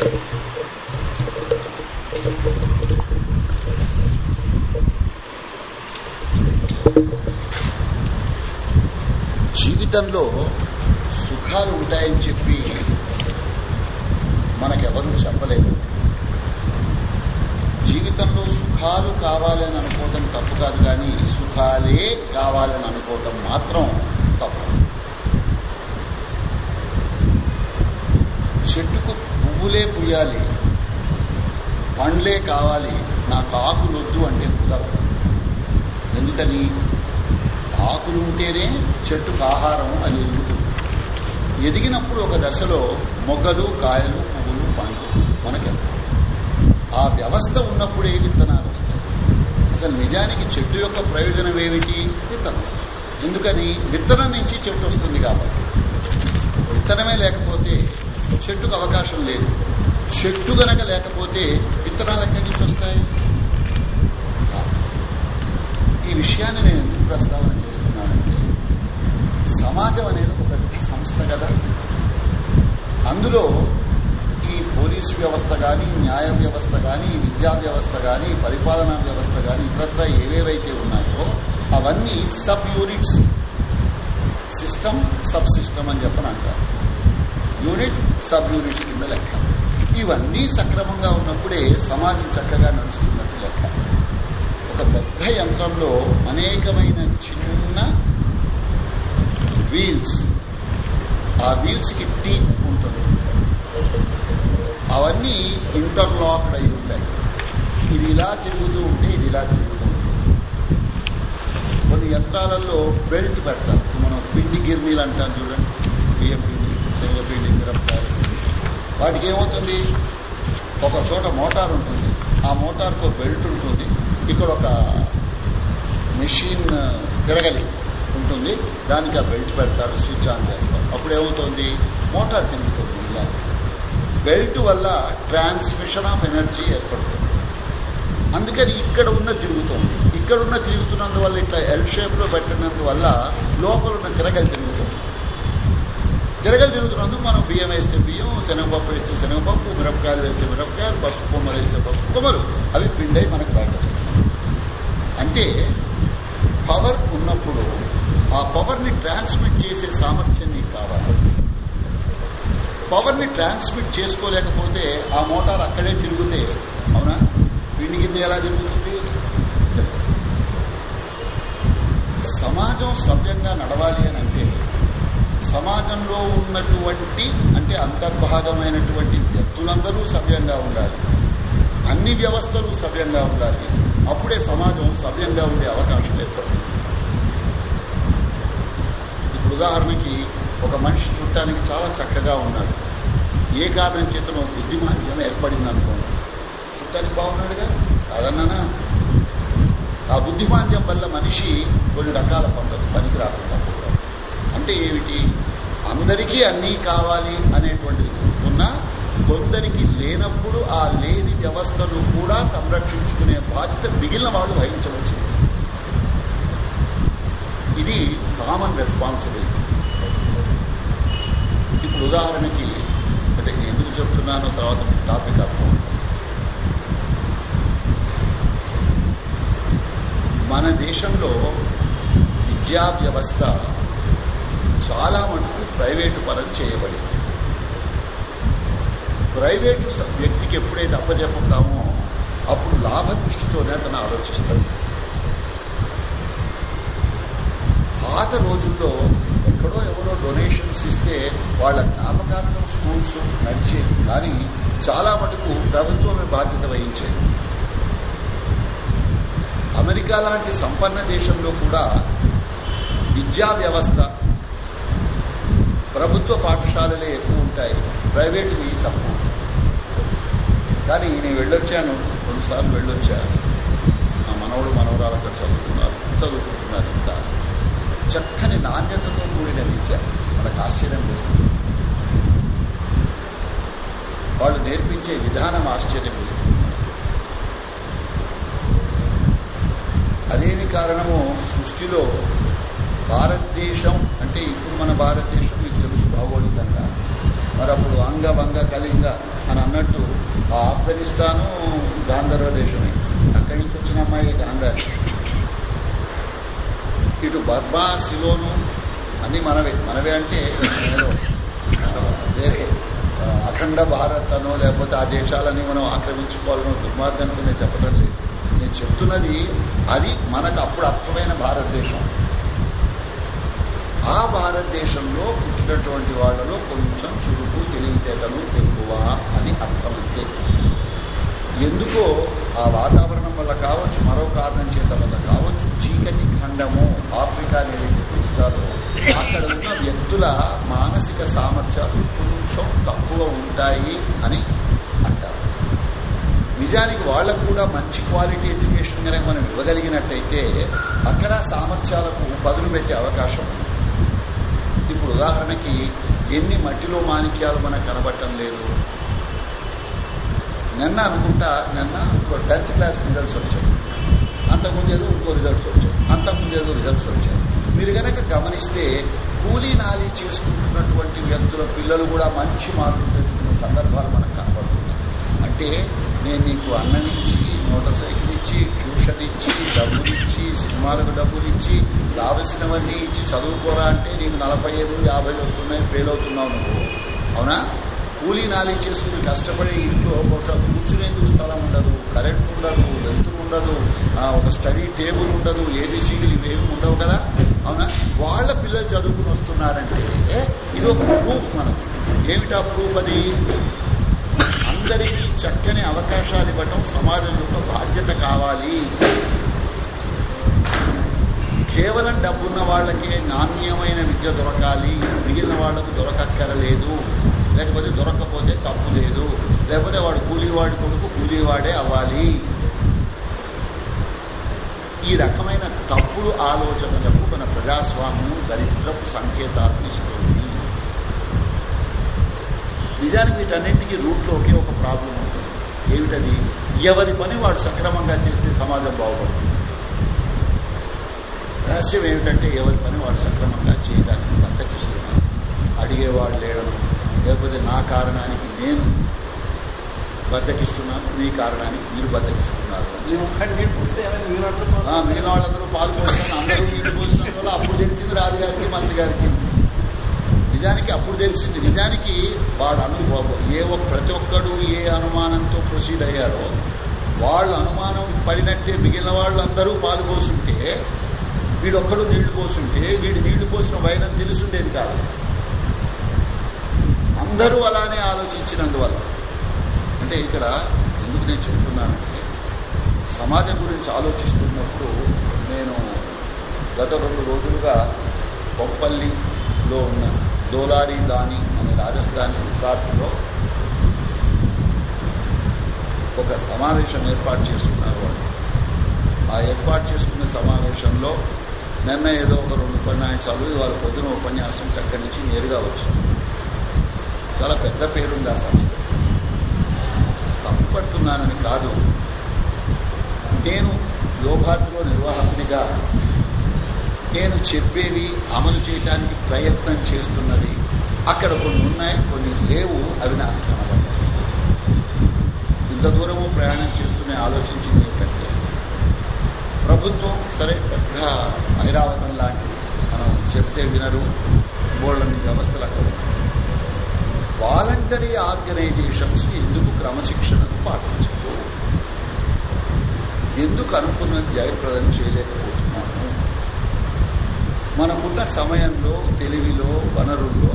జీవితంలో సుఖాలు ఉంటాయని చెప్పి మనకెవరూ చెప్పలేదు. జీవితంలో సుఖాలు కావాలని అనుకోవటం తప్పు కాదు కానీ సుఖాలే కావాలని అనుకోవటం మాత్రం తప్పు. చెట్టుకు పువ్వులే పుయ్యాలి. పండ్లే కావాలి. నాకు ఆకులొద్దు అంటే కుదరదు ఎందుకని? ఆకులు ఉంటేనే చెట్టుకు ఆహారం అది ఎదుగుతుంది. ఎదిగినప్పుడు ఒక దశలో మొగ్గలు కాయలు పువ్వులు పండ్లు మనకి ఆ వ్యవస్థ ఉన్నప్పుడే విత్తనాలు వస్తాయి? అసలు నిజానికి చెట్టు యొక్క ప్రయోజనం ఏమిటి? విత్తనం. ఎందుకని? విత్తనం నుంచి చెట్టు వస్తుంది కాబట్టి. విత్తనమే లేకపోతే చెట్టుకు అవకాశం లేదు. చెట్టు గనక లేకపోతే విత్తనాలు ఎక్కడి నుంచి వస్తాయి? ఈ విషయాన్ని నేను ఎందుకు ప్రస్తావన చేస్తున్నానంటే సమాజం అనేది ఒక పెద్ద సంస్థ కదా. అందులో పోలీసు వ్యవస్థ కానీ న్యాయ వ్యవస్థ కానీ విద్యా వ్యవస్థ కానీ పరిపాలనా వ్యవస్థ కానీ ఇతరత్ర ఏవేవైతే ఉన్నాయో అవన్నీ sub units. System sub system అని చెప్పని అంటారు. యూనిట్ సబ్ యూనిట్స్ కింద లెక్క. ఇవన్నీ సక్రమంగా ఉన్నప్పుడే సమాజం చక్కగా నడుస్తున్నట్టు లెక్క. ఒక పెద్ద యంత్రంలో అనేకమైన చిన్న వీల్స్. ఆ వీల్స్కి టీ ఉంటుంది. అవన్నీ ఇంటర్లాక్డ్ అయి ఉంటాయి. ఇది ఇలా తిరుగుతూ ఉంటే ఇది ఇలా తిరుగుతూ ఉంటుంది కొన్ని యంత్రాలలో బెల్ట్ పెడతారు. మనం పిండి గిర్నీలు అంటాం చూడండి. బియ్యం పిండి శనగపిండి మిరపకాయలు వాటికి ఏమవుతుంది? ఒక చోట మోటార్ ఉంటుంది. ఆ మోటార్కు బెల్ట్ ఉంటుంది. ఇక్కడ ఒక మెషిన్ తిరగలి ఉంటుంది. దానికి ఆ బెల్ట్ పెడతారు స్విచ్ ఆన్ చేస్తారు. అప్పుడు ఏమవుతుంది? మోటార్ తిరుగుతుంది ఇలా. బెల్ట్ వల్ల ట్రాన్స్మిషన్ ఆఫ్ ఎనర్జీ ఏర్పడుతుంది. అందుకని ఇక్కడ ఉన్న తిరుగుతుంది. ఇక్కడ ఉన్న తిరుగుతున్నందువల్ల ఇట్లా ఎల్ షేప్లో పెట్టినందువల్ల లోపల ఉన్న తిరగలు తిరుగుతుంది తిరగలు తిరుగుతున్నందుకు మనం బియ్యం వేస్తే బియ్యం శనగపప్పు వేస్తే శనగపప్పు మిరపకాయలు వేస్తే మిరపకాయలు పసుపు కొమ్మలు వేస్తే పసుపు కొమ్మలు అవి పిండై మనకు బయట అంటే పవర్ ఉన్నప్పుడు ఆ పవర్ని ట్రాన్స్మిట్ చేసే సామర్థ్యం నీకు కావాలి. పవర్ని ట్రాన్స్మిట్ చేసుకోలేకపోతే ఆ మోటార్ అక్కడే తిరిగితే అవునా? పిండి గిన్నె ఎలా తిరుగుతుంది? సమాజం సవ్యంగా నడవాలి అని అంటే సమాజంలో ఉన్నటువంటి అంటే అంతర్భాగమైనటువంటి వ్యక్తులందరూ సవ్యంగా ఉండాలి. అన్ని వ్యవస్థలు సవ్యంగా ఉండాలి. అప్పుడే సమాజం సవ్యంగా ఉండే అవకాశం ఏర్పడుతుంది. ఇప్పుడు ఉదాహరణకి ఒక మనిషి చూడటానికి చాలా చక్కగా ఉన్నాడు. ఏ కారణం చేతనో బుద్ధిమాంద్యం ఏర్పడింది అనుకోండి చూడటానికి బాగున్నాడుగా? కాదన్నానా? ఆ బుద్ధిమాంద్యం వల్ల మనిషి కొన్ని రకాల పనులు పనికి రాకుండా అంటే ఏమిటి? అందరికీ అన్నీ కావాలి అనేటువంటిది ఉన్నా కొందరికి లేనప్పుడు ఆ లేని వ్యవస్థను కూడా సంరక్షించుకునే బాధ్యత మిగిలిన వాళ్ళు వహించవచ్చు ఇది కామన్ రెస్పాన్సిబిలిటీ ఇప్పుడు ఉదాహరణకి అంటే ఎందుకు చెప్తున్నానో తర్వాత టాపిక్ అర్థం. మన దేశంలో విద్యా వ్యవస్థ చాలా మటుకు ప్రైవేటు పరం చేయబడింది. ప్రైవేటు వ్యక్తికి ఎప్పుడైతే అప్పజెప్పుతామో అప్పుడు లాభ దృష్టితోనే అతను ఆలోచిస్తాడు. పాత రోజుల్లో ఎక్కడో ఎవరో డొనేషన్స్ ఇస్తే వాళ్ళ జ్ఞాపకార్థం స్కూల్స్ నడిచేది కానీ చాలా మటుకు ప్రభుత్వమే బాధ్యత వహించేది. అమెరికా లాంటి సంపన్న దేశంలో కూడా విద్యా వ్యవస్థ ప్రభుత్వ పాఠశాలలే ఎక్కువ ఉంటాయి. ప్రైవేట్వి తక్కువ కానీ నేను వెళ్ళొచ్చాను. రెండుసార్లు వెళ్ళొచ్చాను నా మనవడు మనవరాలు అక్కడ చదువుతున్నారు చదువుకుంటున్నారు ఇంకా. చక్కని నాణ్యతతో కూడిన విద్య మనకు ఆశ్చర్యం వేస్తుంది వాళ్ళు నేర్పించే విధానం ఆశ్చర్యం వేస్తుంది అదేమి కారణము సృష్టిలో భారతదేశం అంటే ఇప్పుడు మన భారతదేశం మీకు తెలుసు భౌగోళికంగా. మరి అప్పుడు అంగ వంగ కలింగ అని అన్నట్టు ఆఫ్ఘనిస్తాను గాంధర్వ దేశమే. అక్కడి నుంచి వచ్చిన అమ్మాయి గాంధారి ఇటు బర్మా సిలోను అన్ని మనవే. మనవే అంటే వేరే. అఖండ భారత్ అనో లేకపోతే ఆ దేశాలని మనం ఆక్రమించుకోవాలనో దుర్మార్గంతో నేను చెప్పడం లేదు. నేను చెప్తున్నది అది మనకు అప్పుడు అర్థమైన భారతదేశం. ఆ భారతదేశంలో పుట్టినటువంటి వాళ్ళలో కొంచెం చురుకు తెలివితేటలు ఎక్కువ అని అర్థమంతే ఎందుకో ఆ వాతావరణం వల్ల కావచ్చు మరో కారణం చేత వల్ల కావచ్చు చీకటి ఖండము ఆఫ్రికా ఏదైతే పిలుస్తారో అక్కడ ఉన్న వ్యక్తుల మానసిక సామర్థ్యాలు కొంచెం తక్కువ ఉంటాయి అని అంటారు. నిజానికి వాళ్ళకు కూడా మంచి క్వాలిటీ ఎడ్యుకేషన్ కనుక మనం ఇవ్వగలిగినట్టయితే అక్కడ సామర్థ్యాలకు పదులు పెట్టే అవకాశం ఉంది. ఇప్పుడు ఉదాహరణకి ఎన్ని మట్టిలో మాణిక్యాలు మనకు కనబడటం లేదు నిన్న అనుకుంటా నిన్న ఇంకో టెన్త్ క్లాస్ రిజల్ట్స్ వచ్చాయి. అంతకుముందు ఏదో ఇంకో రిజల్ట్స్ వచ్చాయి. అంతకుముందు ఏదో రిజల్ట్స్ వచ్చాయి. మీరు కనుక గమనిస్తే కూలీ నాలి చేసుకుంటున్నటువంటి వ్యక్తుల పిల్లలు కూడా మంచి మార్కులు తెచ్చుకునే సందర్భాలు మనకు కనబడుతుంది అంటే నేను నీకు అన్నం ఇచ్చి మోటార్ సైకిల్ ఇచ్చి ట్యూషన్ ఇచ్చి డబ్బులు ఇచ్చి సినిమాలకు డబ్బులు ఇచ్చి రావాల్సినవన్నీ ఇచ్చి చదువుకోరా అంటే నీకు నలభై ఐదు యాభై వస్తున్నాయి ఫెయిల్ అవుతున్నావు నువ్వు అవునా? కూలీ నాలి చేసుకుని కష్టపడే ఇంట్లో బహుశా కూర్చునేందుకు స్థలం ఉండదు కరెంట్ ఉండదు వెళ్తూ ఉండదు ఒక స్టడీ టేబుల్ ఉండదు ఏబిసిడీలు ఇవేమి ఉండవు కదా? అవునా? వాళ్ళ పిల్లలు చదువుకుని వస్తున్నారంటే ఇది ఒక ప్రూఫ్ మనం ఏమిటా ప్రూఫ్ అది? అందరికీ చక్కని అవకాశాలు ఇవ్వటం సమాజం యొక్క బాధ్యత కావాలి. కేవలం డబ్బున్న వాళ్ళకే నాణ్యమైన విద్య దొరకాలి మిగిలిన వాళ్ళకు దొరకక్కరలేదు లేకపోతే దొరకకపోతే తప్పు లేదు లేకపోతే వాడు కూలీవాడి కొడుకు కూలీవాడే అవ్వాలి. ఈ రకమైన తప్పుడు ఆలోచనలకు మన ప్రజాస్వామ్యం దరిద్రపు సంకేతాలను ఇస్తుంది. నిజానికి వీటన్నింటికీ రూట్లోకి ఒక ప్రాబ్లం ఉంటుంది. ఏమిటది? ఎవరి పని వాడు సక్రమంగా చేస్తే సమాజం బాగుపడుతుంది. రహస్యం ఏమిటంటే ఎవరి పని వాడు సక్రమంగా చేయడానికి బద్దకిస్తున్నాను అడిగేవాడు లేడను లేకపోతే నా కారణానికి నేను బద్దకిస్తున్నాను మీ కారణానికి మీరు బద్దకిస్తున్నారు. మిగిలిన వాళ్ళందరూ పాల్గొంటున్నారు అందరూ పోసిన వల్ల అప్పుడు తెలిసింది రాజుగారికి మంత్రి గారికి. నిజానికి అప్పుడు తెలిసింది. నిజానికి వాడు అనుభవం ఏ ప్రతి ఒక్కడు ఏ అనుమానంతో ప్రొసీడ్ అయ్యారో వాళ్ళు అనుమానం పడినట్టే మిగిలిన వాళ్ళందరూ పాలు పోసుంటే వీడొక్కడు నీళ్ళు పోసుంటే వీడు నీళ్ళు పోసిన వైనం తెలుసుండేది కాదు. అందరూ అలానే ఆలోచించినందువల్ల. అంటే ఇక్కడ ఎందుకు నేను చెప్తున్నానంటే సమాజం గురించి ఆలోచిస్తున్నప్పుడు నేను గత రెండు రోజులుగా బొప్పల్లిలో ఉన్న దోలారి దాని అనే రాజస్థాన్ రిసార్ట్లో ఒక సమావేశం ఏర్పాటు చేసుకున్నారు వాళ్ళు. ఆ ఏర్పాటు చేసుకున్న సమావేశంలో నిన్న ఏదో ఒక రెండు ఉపన్యాసాలు ఇవాళ పొద్దున ఉపన్యాసం చక్కడి నుంచి నేరుగా వచ్చింది చాలా పెద్ద పేరుంది ఆ సంస్థ. తప్పుపడుతున్నానని కాదు. నేను యోగాత్లో నిర్వాహకునిగా నేను చెప్పేవి అమలు చేయడానికి ప్రయత్నం చేస్తున్నది అక్కడ కొన్ని ఉన్నాయి కొన్ని లేవు అవి నాకు కనబడ్డాయి ఇంత దూరము ప్రయాణం చేస్తూనే ఆలోచించింది ఏంటంటే ప్రభుత్వం సరే పెద్ద ఐరావతం లాంటిది మనం చెప్తే వినరు బోళ్ళని వ్యవస్థలు అక్కడ వాలంటరీ ఆర్గనైజేషన్స్ ఎందుకు క్రమశిక్షణను పాటించదు ఎందుకు అనుకున్నది జయప్రదం చేయలేకపోతున్నాము? మనకున్న సమయంలో తెలివిలో వనరుల్లో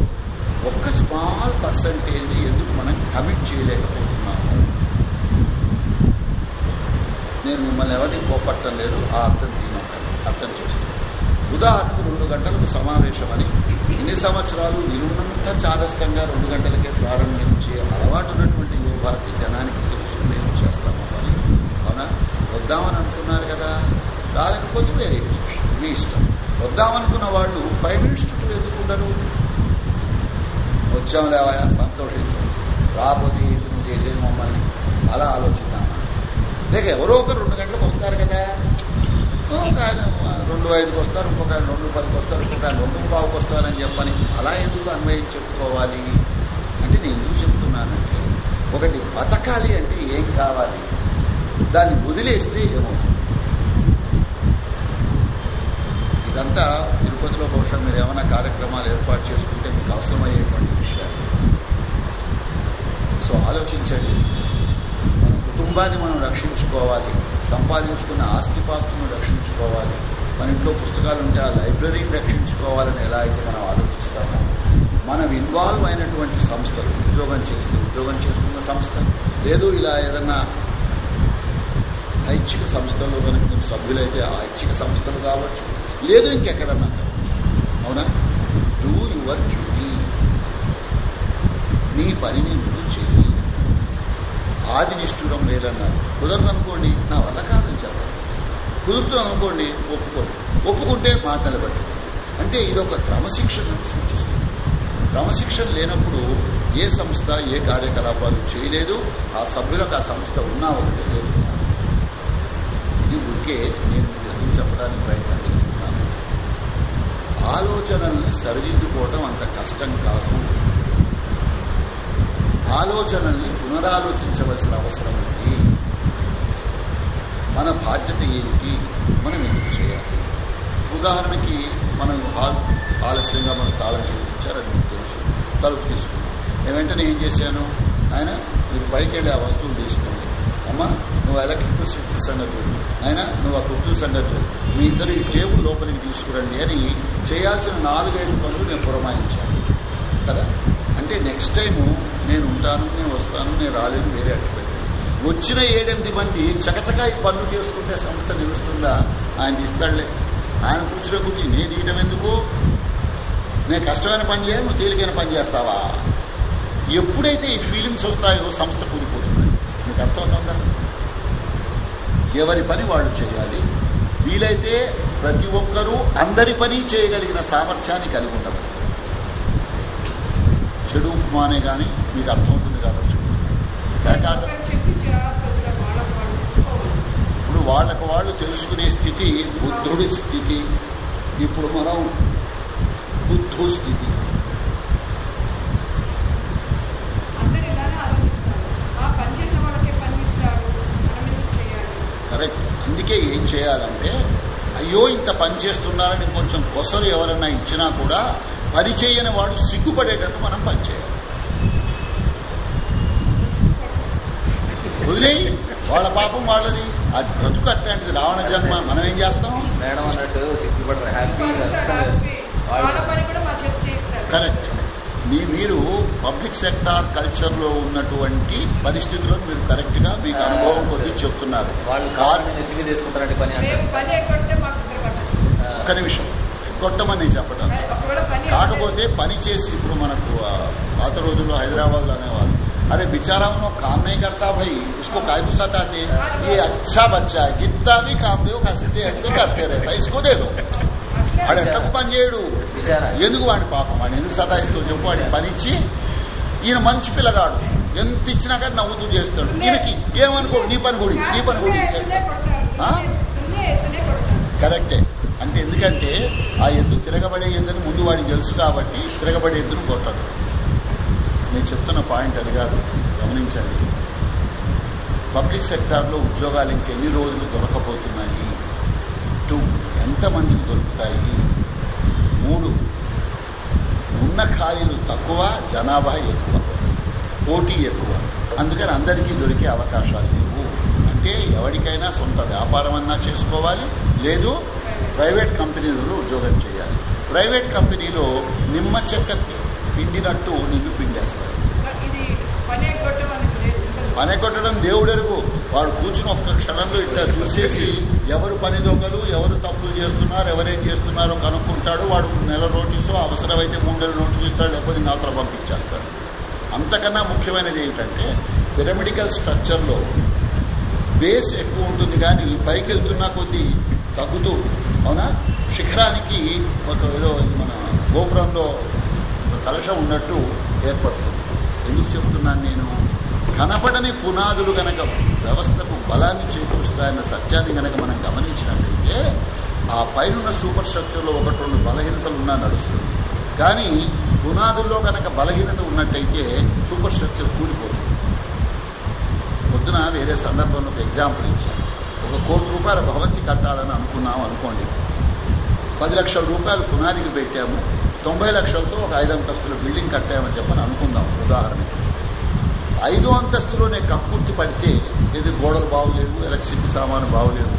ఒక్క స్మాల్ పర్సంటేజ్ని ఎందుకు మనం కమిట్ చేయలేకపోతున్నాము? నేను మిమ్మల్ని ఎవరిని కోపట్టం లేదు ఆ అర్థం తీయమంటాను అర్థం చేసుకోండి ఉదాహరణకు రెండు గంటలకు సమావేశం అని ఎన్ని సంవత్సరాలు నిలువునంతా చాదస్తంగా రెండు గంటలకే ప్రారంభించే అలవాటు ఉన్నటువంటి యువభారతి జనానికి తెలుసు నేను చేస్తాను అని. అవునా? వద్దామని అనుకున్నారు కదా? రాలేకపోతే వేరే మీ ఇష్టం. వద్దామనుకున్న వాళ్ళు ఫైవ్ మినిట్స్ టు ఎందుకు వచ్చాం లేవా సంతోషించాం రాబోతే ఏంటి నువ్వు చేసేది మమ్మల్ని? అలా ఆలోచిద్దామా? లేక ఎవరో ఒకరు రెండు గంటలకు వస్తారు కదా. ఒక ఆయన రెండు ఐదుకి వస్తారు ఇంకొక ఆయన రెండు పదికి వస్తారు ఇంకొక ఆయన రెండు బావుకి వస్తారని చెప్పని అలా ఎందుకు అన్వయం చెప్పుకోవాలి? అంటే నేను ఎందుకు చెప్తున్నానంటే ఒకటి బతకాలి అంటే ఏం కావాలి? దాన్ని వదిలేస్తే ఏమవుతుంది? ఇదంతా తిరుపతిలో బహుశా మీరు ఏమైనా కార్యక్రమాలు ఏర్పాటు చేసుకుంటే మీకు అవసరమయ్యేటువంటి విషయాలు. సో ఆలోచించండి. కుటుంబాన్ని మనం రక్షించుకోవాలి. సంపాదించుకున్న ఆస్తిపాస్తులను రక్షించుకోవాలి. మన ఇంట్లో పుస్తకాలు ఉంటే ఆ లైబ్రరీని రక్షించుకోవాలని ఎలా అయితే మనం ఆలోచిస్తామో మనం ఇన్వాల్వ్ అయినటువంటి సంస్థలు ఉద్యోగం చేస్తే ఉద్యోగం చేస్తున్న సంస్థ లేదు ఇలా ఏదన్నా ఐచ్ఛిక సంస్థల్లో కనుక మీరు సభ్యులైతే ఆ ఐచ్ఛిక సంస్థలు కావచ్చు లేదు ఇంకెక్కడన్నా కావచ్చు. అవునా? డూ యువర్ డ్యూటీ నీ పనిని నువ్వు చెయ్యి ఆది నిష్ఠురం మేలన్నారు. కుదరదు అనుకోండి నా వల్ల కాదని చెప్పండి కుదురుతూ అనుకోండి ఒప్పుకోండి ఒప్పుకుంటే మాట నిలబడి అంటే ఇది ఒక క్రమశిక్షణను సూచిస్తుంది. క్రమశిక్షణ లేనప్పుడు ఏ సంస్థ ఏ కార్యకలాపాలు చేయలేదు ఆ సభ్యులకు ఆ సంస్థ ఉన్నా ఒకటే లేదు ఇది ఊరికే నేను మీకు ఎందుకు చెప్పడానికి ప్రయత్నం చేస్తున్నాను ఆలోచనల్ని సరిదిద్దుకోవటం అంత కష్టం కాదు. ఆలోచనల్ని పునరాలోచించవలసిన అవసరం ఉంది. మన బాధ్యత ఏమిటి? మనం ఎందుకు చేయాలి? ఉదాహరణకి మనం ఆలస్యంగా మనం తాళం చేయించారు అది మీకు తెలుసు. తలుపు తీసుకున్నాం నేను వెంటనే ఏం చేశాను? ఆయన మీరు పైకి వెళ్ళి ఆ వస్తువులు తీసుకోండి. అమ్మ నువ్వు ఎలక్ట్రిక్ స్విచ్ సంగతి ఆయన నువ్వు ఆ కుర్చీ సంగతి మీ ఇద్దరు ఈ టేబుల్ లోపలికి తీసుకురండి అని చేయాల్సిన నాలుగైదు పనులు నేను పురమాయించాను. కదా? అంటే నెక్స్ట్ టైము నేను ఉంటాను నేను వస్తాను నేను రాలేను వేరే అడిగిపోయాను వచ్చిన ఏడెనిమిది మంది చకచకా ఈ పనులు చేసుకుంటే సంస్థ నిలుస్తుందా? ఆయన ఇస్తాడులే. ఆయన కూర్చునే కూర్చి నేను తీయటం ఎందుకు? నేను కష్టమైన పని చేయాలి నువ్వు తేలికైన పని చేస్తావా? ఎప్పుడైతే ఈ ఫీలింగ్స్ వస్తాయో సంస్థ కూలిపోతుంది. మీకు అర్థమవుతుందా? ఎవరి పని వాళ్ళు చేయాలి. వీలైతే ప్రతి ఒక్కరూ అందరి పని చేయగలిగిన సామర్థ్యాన్ని కలిగి ఉండదు చెడు ఉపమానే కానీ మీకు అర్థమవుతుంది కావచ్చు ఇప్పుడు వాళ్ళకు వాళ్ళు తెలుసుకునే స్థితి బుద్ధుడి స్థితి ఇప్పుడు మనం బుద్ధు స్థితి అందరు ఇలానే ఆలోచిస్తారు ఆ పని చేసే వాళ్ళకే పని ఇస్తారు మనం ఎందుకు చేయాలి కరెక్ట్. అందుకే ఏం చేయాలంటే అయ్యో ఇంత పని చేస్తున్నారని కొంచెం కొసరు ఎవరన్నా ఇచ్చినా కూడా పని చేయని వాడు సిగ్గుపడేటట్టు మనం పని చేయాలి. వదిలేయి వాళ్ళ పాపం వాళ్ళది. ఆ బ్రతుకు అట్లాంటిది. రావణ జన్మ మనం ఏం చేస్తాం? మేడం అన్నట్టు సిగ్గుపడరు. Happy correct. మీ మీరు పబ్లిక్ సెక్టార్ కల్చర్లో ఉన్నటువంటి పరిస్థితులను మీరు కరెక్ట్గా మీకు అనుభవం కొద్ది చెప్తున్నారు. ఒక్క నిమిషం. కొట్టమని పని కాకపోతే పని చేసి ఇప్పుడు మనకు ఆ, పాత రోజుల్లో హైదరాబాద్లో అనేవాళ్ళు अरे बेचारा उन्हों काम नहीं करता भाई उसको काय को सताते ये अच्छा बच्चा है जितना भी काम दे वो हंसते हंसते करते रहता है इसको दे दो వాడు ఎట్టకు పని చేయడు విచారా ఎందుకు వాడి పాపం వాడిని ఎందుకు సతాయిస్తూ చెప్పు వాడికి పని ఇచ్చి ఈయన మంచి పిల్లగాడు ఎంత ఇచ్చినా కానీ నవ్వుతూ చేస్తాడు ఈయనకి ఏమనుకోడు నీ పని కూడా నీ పని కూడా చేస్తాడు ఆ? కరెక్టే అంటే ఎందుకంటే ఆ ఎద్దు తిరగబడే ఎద్దుని ముందు వాడికి తెలుసు కాబట్టి తిరగబడే ఎద్దును కొట్టడు నేను చెప్తున్న పాయింట్ అది కాదు. గమనించండి. పబ్లిక్ సెక్టార్లో ఉద్యోగాలు ఇంకెన్ని రోజులు దొరకపోతున్నాయి టూ ఎంతమందికి దొరుకుతాయి? మూడు ఉన్న ఖాళీలు తక్కువ జనాభా ఎక్కువ పోటీ ఎక్కువ. అందుకని అందరికీ దొరికే అవకాశాలు లేవు. అంటే ఎవరికైనా సొంత వ్యాపారం అన్నా చేసుకోవాలి లేదు ప్రైవేట్ కంపెనీలలో ఉద్యోగం చేయాలి. ప్రైవేట్ కంపెనీలో నిమ్మ చెక్క పిండినట్టు నిన్ను పిండేస్తారు ఇది పని కొట్టడం దేవుడెరుగు వాడు కూర్చుని ఒక్క క్షణంలో ఇట్లా చూసేసి ఎవరు పని దొంగలు ఎవరు తప్పులు చేస్తున్నారు ఎవరేం చేస్తున్నారో కనుక్కుంటాడు. వాడు నెల నోటీసు అవసరమైతే మూడు నెలల నోటీసు ఇస్తాడు లేకపోతే నాతో పంపించేస్తాడు. అంతకన్నా ముఖ్యమైనది ఏమిటంటే పిరమిడికల్ స్ట్రక్చర్లో బేస్ ఎక్కువ ఉంటుంది కానీ పైకి వెళ్తున్నా కొద్దీ తగ్గుతూ అవునా? శిఖరానికి ఒక ఏదో మన గోపురంలో కలశం ఉన్నట్టు ఏర్పడుతుంది. ఎందుకు చెప్తున్నాను నేను? కనపడని పునాదులు గనక వ్యవస్థకు బలాన్ని చేకూరుస్తాయన్న సత్యాన్ని గనక మనం గమనించినట్లయితే ఆ పైన సూపర్ స్ట్రక్చర్లో ఒకటి రెండు బలహీనతలు ఉన్నా నడుస్తుంది. కానీ పునాదుల్లో కనుక బలహీనత ఉన్నట్టయితే సూపర్ స్ట్రక్చర్ కూలిపోతుంది. పొద్దున వేరే సందర్భంలో ఒక ఎగ్జాంపుల్ ఇచ్చాను. ఒక కోటి రూపాయల భవంతి కట్టాలని అనుకున్నాం అనుకోండి. పది లక్షల రూపాయలు పునాదికి పెట్టాము. తొంభై లక్షలతో ఒక ఐదు అంతస్తుల బిల్డింగ్ కట్టామని చెప్పని అనుకుందాం. ఉదాహరణ ఐదో అంతస్తులోనే కక్కుర్తి పడితే ఏది గోడలు బాగులేవు ఎలక్ట్రిసిటీ సామాను బాగులేవు.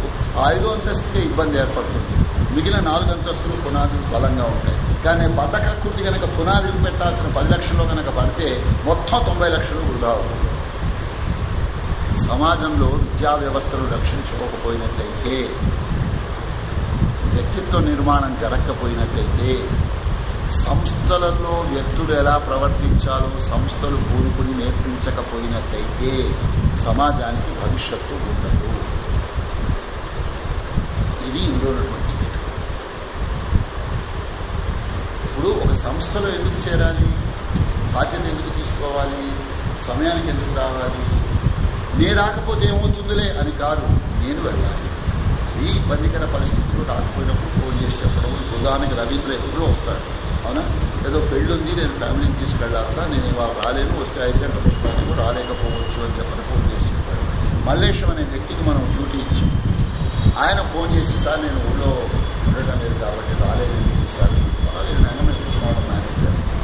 ఐదో అంతస్తుకే ఇబ్బంది ఏర్పడుతుంది. మిగిలిన నాలుగు అంతస్తులు పునాదులు బలంగా ఉంటాయి. కానీ పడ్డ కక్కుర్తి కనుక పునాదులు పెట్టాల్సిన పది లక్షల్లో కనుక పడితే మొత్తం తొంభై లక్షలు వృధా అవుతుంది. సమాజంలో విద్యా వ్యవస్థను రక్షించుకోకపోయినట్లయితే వ్యక్తిత్వ నిర్మాణం జరగకపోయినట్లయితే సంస్థలలో వ్యక్తులు ఎలా ప్రవర్తించాలో సంస్థలు కూరుకుని నేర్పించకపోయినట్లయితే సమాజానికి భవిష్యత్తు ఉండదు. ఇది ఇందులో ఉన్నటువంటి ఇప్పుడు ఒక సంస్థలో ఎందుకు చేరాలి? బాధ్యత ఎందుకు తీసుకోవాలి? సమయానికి ఎందుకు రావాలి? నే రాకపోతే ఏమవుతుందిలే అని కాదు నేను వెళ్ళాలి. ఈ ఇబ్బందికర పరిస్థితులు రాకపోయినప్పుడు ఫోన్ చేసి చెప్పడం ఉదాహరణకి రవీంద్ర ఎప్పుడూ వస్తాడు. అవునా? ఏదో పెళ్ళి ఉంది నేను ఫ్యామిలీని తీసుకెళ్ళాలి సార్ నేను ఇవాళ రాలేను వస్తే ఐదు గంటలకు వస్తాను రాలేకపోవచ్చు అని చెప్పని ఫోన్ చేసి చెప్పాడు. మల్లేశం అనే వ్యక్తికి మనం డ్యూటీ ఇచ్చాం. ఆయన ఫోన్ చేసి సార్ నేను ఊళ్ళో ఉండడం లేదు కాబట్టి రాలేదండి ఈసారి పర్వాలేదు నాయన మేము ఇచ్చుకోవడం మేనేజ్ చేస్తాను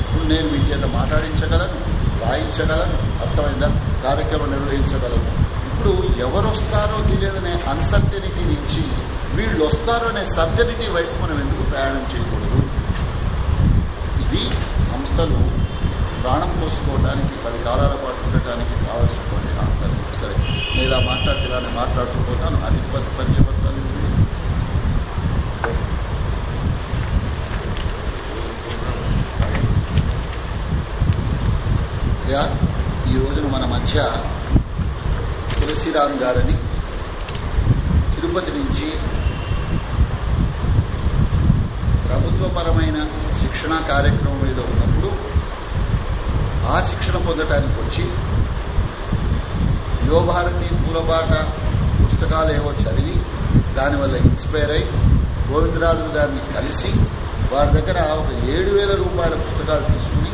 ఇప్పుడు నేను మీ చేత మాట్లాడించగలను రాయించగలను అర్థమైందా? కార్యక్రమం నిర్వహించగలను. ఇప్పుడు ఎవరు వస్తారో తెలియదనే అన్సర్టనిటీ నుంచి వీళ్ళు వస్తారు అనే సర్జనిటీ వైపు మనం ఎందుకు ప్రయాణం చేయకూడదు? ఇది సంస్థలు ప్రాణం పోసుకోవడానికి పది కాలాల పాటు ఉండటానికి కావలసినటువంటి ఆంతర్యం సరే నేను ఇలా మాట్లాడితే ఇలానే మాట్లాడుతూ పోతాను. అధిపతి పరిచయపత్రాలు యా, ఈ రోజున మన మధ్య తులసిరామ్ గారని తిరుపతి నుంచి ప్రభుత్వపరమైన శిక్షణ కార్యక్రమం మీద ఉన్నప్పుడు ఆ శిక్షణ పొందటానికి వచ్చి యువభారతి పూలబాట పుస్తకాలు ఏవో చదివి దానివల్ల ఇన్స్పైర్ అయి గోవిందరాజు గారిని కలిసి వారి దగ్గర ఒక ఏడు వేల రూపాయల పుస్తకాలు తీసుకుని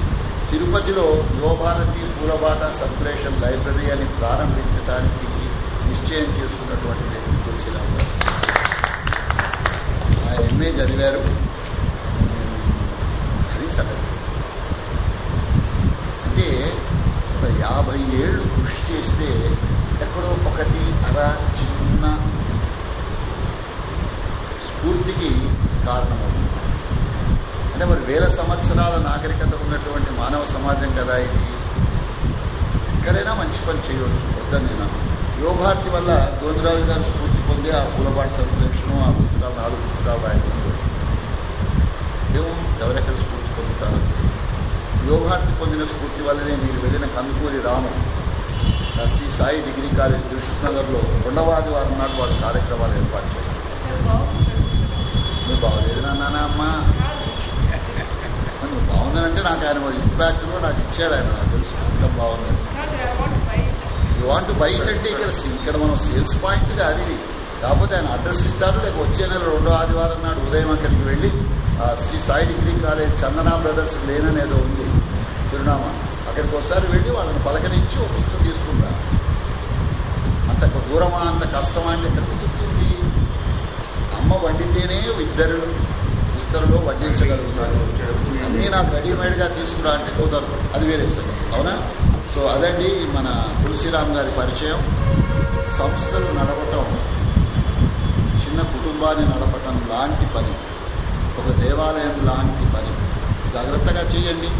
తిరుపతిలో యువభారతి పూలబాట సర్క్యులేషన్ లైబ్రరీ అని ప్రారంభించడానికి నిశ్చయం చేసుకున్నటువంటి వ్యక్తి తులసిరామ్ గారు. ఆయన ఎంఏ చదివారు అది సంగతి అంటే ఒక యాభై ఏళ్ళు కృషి చేస్తే ఎక్కడో ఒకటి అర చిన్న స్ఫూర్తికి కారణమవుతుంది. అంటే మరి వేల సంవత్సరాల నాగరికత ఉన్నటువంటి మానవ సమాజం కదా ఇది? ఎక్కడైనా మంచి పని చేయవచ్చు వద్దని నేను యువభారతి వల్ల గోవిందరాజు గారు స్ఫూర్తి పొంది ఆ పూలపాటి సర్క్యులేషన్ ఆ పుస్తకాలు నాలుగు పుస్తకాలు రాయడం జరిగింది. ఎవరెక్కడ స్ఫూర్తి పొందుతారు? యువభారతి పొందిన స్ఫూర్తి వల్లనే మీరు వెళ్ళిన కందుకూరి రాము శ్రీ సాయి డిగ్రీ కాలేజ్ దిల్సుఖ్ నగర్లో రెండవ ఆదివారం నాడు వాళ్ళు కార్యక్రమాలు ఏర్పాటు చేస్తారు నువ్వు బాగలేదు నాన్న అమ్మా. నువ్వు బాగుందనంటే నాకు ఆయన ఇంపాక్ట్ కూడా నాకు ఇచ్చాడు ఆయన. నాకు తెలుసు పుస్తకం బాగుందని. కాదు వాంట్ యూ వాంట్ బై అంటే ఇక్కడ ఇక్కడ మనం సేల్స్ పాయింట్ కాదు ఇది కాకపోతే ఆయన అడ్రస్ ఇస్తారు లేక వచ్చే నెల రెండో ఆదివారం నాడు ఉదయం అక్కడికి వెళ్ళి ఆ Shri Sai degree college Chandana Brothers లేనని ఏదో ఉంది చిరునామా. అక్కడికి ఒకసారి వెళ్ళి వాళ్ళని పలకరించి ఒక పుస్తకం తీసుకుంటా అంత దూరమా అంత కష్టమా అంటే ఎక్కడ కుదురుతుంది అమ్మ వండితేనే ఇద్దరు విస్తరలో వడ్డించగలుగుతారు. అన్నీ నాకు రెడీమేడ్గా తీసుకురా అంటే కుదరదు. అది వేరే సార్ అవునా? సో అదండి మన తులసిరామ్ గారి పరిచయం. సంస్థలు నడపటం చిన్న కుటుంబాన్ని నడపటం లాంటి పని ఒక దేవాలయం లాంటి పని. జాగ్రత్తగా చేయండి.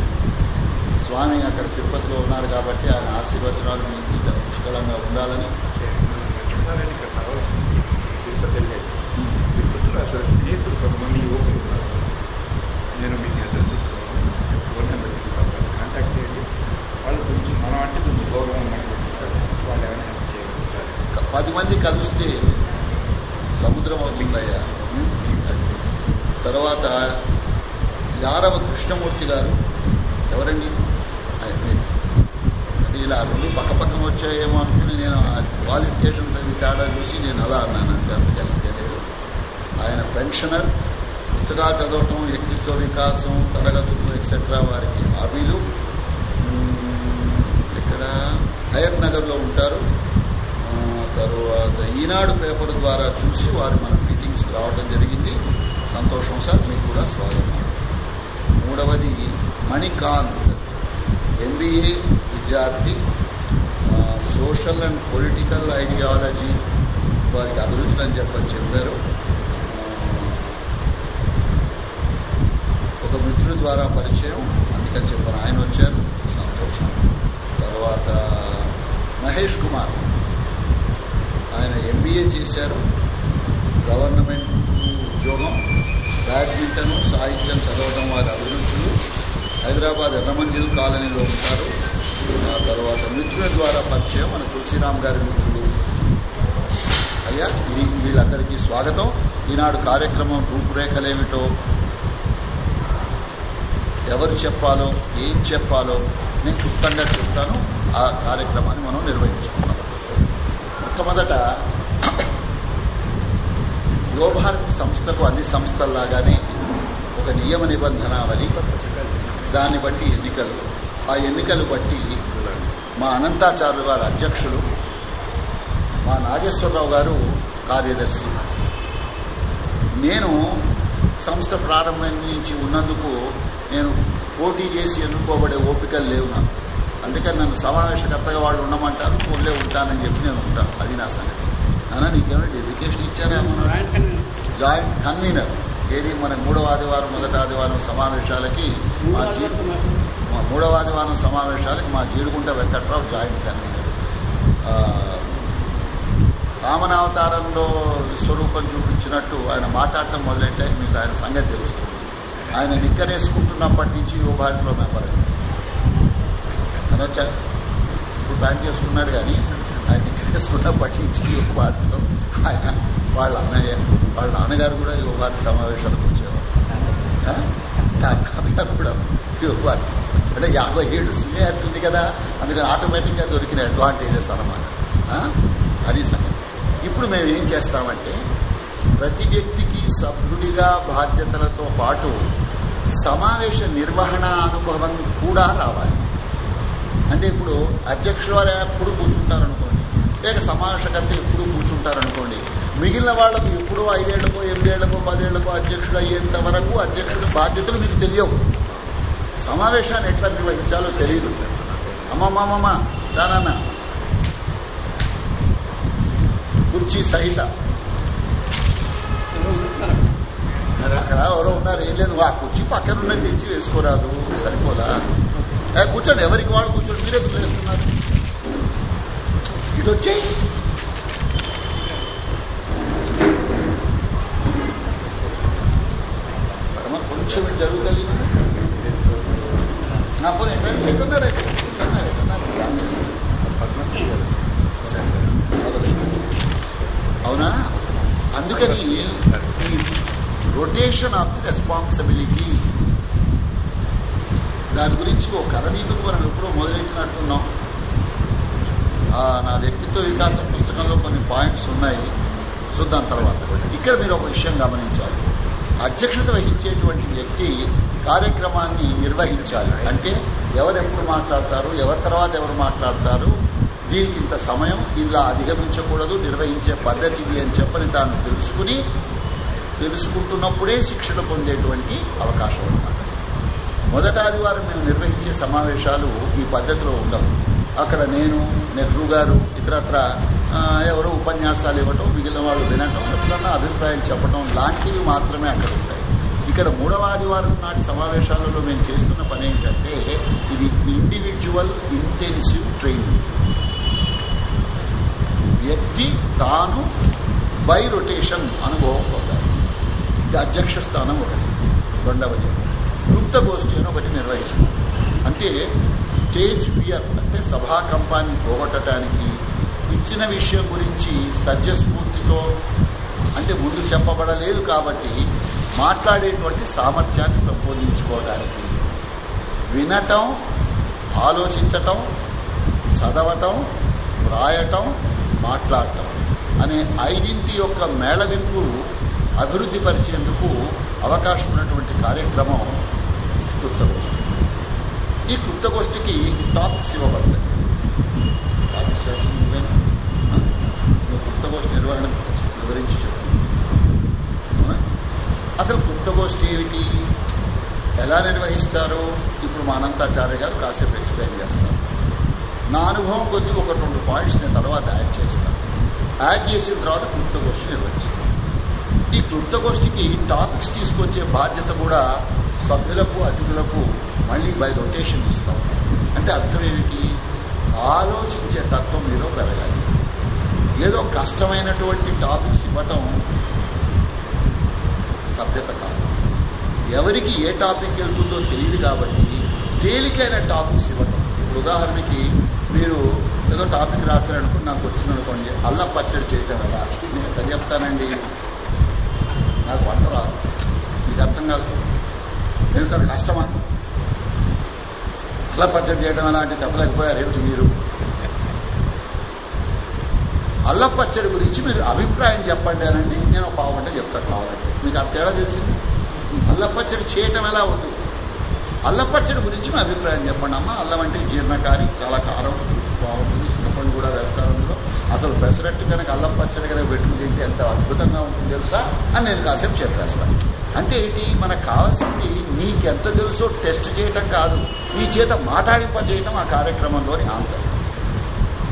స్వామి అక్కడ తిరుపతిలో ఉన్నారు కాబట్టి ఆయన ఆశీర్వచనాలు మీకు పుష్కలంగా ఉండాలని. తిరుపతిలో అసలు స్నేహితులు కొంతమంది యువకులు ఉన్నారు. నేను మీకు అడ్రస్ ఇస్తాను ఫోన్ నెంబర్ కాంటాక్ట్ చేయండి. వాళ్ళు గురించి మనం అంటే కొంచెం గౌరవం మనకు వాళ్ళు ఏమైనా హెల్ప్ చేయగలుగుతారు. పది మంది కలిస్తే సముద్రం అవుతుందయ్యా. తర్వాత యారవ కృష్ణమూర్తి గారు ఎవరండి? ఆయన పేరు. అంటే ఇలా రెండు పక్క పక్కన వచ్చాయేమో అనుకుని నేను క్వాలిఫికేషన్స్ అవి తేడా చూసి నేను అలా అన్నాను. అంతే అంతకంటే లేదు ఆయన పెన్షనర్ పుస్తకాలు చదవటం వ్యక్తిత్వ వికాసం తరగతులు ఎక్సెట్రా వారికి హాబీలు. ఇక్కడ హయత్ నగర్లో ఉంటారు. తరువాత తర్వాత ఈనాడు పేపర్ ద్వారా చూసి వారు మన మీటింగ్స్ రావడం జరిగింది. సంతోషం సార్ మీకు కూడా స్వాగతం. మూడవది మణికాంత్ ఎంబీఏ విద్యార్థి. Social and political ideology. వారికి అభిరుచులు అని చెప్పని చెప్పారు ఆ, ఒక మిత్రుడి ద్వారా పరిచయం. అందుకని చెప్పారు. ఆయన వచ్చారు. సంతోషం. తర్వాత మహేష్ కుమార్. ఆయన ఎంబీఏ చేశారు. గవర్నమెంట్ ఉద్యోగం బ్యాడ్మింటన్ సాహిత్యం చదవడం వారి అభిరుచులు. హైదరాబాద్ ఎర్రమంజిల్ కాలనీలో ఉంటారు. ఆ తర్వాత మిత్రుల ద్వారా పరిచయం మన తులసిరామ్ గారి మిత్రులు. అయ్యా ఇది వీళ్ళందరికీ స్వాగతం. ఈనాడు కార్యక్రమం రూపురేఖలేమిటో ఎవరు చెప్పాలో ఏం చెప్పాలో నేను క్లుప్తంగా చెప్తాను. ఆ కార్యక్రమాన్ని మనం నిర్వహించుకున్నాం మొట్టమొదట యువభారతి సంస్థకు అన్ని సంస్థల్లాగానే ఒక నియమ నిబంధనావళి దాన్ని బట్టి ఎన్నికలు. ఆ ఎన్నికలు బట్టి మా అనంతాచార్యులు గారు అధ్యక్షులు మా నాగేశ్వరరావు గారు కార్యదర్శి. నేను సంస్థ ప్రారంభం నుంచి ఉన్నందుకు నేను పోటీ చేసి ఎన్నుకోబడే ఓపికలు లేవు నాకు. అందుకని నన్ను సమావేశకర్తగా వాళ్ళు ఉండమంటారు ఊళ్ళే ఉంటానని చెప్పి నేను ఉంటాను అది నా సంగతి. నాన్న నీకేమైనా డెడికేషన్ ఇచ్చారేమో జాయింట్ కన్వీనర్. ఏది? మన మూడవ ఆదివారం మొదటి ఆదివారం సమావేశాలకి మా మూడవ ఆదివారం సమావేశాలకి మా జీడుగుంట వెంకట్రావు జాయింట్ కన్వీనర్. వామనావతారంలో స్వరూపం విశ్వరూపం చూపించినట్టు ఆయన మాట్లాడటం మొదలెట్టే మీకు ఆయన సంగతి తెలుస్తుంది. ఆయన నిక్కరేసుకుంటున్నప్పటి నుంచి యువ భారతిలో మెంబర్ అనొచ్చా? ఇప్పుడు బ్యాన్ చేసుకున్నాడు కానీ ఆయన నిక్కరేసుకున్నప్పటి నుంచి యువ భారతిలో ఆయన వాళ్ళ అన్నయ్య వాళ్ళ నాన్నగారు కూడా యువ భారతి సమావేశాలకు వచ్చేవారు. నాన్నగారు కూడా యువ భారతి. అంటే యాభై ఏడు సీనియారిటీ ఉంది కదా అందుకని ఆటోమేటిక్గా దొరికిన అడ్వాంటేజెస్ అన్నమాట. అది సంగతి. ఇప్పుడు మేము ఏం చేస్తామంటే ప్రతి వ్యక్తికి సభ్యుడిగా బాధ్యతలతో పాటు సమావేశ నిర్వహణ అనుభవం కూడా రావాలి. అంటే ఇప్పుడు అధ్యక్షుల వారు ఎప్పుడు కూర్చుంటారనుకోండి లేక సమావేశకర్త ఎప్పుడు కూర్చుంటారనుకోండి మిగిలిన వాళ్ళకు ఎప్పుడో ఐదేళ్ళకో ఎనిమిదేళ్ళకో పదేళ్ళకో అధ్యక్షుడు అయ్యేంత వరకు అధ్యక్షుడి బాధ్యతలు మీకు తెలియవు. సమావేశాన్ని ఎట్లా నిర్వహించాలో తెలియదు అమ్మమ్మమ్మ దానన్నా కుర్చీ సహిత. అక్కడ ఎవరో ఉన్నారు ఏం లేదు ఆ కుర్చీ పక్కన ఉన్నది తెచ్చి వేసుకోరాదు సరిపోదా కూర్చోండి ఎవరికి వాళ్ళు కూర్చోండి మీరే వేస్తున్నారు ఇటు వచ్చేయి పరమ కొంచెం జరుగుతుంది. నా పోనీ ఎక్కడ- ఎక్కడున్నారు ఎక్కడున్నారు ఎక్కడున్నారు అవునా? అందుకని ఈ రొటేషన్ ఆఫ్ ది రెస్పాన్సిబిలిటీ దాని గురించి ఓ కథదీపకు మనం ఎప్పుడో మొదలెట్టినట్టున్నాం. నా వ్యక్తిత్వ వికాసం పుస్తకంలో కొన్ని పాయింట్స్ ఉన్నాయి. చూద్దాం తర్వాత. ఇక్కడ మీరు ఒక విషయం గమనించాలి. అధ్యక్షత వహించేటువంటి వ్యక్తి కార్యక్రమాన్ని నిర్వహించాలి. అంటే ఎవరెప్పుడు మాట్లాడతారు? ఎవరి తర్వాత ఎవరు మాట్లాడతారు? దీనికి ఇంత సమయం ఇలా అధిగమించకూడదు నిర్వహించే పద్ధతి ఇది అని చెప్పని తాను తెలుసుకుని తెలుసుకుంటున్నప్పుడే శిక్షణ పొందేటువంటి అవకాశం అన్నమాట మొదట ఆదివారం మేము నిర్వహించే సమావేశాలు ఈ పద్ధతిలో ఉండవు. అక్కడ నేను నెహ్రూ గారు ఇతరత్ర ఎవరో ఉపన్యాసాలు ఇవ్వటం మిగిలిన వాళ్ళు వినటం ఎప్పుడన్నా అభిప్రాయం చెప్పడం లాంటివి మాత్రమే అక్కడ ఉంటాయి. ఇక్కడ మూడవ ఆదివారం నాటి సమావేశాలలో మేము చేస్తున్న పని ఏంటంటే ఇది ఇండివిజువల్ ఇంటెన్సివ్ ట్రైనింగ్ వ్యక్తి తాను బై రొటేషన్ అనుభవం పొందాలి. ఇది అధ్యక్ష స్థానం ఒకటి రెండవది గుప్త గోష్ఠి అని ఒకటి నిర్వహిస్తాం. అంటే స్టేజ్ ఫియర్ అంటే సభా కంపాన్ని పోగొట్టడానికి ఇచ్చిన విషయం గురించి సత్యస్ఫూర్తితో అంటే ముందు చెప్పబడలేదు కాబట్టి మాట్లాడేటువంటి సామర్థ్యాన్ని పెంపొందించుకోవడానికి వినటం ఆలోచించటం చదవటం రాయటం మాట్లాడటం అనే ఐదింటి యొక్క మేళవింపు అభివృద్ధి పరిచేందుకు అవకాశం ఉన్నటువంటి కార్యక్రమం క్లుప్తగోష్ఠి ఈ క్లుప్తగోష్ఠికి టాపిక్స్ ఇవ్వబడతాయి టాపిక్స్ క్లుప్తగోష్ఠి నిర్వహణ వివరించి? అసలు క్లుప్తగోష్ఠి ఏమిటి? ఎలా నిర్వహిస్తారు? ఇప్పుడు మా అనంతాచార్య గారు కాసేపు ఎక్స్ప్లెయిన్ చేస్తారు. నా అనుభవం కొద్ది ఒక రెండు పాయింట్స్ నేను తర్వాత యాడ్ చేస్తాను. యాడ్ చేసిన తర్వాత క్లుప్తగోష్ఠి నిర్వహిస్తాను ఈ క్లుప్తగోష్ఠికి టాపిక్స్ తీసుకొచ్చే బాధ్యత కూడా సభ్యులకు అతిథులకు మళ్ళీ బై రొటేషన్ ఇస్తాం. అంటే అర్థం ఏమిటి? ఆలోచించే తత్వం మీలో పెరగాలి. ఏదో కష్టమైనటువంటి టాపిక్స్ ఇవ్వటం సభ్యత కాదు. ఎవరికి ఏ టాపిక్ వెళ్తుందో తెలియదు కాబట్టి తేలికైన టాపిక్స్ ఇవ్వటం. ఇప్పుడు ఉదాహరణకి మీరు ఏదో టాపిక్ రాశారనుకుని నాకు వచ్చిందనుకోండి అల్లం పచ్చడి చేయటం ఎలా? నేను ఎట్లా చెప్తానండి? నాకు వంట రాదు. మీకు అర్థం కాదు. నేను సార్ కష్టమా? అల్లం పచ్చడి చేయడం ఎలా అంటే చెప్పలేకపోయారు ఏమిటి మీరు? అల్లం పచ్చడి గురించి మీరు అభిప్రాయం చెప్పండి అనండి. నేను ఒక పావు చెప్తాను కావాలంటే మీకు ఆ తేడా తెలిసింది? అల్లం పచ్చడి చేయటం ఎలా ఉంది అల్లం పచ్చడి గురించి మీ అభిప్రాయం చెప్పండి అమ్మా. అల్లం అంటే జీర్ణకారి చాలా కారం బాగుంటుంది చింతపండు కూడా వేస్తారు అందులో. అసలు పెసరట్టు కనుక అల్లం పచ్చడి కనుక పెట్టుకు తింటే ఎంత అద్భుతంగా ఉంటుంది తెలుసా అని నేను కాసేపు చెప్పేస్తాను అంటే ఏంటి? మనకు కావాల్సింది నీకెంత తెలుసో టెస్ట్ చేయటం కాదు. నీ చేత మాట్లాడింపజేయటం ఆ కార్యక్రమంలోని ఆంతరం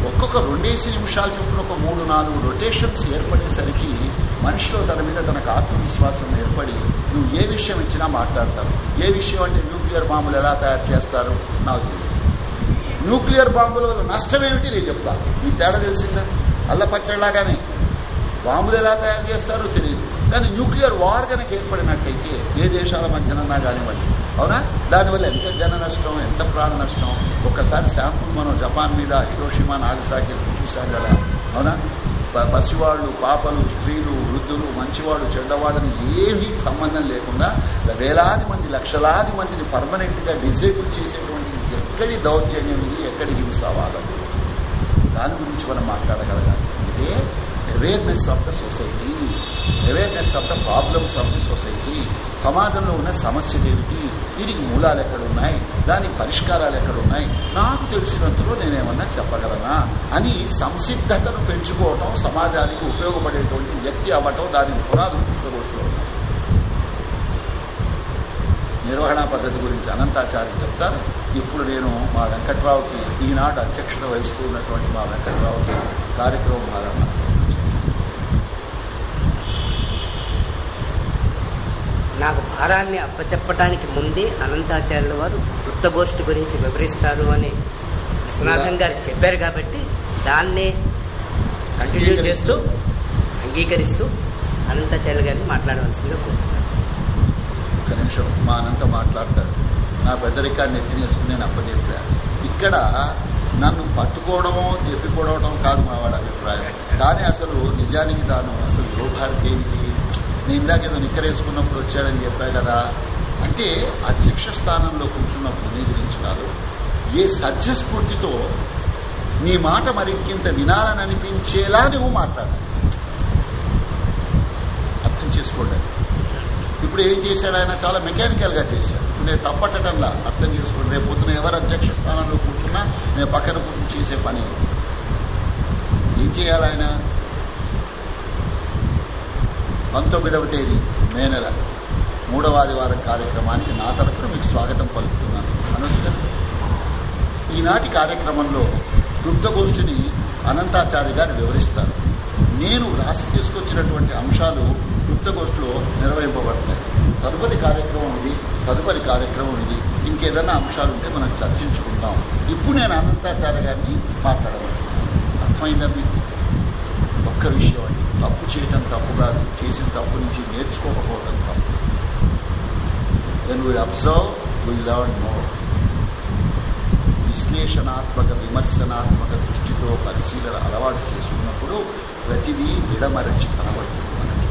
ఒక్కొక్క రెండేసి నిమిషాలు చొప్పున ఒక మూడు నాలుగు రొటేషన్స్ ఏర్పడేసరికి మనిషిలో తన మీద తనకు ఆత్మవిశ్వాసం ఏర్పడి నువ్వు ఏ విషయం ఇచ్చినా మాట్లాడతావు. ఏ విషయం అంటే న్యూక్లియర్ బాంబులు ఎలా తయారు చేస్తారు? నాకు తెలియదు న్యూక్లియర్ బాంబుల వల్ల నష్టం ఏమిటి? నేను చెప్తా. మీ తేడా తెలిసిందా? అల్లపచ్చడిలాగానే బాంబులు ఎలా తయారు చేస్తారో తెలియదు కానీ న్యూక్లియర్ వార్ కనుక ఏర్పడినట్టయితే ఏ దేశాల మధ్యనన్నా కానివ్వండి. అవునా? దానివల్ల ఎంత జన నష్టం ఎంత ప్రాణ నష్టం? ఒక్కసారి శాంపుల్ మనం జపాన్ మీద హిరోషిమా నాగసాకి చూశాం కదా. అవునా? ప- పసివాళ్ళు పాపలు స్త్రీలు వృద్ధులు మంచివాళ్ళు చెడ్డవాళ్ళని ఏమీ సంబంధం లేకుండా వేలాది మంది లక్షలాది మందిని పర్మనెంట్గా డిసేబుల్ చేసేటువంటి ఎక్కడి దౌర్జన్యం ఇది ఎక్కడి హింసావాదం? దాని గురించి మనం మాట్లాడగలగాలి. ఇదే awareness of the society awareness of the problems of the society సమాజంలో ఉన్న సమస్యలు ఏమిటి? దీనికి మూలాలు ఎక్కడున్నాయి దానికి పరిష్కారాలు ఎక్కడున్నాయి నాకు తెలిసినంతలో నేనేమన్నా చెప్పగలనా? అని సంసిద్ధతను పెంచుకోవటం సమాజానికి ఉపయోగపడేటువంటి వ్యక్తి అవ్వటం దానికి పునాదు పుట్టుకొస్తూ నిర్వహణ పద్ధతి గురించి అనంతాచార్య చెప్తారు. ఇప్పుడు నేను మా వెంకట్రావుకి ఈనాడు అధ్యక్షత వహిస్తూ ఉన్నటువంటి మా వెంకట్రావుకి కార్యక్రమం ప్రారంభం. నాకు భారాన్ని అప్పచెప్పటానికి ముందే అనంతాచార్యుల వారు వృత్తగోష్ఠి గురించి వివరిస్తారు అని విశ్వనాథన్ గారు చెప్పారు కాబట్టి దాన్నే కంటిన్యూ చేస్తూ అంగీకరిస్తూ అనంతాచార్యుల గారిని మాట్లాడవలసిందిగా కోరుతున్నాను. ఒక్క నిమిషం. మా అనంత మాట్లాడతారు. నా పెద్దరికాన్ని ఎత్తినేసుకుని నేను అప్పచెప్పాను. ఇక్కడ నన్ను పట్టుకోవడమో చెప్పిపోవడం కాదు మా వాడి అభిప్రాయం. కానీ అసలు నిజానికి తాను అసలు యోగారికి ఏమిటి నేను ఇందాకేదో నిక్కరేసుకున్నప్పుడు వచ్చాడని చెప్పా కదా. అంటే అధ్యక్ష స్థానంలో కూర్చున్నప్పుడు నీ గురించి కాదు. ఏ సత్యస్ఫూర్తితో నీ మాట మరింకింత వినాలని అనిపించేలా నువ్వు మాట్లాడాలి అర్థం చేసుకోండి. ఇప్పుడు ఏం చేశాడు ఆయన? చాలా మెకానికల్గా చేశాడు. నేను తప్పట్టడంలా అర్థం చేసుకోండి. రేపు పొద్దున ఎవరు అధ్యక్ష స్థానంలో కూర్చున్నా నేను పక్కన చేసే పని. ఏం చేయాలి ఆయన? పంతొమ్మిదవ తేదీ మే నెల. మూడవ ఆదివారం కార్యక్రమానికి నా తరఫున మీకు స్వాగతం పలుకుతున్నాను. అనొచ్చు ఈనాటి కార్యక్రమంలో దుగ్ధగోష్ఠిని అనంతాచార్య గారు వివరిస్తారు. నేను రాసి తీసుకొచ్చినటువంటి అంశాలు గుప్తగోష్ఠిలో నిర్వహింపబడతాయి. తదుపరి కార్యక్రమం ఇది తదుపరి కార్యక్రమం ఇది. ఇంకేదన్నా అంశాలు ఉంటే మనం చర్చించుకుందాం. ఇప్పుడు నేను అనంతాచార్య గారిని మాట్లాడబడుతున్నాను అర్థమైందా మీకు? ఒక్క విషయం అండి. తప్పు చేయటం తప్పు కాదు. చేసిన తప్పు నుంచి నేర్చుకోకపోవటం తప్పు. Then we observe we learn more విశ్లేషణాత్మక విమర్శనాత్మక దృష్టితో పరిశీలన అలవాటు చేసుకున్నప్పుడు ప్రతిదీ విడమరచి కనబడుతుంది మనకి.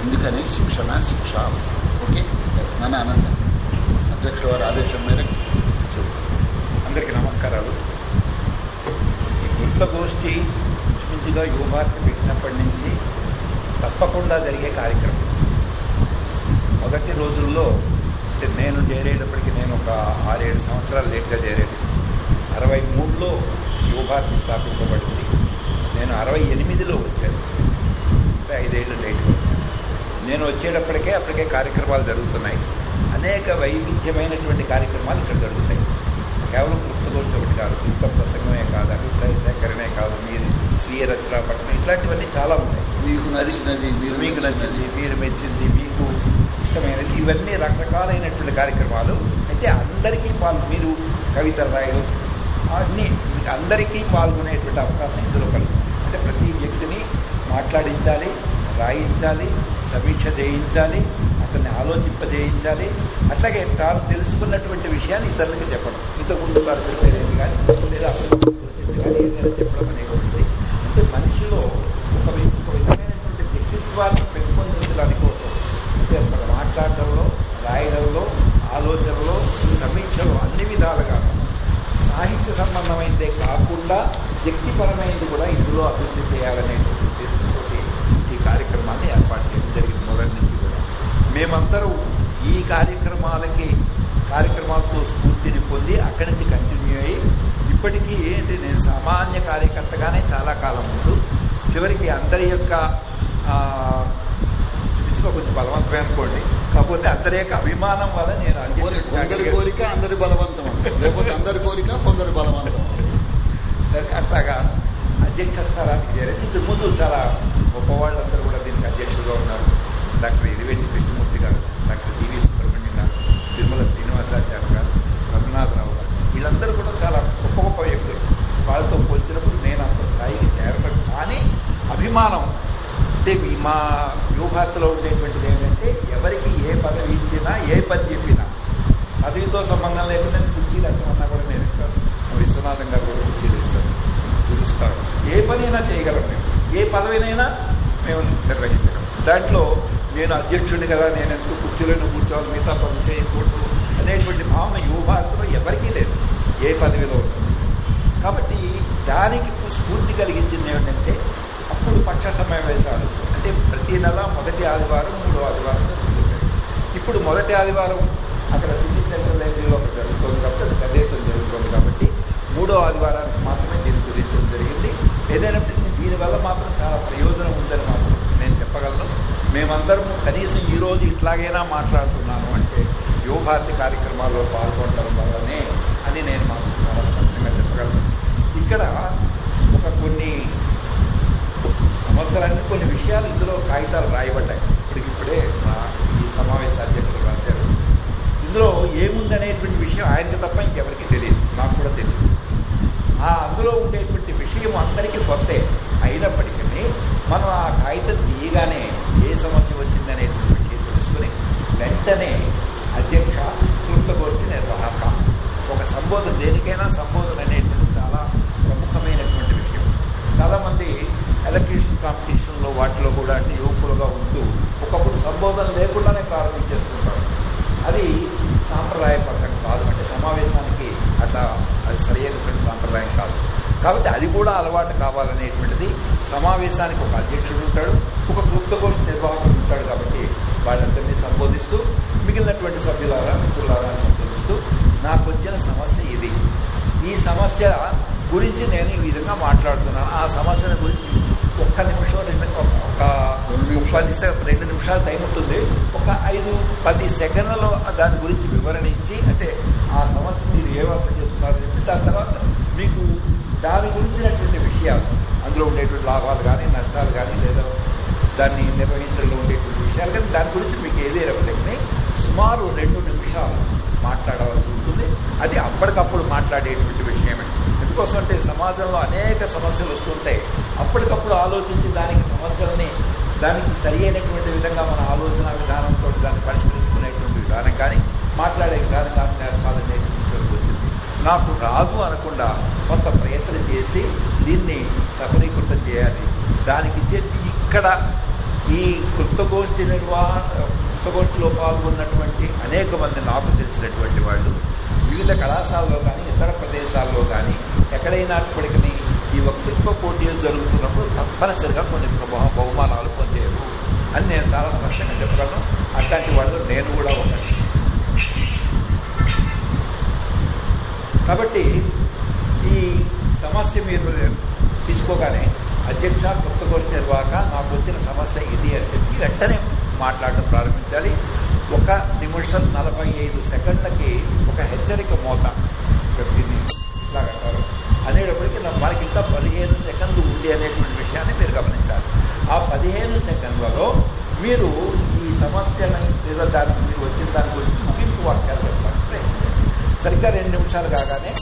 అందుకనే శిక్షణ శిక్ష అవసరం. ఓకే? నన్ను ఆనందం అధ్యక్షుల వారి ఆదేశం మేరకు అందరికీ నమస్కారాలు. ఈ గుప్త గోష్ఠి ఇంచుమించుగా యువభారతి పెట్టినప్పటి నుంచి తప్పకుండా జరిగే కార్యక్రమం. మొదటి రోజుల్లో అంటే నేను చేరేటప్పటికి నేను ఒక ఆరేడు సంవత్సరాలు లేట్గా చేరేది. అరవై మూడులో యువభారతి స్థాపించబడింది. నేను అరవై ఎనిమిదిలో వచ్చాను. అంటే ఐదేళ్ళు లేట్గా వచ్చాను. నేను వచ్చేటప్పటికే అప్పటికే కార్యక్రమాలు జరుగుతున్నాయి. అనేక వైవిధ్యమైనటువంటి కార్యక్రమాలు ఇక్కడ జరుగుతాయి. కేవలం కృప్తగోష్ఠి ఒకటి కాదు కృప్త ప్రసంగమే కాదు అభిప్రాయ సేకరణే కాదు మీరు స్వీయ రచన పట్టణం ఇట్లాంటివన్నీ చాలా ఉంటాయి. మీకు నచ్చినది మీరు మీకు నచ్చింది మీరు మెచ్చింది మీకు ఇష్టమైనది. ఇవన్నీ రకరకాలైనటువంటి కార్యక్రమాలు. అయితే అందరికీ పాల్ మీరు కవితలు రాయడం అన్ని అందరికీ పాల్గొనేటువంటి అవకాశం ఇందులో కలుగుతుంది అంటే ప్రతి వ్యక్తిని మాట్లాడించాలి రాయించాలి సమీక్ష చేయించాలి అతన్ని ఆలోచింపజేయించాలి అట్లాగే తాను తెలుసుకున్నటువంటి విషయాన్ని ఇతరులకు చెప్పడం. ఇంతకుముందు తాను చెప్పేది కానీ లేదా అసలు కానీ ఏదైనా చెప్పడం అనేటువంటిది అంటే మనిషిలో ఒక ఒక విధమైన వ్యక్తిత్వాన్ని పెంపొందించడానికి కోసం. అంటే ఒక మాట్లాడటంలో రాయడంలో ఆలోచనలో సమీక్షలో అన్ని విధాలుగా సాహిత్య సంబంధమైనదే కాకుండా వ్యక్తిపరమైనది కూడా ఇందులో అభివృద్ధి చేయాలనేటువంటి ఉద్దేశంతో ఈ కార్యక్రమాన్ని ఏర్పాటు చేయడం జరిగింది మొదటి నుంచి కూడా. మేమందరూ ఈ కార్యక్రమాలకి కార్యక్రమాలతో స్ఫూర్తిని పొంది అక్కడి నుంచి కంటిన్యూ అయ్యి ఇప్పటికీ ఏంటి నేను సామాన్య కార్యకర్తగానే చాలా కాలం ముందు చివరికి అందరి యొక్క చూపించుకో కొంచెం బలవంతమే అనుకోండి. కాకపోతే యొక్క అభిమానం వల్ల నేను కొందరి అధ్యక్షుడిగా కోరిక అందరి బలవంతం. లేకపోతే అందరి కోరిక కొందరి బలవంతం. సరే అట్లాగా అధ్యక్ష స్థానానికి చేరేది ఇంతకు ముందు చాలా గొప్ప వాళ్ళందరూ కూడా దీనికి అధ్యక్షులుగా ఉన్నారు. డాక్టర్ ఇరివెంటి కృష్ణమూర్తి గారు డాక్టర్ డివి సుబ్రహ్మణ్యం గారు తిరుమల శ్రీనివాసాచార్య గారు రఘునాథరావు గారు. వీళ్ళందరూ కూడా చాలా గొప్ప గొప్ప వ్యక్తులు. వాళ్ళతో పోల్చినప్పుడు నేను అంత స్థాయికి చేరడం కానీ అభిమానం అంటే మా వ్యూహార్తలో ఉండేటువంటిది ఏంటంటే ఎవరికి ఏ పదవి ఇచ్చినా ఏ పని చెప్పినా పదవితో సంబంధం లేకుండా కుర్చీలు ఎక్కడన్నా కూడా నేను ఇస్తాను. విశ్వనాథం గారు కూడా కుర్చీలు ఇస్తారు చూపిస్తారు ఏ పనైనా చేయగలం మేము ఏ పదవినైనా మేము నిర్వహించగలం. దాంట్లో నేను అధ్యక్షుడిని కదా నేను ఎందుకు కుర్చీలను కూర్చోవాలి మిగతా పనులు చేయకూడదు అనేటువంటి భావన యువభారత్లో ఎవరికీ లేదు. ఏ పదవిలో ఉంటుంది కాబట్టి దానికి స్ఫూర్తి కలిగించింది ఏమిటంటే అప్పుడు పక్ష సమావేశాలు అంటే ప్రతి నెల మొదటి ఆదివారం మూడో ఆదివారం ఇప్పుడు మొదటి ఆదివారం అక్కడ సిటీ సెంట్రల్ లైబ్రరీలో ఒకటి జరుగుతుంది కాబట్టి అది పెద్ద ఎత్తున జరుగుతుంది కాబట్టి మూడో ఆదివారానికి మాత్రమే దీన్ని గురించడం జరిగింది. ఏదైనప్పటికీ దీనివల్ల మాత్రం చాలా ప్రయోజనం ఉందని మాత్రం నేను చెప్పగలను. మేమందరం కనీసం ఈరోజు ఇట్లాగైనా మాట్లాడుతున్నాను అంటే యువభారతి కార్యక్రమాల్లో పాల్గొనడం వల్లనే అని నేను మాత్రం చాలా స్పష్టంగా చెప్పగలను. ఇక్కడ ఒక కొన్ని సంవత్సరానికి కొన్ని విషయాలు ఇందులో కాగితాలు రాయబడ్డాయి. ఇప్పటికిప్పుడే మా ఈ సమావేశ అధ్యక్షులు రాశారు. ఇందులో ఏముందనేటువంటి విషయం ఆయనకి తప్ప ఇంకెవరికి తెలియదు. నాకు కూడా తెలియదు. ఆ అందులో ఉండేటువంటి విషయం అందరికీ కొత్తే అయినప్పటికీ మనం ఆ కాగితం తీయగానే ఏ సమస్య వచ్చిందనేటువంటి విషయం తెలుసుకుని వెంటనే అధ్యక్ష క్లుప్తగోష్ఠి నిర్వాహక ఒక సంబోధన దేనికైనా సంబోధన అనేటువంటి చాలా ప్రముఖమైనటువంటి విషయం. చాలామంది ఎలక్ట్రీషియన్ కాంపిటీషన్లో వాటిలో కూడా అంటే యువకులుగా ఉంటూ ఒకప్పుడు సంబోధన లేకుండానే ప్రారంభించేస్తుంటారు అది సాంప్రదాయపద్ధతి కాదు. అంటే సమావేశానికి అట్లా అది సరైనటువంటి సాంప్రదాయం కాదు. కాబట్టి అది కూడా అలవాటు కావాలనేటువంటిది సమావేశానికి ఒక అధ్యక్షుడు ఉంటాడు ఒక క్లుప్తగోష్ఠి నిర్వాహకుడు ఉంటాడు కాబట్టి వాళ్ళందరినీ సంబోధిస్తూ మిగిలినటువంటి సభ్యులారా మిత్రులారా సంబోధిస్తూ నాకు వచ్చిన సమస్య ఇది. ఈ సమస్య గురించి నేను ఈ విధంగా మాట్లాడుతున్నాను. ఆ సమస్యల గురించి ఒక్క నిమిషం రెండు ఒక సె- రెండు నిమిషాలు. టైం ఉంటుంది. ఒక ఐదు పది సెకండ్లలో దాని గురించి వివరణ ఇచ్చి అంటే ఆ సమస్య మీరు ఏం అర్థం చేస్తున్నారు చెప్పి దాని తర్వాత మీకు దాని గురించినటువంటి విషయాలు అందులో ఉండేటువంటి లాభాలు కానీ నష్టాలు కానీ లేదా దాన్ని నిర్వహించడంలో ఉండేటువంటి విషయాలు కానీ దాని గురించి మీకు ఏదేనప్పటికీ సుమారు రెండు నిమిషాలు మాట్లాడవలసి ఉంటుంది. అది అప్పటికప్పుడు మాట్లాడేటువంటి విషయమే. ఎందుకోసం అంటే సమాజంలో అనేక సమస్యలు వస్తుంటాయి అప్పటికప్పుడు ఆలోచించి దానికి సమస్యలని దానికి సరి అయినటువంటి విధంగా మన ఆలోచన విధానంతో దాన్ని పరిష్కరించుకునేటువంటి విధానం కానీ మాట్లాడే విధానం కానీ నేర్పాలనేటువంటి వచ్చింది నాకు రాదు అనకుండా కొంత ప్రయత్నం చేసి దీన్ని సఫలీకృతం చేయాలి. దానికి చెప్పి ఇక్కడ ఈ కృప్తగోష్ఠి నిర్వహణ కృప్తగోష్ఠిలో పాల్గొన్నటువంటి అనేక మంది నాకు తెలిసినటువంటి వాళ్ళు వివిధ కళాశాలలో కానీ ఇతర ప్రదేశాల్లో కానీ ఎక్కడైనప్పటికీ ఈ వక్తృత్వ పోటీలు జరుగుతున్నప్పుడు తప్పనిసరిగా కొన్ని బహుమానాలు పొందేరు అని నేను చాలా స్పష్టంగా చెప్పగలను. అట్లాంటి వాళ్ళు నేను కూడా ఒకటి కాబట్టి ఈ సమస్య మీరు తీసుకోగానే అధ్యక్ష కొత్తగోష్ఠి నిర్వాహక నాకు వచ్చిన సమస్య ఇది అని చెప్పి వెంటనే మాట్లాడటం ప్రారంభించాలి. ఒక నిమిషం నలభై ఐదు సెకండ్లకి ఒక హెచ్చరిక మోత. దీన్ని ఇట్లా అంటారు. అనేటప్పటికీ మనకి ఇంకా పదిహేను సెకండ్లు ఉంది అనేటువంటి విషయాన్ని మీరు గమనించాలి. ఆ పదిహేను సెకండ్లలో మీరు ఈ సమస్యని లేదా దాని మీరు వచ్చిన దాని గురించి ముగింపు వాక్యాలు చెప్పడానికి ప్రయత్నించండి సరిగ్గా రెండు నిమిషాలు కాగానే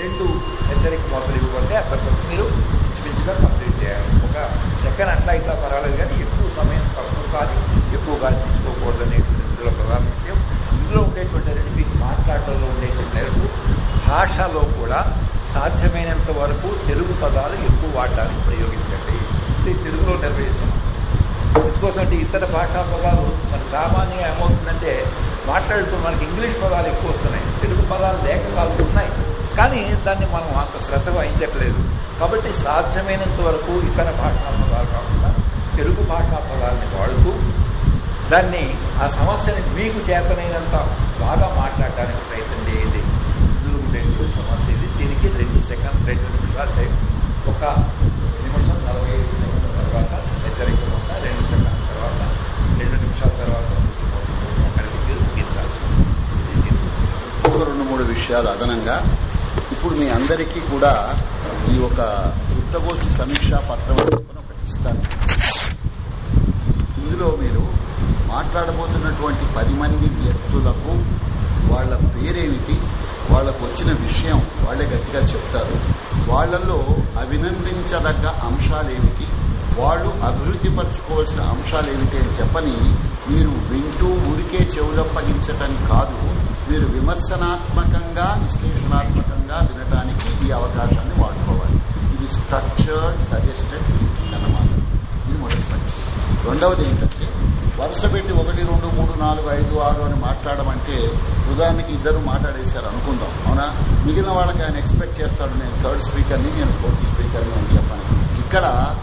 రెండు హెచ్చరిక మొదలు ఇవ్వబడితే అక్కడితో మీరు ఇంచుమించుగా కంప్లీట్ చేయాలి. ఒక సెకండ్ అట్లా ఇట్లా పర్వాలేదు కానీ ఎక్కువ సమయం తక్కువ కానీ ఎక్కువ కాదు తీసుకోకూడదు అనేటువంటి ఇందులో ప్రధాన విషయం. ఇందులో ఉండేటువంటి రెండు మీకు మాట్లాడటంలో ఉండేటువంటి మేరకు భాషలో కూడా సాధ్యమైనంత వరకు తెలుగు పదాలు ఎక్కువ వాడడానికి ప్రయోగించండి. ఇది తెలుగులో నిర్వహిస్తున్నాం. ఎందుకోసం అంటే ఇతర భాషా పదాలు మన సామాన్యంగా ఏమవుతుందంటే మాట్లాడుతూ మనకి ఇంగ్లీష్ పదాలు ఎక్కువ వస్తున్నాయి. తెలుగు పదాలు లేక కాదు ఉన్నాయి. కానీ దాన్ని మనం అంత శ్రద్ధ వహించట్లేదు కాబట్టి సాధ్యమైనంత వరకు ఇతర భాషా పదాలు కాకుండా తెలుగు భాషా పదాలని వాడుతూ దాన్ని ఆ సమస్యని మీకు చేతనైనంత బాగా మాట్లాడడానికి ప్రయత్నం చేయండి ఇందులో ఉండేటువంటి సమస్య ఇది దీనికి రెండు సెకండ్ రెండు నిమిషాలు టైం ఒక నిమిషం నలభై ఐదు సెకండ్ల తర్వాత హెచ్చరిక రెండు సెకండ్ల తర్వాత రెండు నిమిషాల తర్వాత అక్కడికి మీరు ముగించాల్సింది ఒక రెండు మూడు విషయాలు అదనంగా. ఇప్పుడు మీ అందరికీ కూడా ఈ ఒక వృత్తగోష్ఠి సమీక్షా పత్రం ఒకటి ఇస్తాను. ఇందులో మీరు మాట్లాడబోతున్నటువంటి పది మంది వ్యక్తులకు వాళ్ళ పేరేమిటి వాళ్ళకు వచ్చిన విషయం వాళ్ళే గట్టిగా చెప్తారు. వాళ్ళలో అభినందించదగ్గ అంశాలేమిటి వాళ్ళు అభివృద్ధి పరచుకోవాల్సిన అంశాలేమిటి అని చెప్పని మీరు వింటూ ఊరికే చెవులప్పగించటం కాదు. మీరు విమర్శనాత్మకంగా విశ్లేషణాత్మకంగా వినటానికి ఈ అవకాశాన్ని వాడుకోవాలి. ఇది స్ట్రక్చర్డ్ సజెస్టెడ్ థింకింగ్ అన్నమాట. ఇది మొదటి సంఖ్య రెండవది ఏంటంటే వరుస పెట్టి ఒకటి రెండు మూడు నాలుగు ఐదు ఆరు అని మాట్లాడమంటే ఉదాహరణకి ఇద్దరు మాట్లాడేశారు అనుకుందాం. అవునా? మిగిలిన వాళ్ళకి ఆయన ఎక్స్పెక్ట్ చేస్తాడు నేను థర్డ్ స్పీకర్ని నేను ఫోర్త్ స్పీకర్ని అని చెప్పాను ఇక్కడ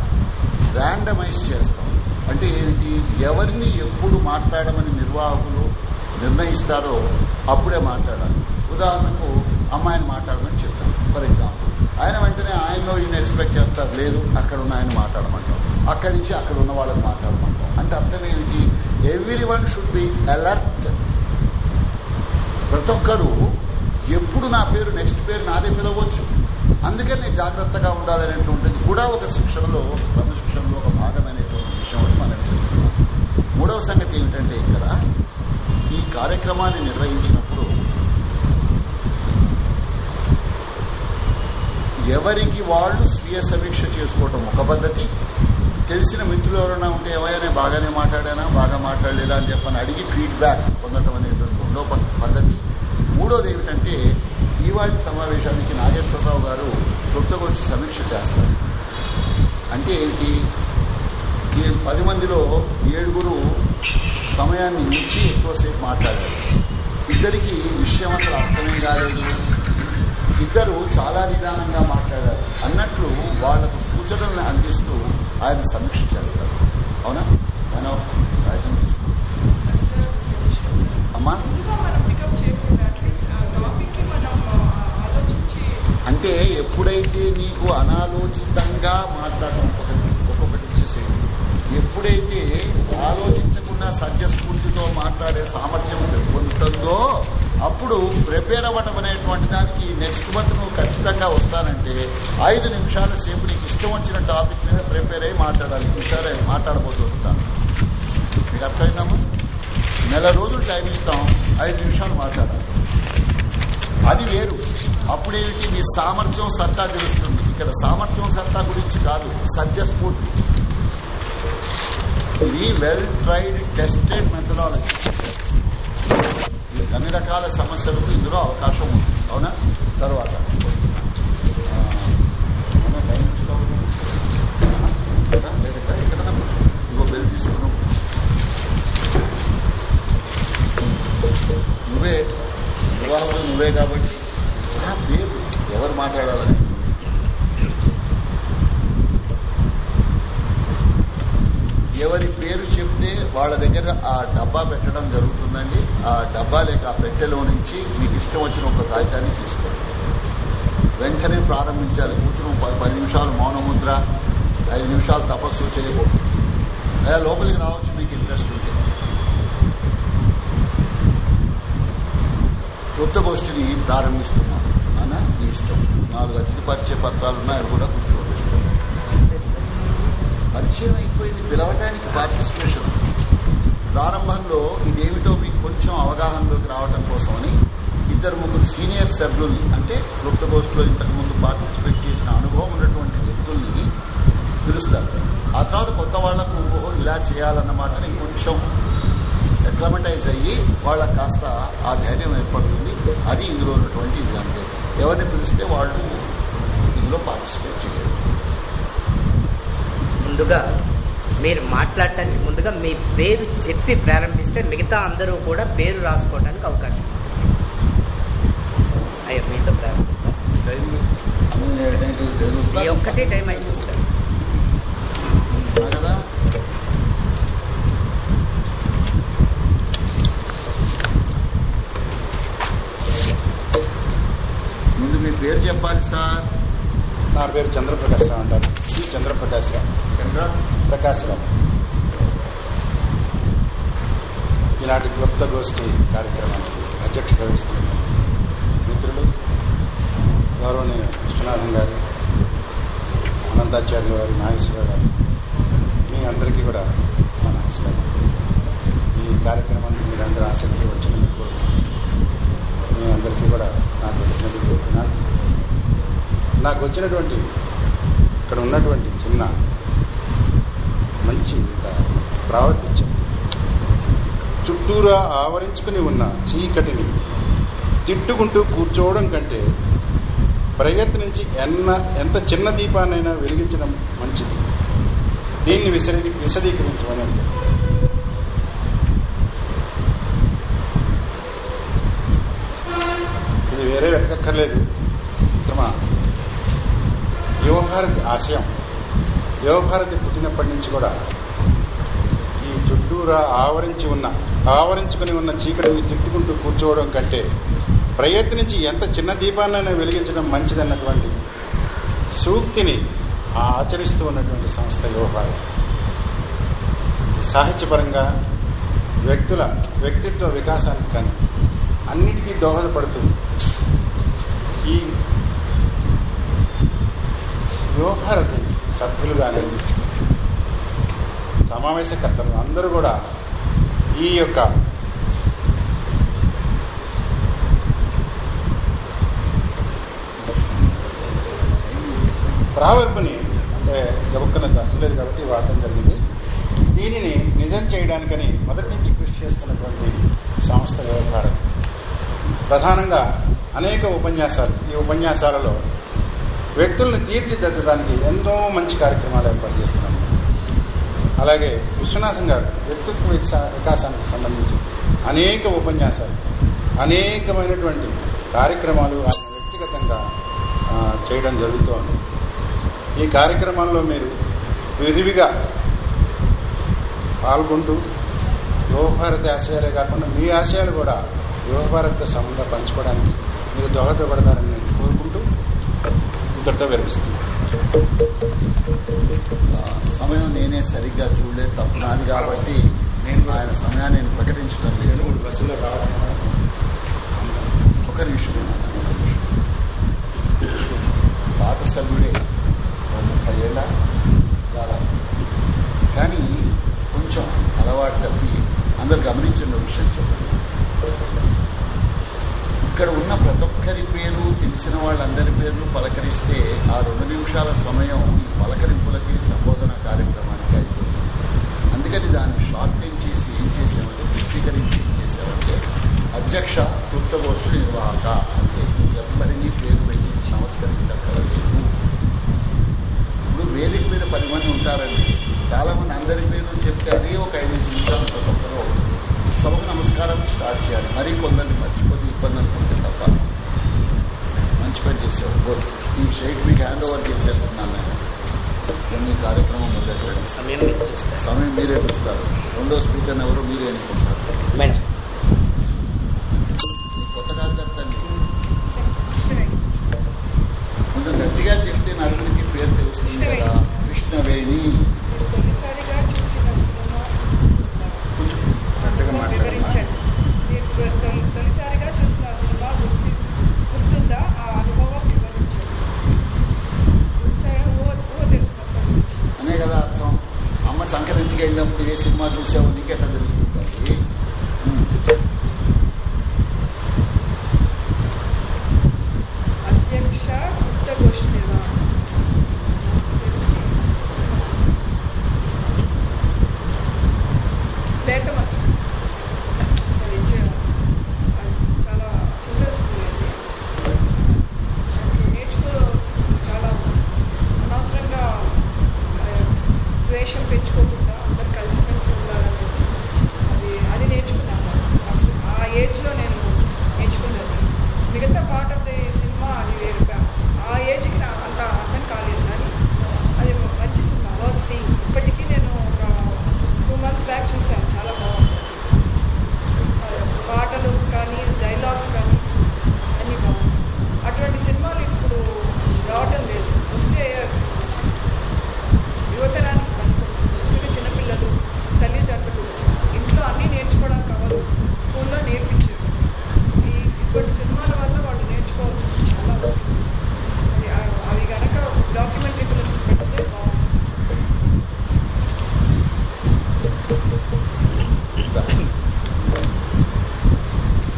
ర్యాండమైజ్ చేస్తాం. అంటే ఏంటి? ఎవరిని ఎప్పుడు మాట్లాడమని నిర్వాహకులు నిర్ణయిస్తారో అప్పుడే మాట్లాడాలి. ఉదాహరణకు అమ్మాయిని మాట్లాడమని చెప్పాను ఫర్ ఎగ్జాంపుల్. ఆయన వెంటనే ఆయనలో ఈయన ఎక్స్పెక్ట్ చేస్తారు లేదు అక్కడ ఉన్న ఆయన మాట్లాడమంటాం. అక్కడి నుంచి అక్కడ ఉన్న వాళ్ళని మాట్లాడమంటాం. అంటే అర్థం ఏమిటి? Everyone should be alert ప్రతి ఒక్కరూ ఎప్పుడు నా పేరు నెక్స్ట్ పేరు నాదే పిలవచ్చు. అందుకే నేను జాగ్రత్తగా ఉండాలనేటువంటిది కూడా ఒక శిక్షణలో క్రమశిక్షణలో ఒక భాగమైనటువంటి విషయం అని మనం చెప్తున్నాం మూడవ సంగతి ఏమిటంటే ఇక్కడ ఈ కార్యక్రమాన్ని నిర్వహించినప్పుడు ఎవరికి వాళ్ళు స్వీయ సమీక్ష చేసుకోవటం ఒక పద్ధతి. తెలిసిన మిత్రులు ఎవరైనా ఉంటే ఎవరైనా బాగానే మాట్లాడానా? బాగా మాట్లాడలేదా? అని చెప్పని అడిగి ఫీడ్బ్యాక్ పొందటం అనేటువంటి రెండో ప- పద్ధతి. మూడోది ఏమిటంటే ఈవాటి సమావేశానికి నాగేశ్వరరావు గారు కొత్తగొచ్చి సమీక్ష చేస్తారు. అంటే ఏంటి? పది మందిలో ఏడుగురు సమయాన్ని మించి ఎక్కువసేపు మాట్లాడారు. ఇద్దరికి విషయం అసలు అర్థమే కాలేదు. ఇద్దరు చాలా నిదానంగా మాట్లాడారు. అన్నట్లు వాళ్ళకు సూచనలను అందిస్తూ ఆయన సమీక్ష చేస్తారు. అవునా? మనం ప్రయత్నం అమ్మా? అంటే ఎప్పుడైతే నీకు అనాలోచితంగా మాట్లాడడం ఒక్కొక్కటి ఒక్కొక్కటి ఇచ్చేసేది ఎప్పుడైతే ఆలోచించకుండా సత్యస్ఫూర్తితో మాట్లాడే సామర్థ్యం పెరుగుతుందో అప్పుడు ప్రిపేర్ అవ్వటం అనేటువంటి దానికి నెక్స్ట్ మంత్ నువ్వు ఖచ్చితంగా వస్తానంటే ఐదు నిమిషాల సేపు నీకు ఇష్టం వచ్చిన టాపిక్ మీద ప్రిపేర్ అయ్యి మాట్లాడాలి. ఈసారి మాట్లాడబోతుంటాను మీకు అర్థమైందమ్మా? నెల రోజులు టైం ఇస్తాం ఐదు నిమిషాలు మాట్లాడాలి. అది వేరు. అప్పుడేమిటి? మీ సామర్థ్యం సత్తా తెలుస్తుంది. ఇక్కడ సామర్థ్యం సత్తా గురించి కాదు సత్యస్ఫూర్తి. ఇది వెల్ ట్రైడ్ టెస్టెడ్ మెథడాలజీ అన్ని రకాల సమస్యలకు ఇందులో అవకాశం ఉంది. అవునా? తర్వాత. బెల్ తీసుకున్నాం. నువ్వే. వివాహం నువ్వే కాబట్టి. పేరు ఎవరు మాట్లాడాలని? ఎవరి పేరు చెప్తే వాళ్ళ దగ్గర ఆ డబ్బా పెట్టడం జరుగుతుందండి. ఆ డబ్బా లేక ఆ పెట్టెలో నుంచి మీకు ఇష్టం వచ్చిన ఒక కాగితాన్ని తీసుకోండి వెంటనే ప్రారంభించాలి. కూర్చుని పది పది నిమిషాలు మౌనముద్ర ఐదు నిమిషాలు తపస్సు చేయకూడదు. అలా లోపలికి రావచ్చు మీకు ఇంట్రెస్ట్ ఉంటే కొత్త గోష్ఠిని ప్రారంభిస్తున్నాం. అన్న మీ ఇష్టం. నాలుగు అతిథి పరిచయ పత్రాలు అవి కూడా కూర్చోండి. పరిచయం అయిపోయింది. పిలవటానికి పార్టిసిపేషన్ ప్రారంభంలో ఇదేమిటో మీకు కొంచెం అవగాహనలోకి రావడం కోసమని ఇద్దరు ముగ్గురు సీనియర్ సభ్యుల్ని అంటే గుప్తగోష్ఠిలో ఇంతకుముందు పార్టిసిపేట్ చేసిన అనుభవం ఉన్నటువంటి వ్యక్తుల్ని పిలుస్తారు. ఆ తర్వాత కొత్త వాళ్ళకు ఇలా చేయాలన్నమాట అని కొంచెం అక్లమటైజ్ అయ్యి వాళ్ళకి కాస్త ఆ ధైర్యం ఏర్పడుతుంది. అది ఇందులో ఉన్నటువంటి ఇది అంతే. ఎవరిని పిలిస్తే వాళ్ళు ఇందులో పార్టిసిపేట్ చేయరు. ముందుగా మీరు మాట్లాడటానికి ముందుగా మీ పేరు చెప్పి ప్రారంభిస్తే మిగతా అందరూ కూడా పేరు రాసుకోవడానికి అవకాశం ఉంది. అయ్యో మీతో ప్రారంభిస్తాం ఒక్కటే టైం అయి చూస్తారు ముందు మీ పేరు చెప్పాలి సార్. నా పేరు చంద్రప్రకాశ్ రావు అంటారు. శ్రీ చంద్రప్రకాశ్ రావు. చంద్ర? ప్రకాశ్ రావు. ఈనాటి క్లుప్త గోష్ఠి కార్యక్రమానికి అధ్యక్షత వహిస్తున్న మిత్రులు గౌరవనీయ విశ్వనాథం గారు అనంతాచార్యులు గారు నాగేశ్వర గారు మీ అందరికీ కూడా నా నమస్కారం. ఈ కార్యక్రమానికి మీరందరూ ఆసక్తి వచ్చినందుకు మీ అందరికీ కూడా నాకు వచ్చినందుకు నాకు వచ్చినటువంటి ఇక్కడ ఉన్నటువంటి చిన్న మంచి ప్రావర్తించింది చుట్టూరా ఆవరించుకుని ఉన్న చీకటిని తిట్టుకుంటూ కూర్చోవడం కంటే ప్రయత్నించి ఎన్న ఎంత చిన్న దీపాన్నైనా వెలిగించడం మంచిది. దీన్ని విసరి విశదీకరించమని ఇది వేరే వెతకక్కర్లేదు. ఉత్తమ. యువభారతి ఆశయం. యువభారతి పుట్టినప్పటి నుంచి కూడా ఈ చుట్టూరా ఆవరించి ఉన్న ఆవరించుకుని ఉన్న చీకటిని తిట్టుకుంటూ కూర్చోవడం కంటే ప్రయత్నించి ఎంత చిన్న దీపాన్నైనా వెలిగించడం మంచిదన్నటువంటి సూక్తిని ఆచరిస్తూ ఉన్నటువంటి సంస్థ యువభారతి. సాహిత్యపరంగా వ్యక్తుల వ్యక్తిత్వ వికాసానికి కానీ అన్నిటికీ దోహదపడుతుంది ఈ యువభారతి సభ్యులు కానీ సమావేశకర్తలు అందరూ కూడా ఈ యొక్క ప్రావర్పుని అంటే గబుక్కన దక్కలేదు కాబట్టి వాడటం జరిగింది. దీనిని నిజం చేయడానికని మొదటి నుంచి కృషి చేస్తున్నటువంటి సంస్థ వ్యవహారం. ప్రధానంగా అనేక ఉపన్యాసాలు ఈ ఉపన్యాసాలలో వ్యక్తుల్ని తీర్చిదిద్దడానికి ఎంతో మంచి కార్యక్రమాలు ఏర్పాటు చేస్తున్నాం. అలాగే విశ్వనాథం గారు వ్యక్తిత్వ వికాసానికి సంబంధించి అనేక ఉపన్యాసాలు అనేకమైనటువంటి కార్యక్రమాలు ఆయన వ్యక్తిగతంగా చేయడం జరుగుతోంది. ఈ కార్యక్రమాల్లో మీరు విరివిగా పాల్గొంటూ యువభారత ఆశయాలే కాకుండా మీ ఆశయాలు కూడా యువభారత్తో సంబంధం పంచుకోవడానికి మీరు దోహదపడతారని నేను కోరుకుంటూ ఇంతటితో ఆ, సమయం నేనే సరిగ్గా చూడలేదు తప్పు నాది కాబట్టి నేను ఆయన సమయాన్ని నేను ప్రకటించడం లేదు. బస్సులో రావడం ఒక నిమిషం. పాత సభ్యుడే ముప్పై ఏళ్ళ దాదాపు కానీ కొంచెం అలవాటు తప్పి అందరు గమనించిన విషయం చెప్పండి. ఇక్కడ ఉన్న ప్రతి ఒక్కరి పేరు తెలిసిన వాళ్ళందరి పేర్లు పలకరిస్తే ఆ రెండు నిమిషాల సమయం ఈ పలకరింపులకి సంబోధన కార్యక్రమానికి అయిపోతుంది. అందుకని దాన్ని షార్టేజ్ చేసి ఏం చేసామంటే పుష్టీకరించి ఏం చేసామంటే అధ్యక్ష కృప్తగోష్ఠి నిర్వాహక అంటే ఎవరిని పేరు పెట్టి నమస్కరించక్కర్లేదు. ఇప్పుడు వేదిక మీద పది మంది ఉంటారండి. చాలా మంది అందరి పేర్లు చెప్తే అది ఒక ఐదు నిమిషాలు ప్రతి ఒక్కరూ సభకు నమస్కారం స్టార్ట్ చేయాలి. మరీ కొందరిని మర్చిపోతే ఇబ్బంది అనుకుంటే తప్ప. మంచి పని చేశారు. ఈ షైట్ మీకు హ్యాండ్ ఓవర్ చేసేస్తున్నాను నేను. మీ కార్యక్రమం మొదలెట్టండి సమయం మీరు చూస్తారు. సమయం మీరే చూస్తారు. రెండో స్పీకర్ ఎవరు మీరే ఎన్నుకుంటారు మేడం. కొత్త కార్యకర్త అండి కృష్ణవేణి కొంచెం గట్టిగా చెప్తే నలుగురికి పేరు తెలుస్తుంది కదా. కృష్ణవేణి మీరు తొలిసారిగా చూసిన సినిమా కొంచెం గట్టిగా మాట్లాడండి తొలిసారిగా చూసిన సినిమా గుర్తుందా? ఆ అనుభవం అనే కదా అర్థం. అమ్మ సంక్రాంతికి వెళ్ళినప్పుడు ఏ సినిమా చూసావో నీకెట్లా తెలుస్తుంది ఉమ్. అధ్యక్ష గుప్త గోష్ఠిగా 被车撞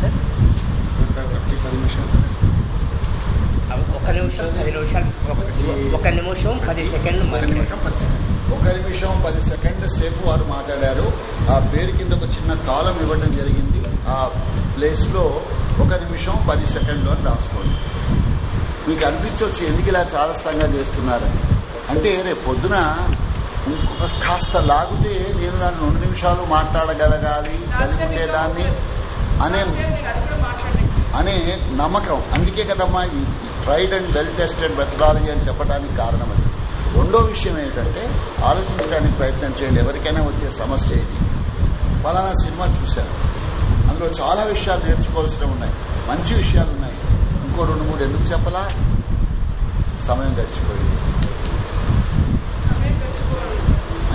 సార్? ఒక నిమిషం పది నిమిషాలు ఒక- నిమిషం పది సెకండ్లు ఒక నిమిషం పది సెకండ్ ఒక నిమిషం పది సెకండ్ల సేపు వారు మాట్లాడారు. ఆ పేరు కింద ఒక చిన్న కాలం ఇవ్వడం జరిగింది. ఆ ప్లేస్లో ఒక నిమిషం పది సెకండ్లు అని రాసుకోండి. మీకు అనిపించవచ్చు ఎందుకు ఇలా చాదస్తంగా చేస్తున్నారని. అంటే రేపు పొద్దున ఇంకొక కాస్త లాగితే నేను దాన్ని రెండు నిమిషాలు మాట్లాడగలగాలి కలిగి ఉండేదాన్ని అనే అనే నమ్మకం. అందుకే కదమ్మా ఈ tried and well tested methodology అని చెప్పడానికి కారణం అది. రెండో విషయం ఏంటంటే ఆలోచించడానికి ప్రయత్నం చేయండి. ఎవరికైనా వచ్చే సమస్య ఇది. ఫలానా సినిమా చూశారు. అందులో చాలా విషయాలు నేర్చుకోవాల్సినవి ఉన్నాయి. మంచి విషయాలు ఉన్నాయి. ఇంకో రెండు మూడు ఎందుకు చెప్పలా? సమయం గడిచిపోయింది. సమయం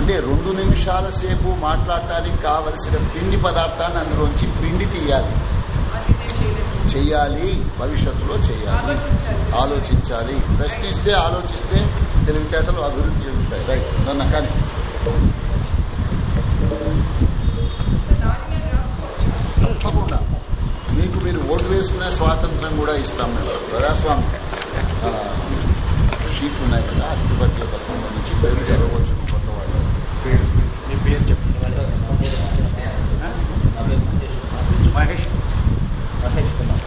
అంటే రెండు నిమిషాల సేపు మాట్లాడటానికి కావలసిన పిండి పదార్థాన్ని అందులోంచి పిండి తీయాలి. చెయ్యాలి భవిష్యత్తులో చేయాలి ఆలోచించాలి. ప్రశ్నిస్తే ఆలోచిస్తే తెలివితేటలు అభివృద్ధి చెందుతాయి. రైట్. నన్ను కానీ. తప్పకుండా. మీకు మీరు ఓటు వేసుకునే స్వాతంత్రం కూడా ఇస్తాం మేము. ప్రజాస్వామ్యం. షీట్లు ఉన్నాయి కదా అతిథిపత్య పత్రంలో నుంచి పేరు చదవచ్చు కొత్త వాళ్ళు. పేరు? మీ పేరు చెప్పండి మహేష్. మహేష్ కుమార్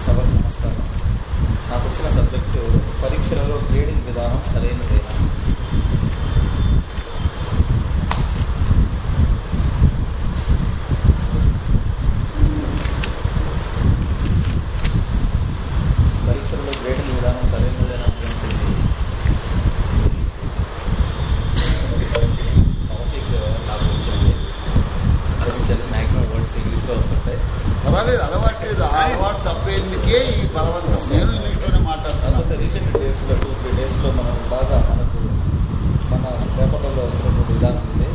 సభకు నమస్కారం. నాకు వచ్చిన సబ్జెక్టు పరీక్షలలో గ్రేడింగ్ విధానం సరైనదేనా? పరీక్షలలో గ్రేడింగ్ విధానం సరైనదేనా టాపిక్ నాకు వచ్చింది. క్షమించాలి మ్యాక్సిమం వర్డ్స్ ఇంగ్లీష్లో వస్తుంటాయి. పర్వాలేదు అలవాటు లేదు ఆ అలవాటు తప్పేందుకే ఈ బలవంతం నేను ఇంగ్లీష్లోనే మాట్లాడుతున్నాను కాకపోతే రీసెంట్ డేస్లో టూ త్రీ డేస్లో మనం బాగా మనకు మన పేపర్లలో వస్తున్నటువంటి విధానం ఇది.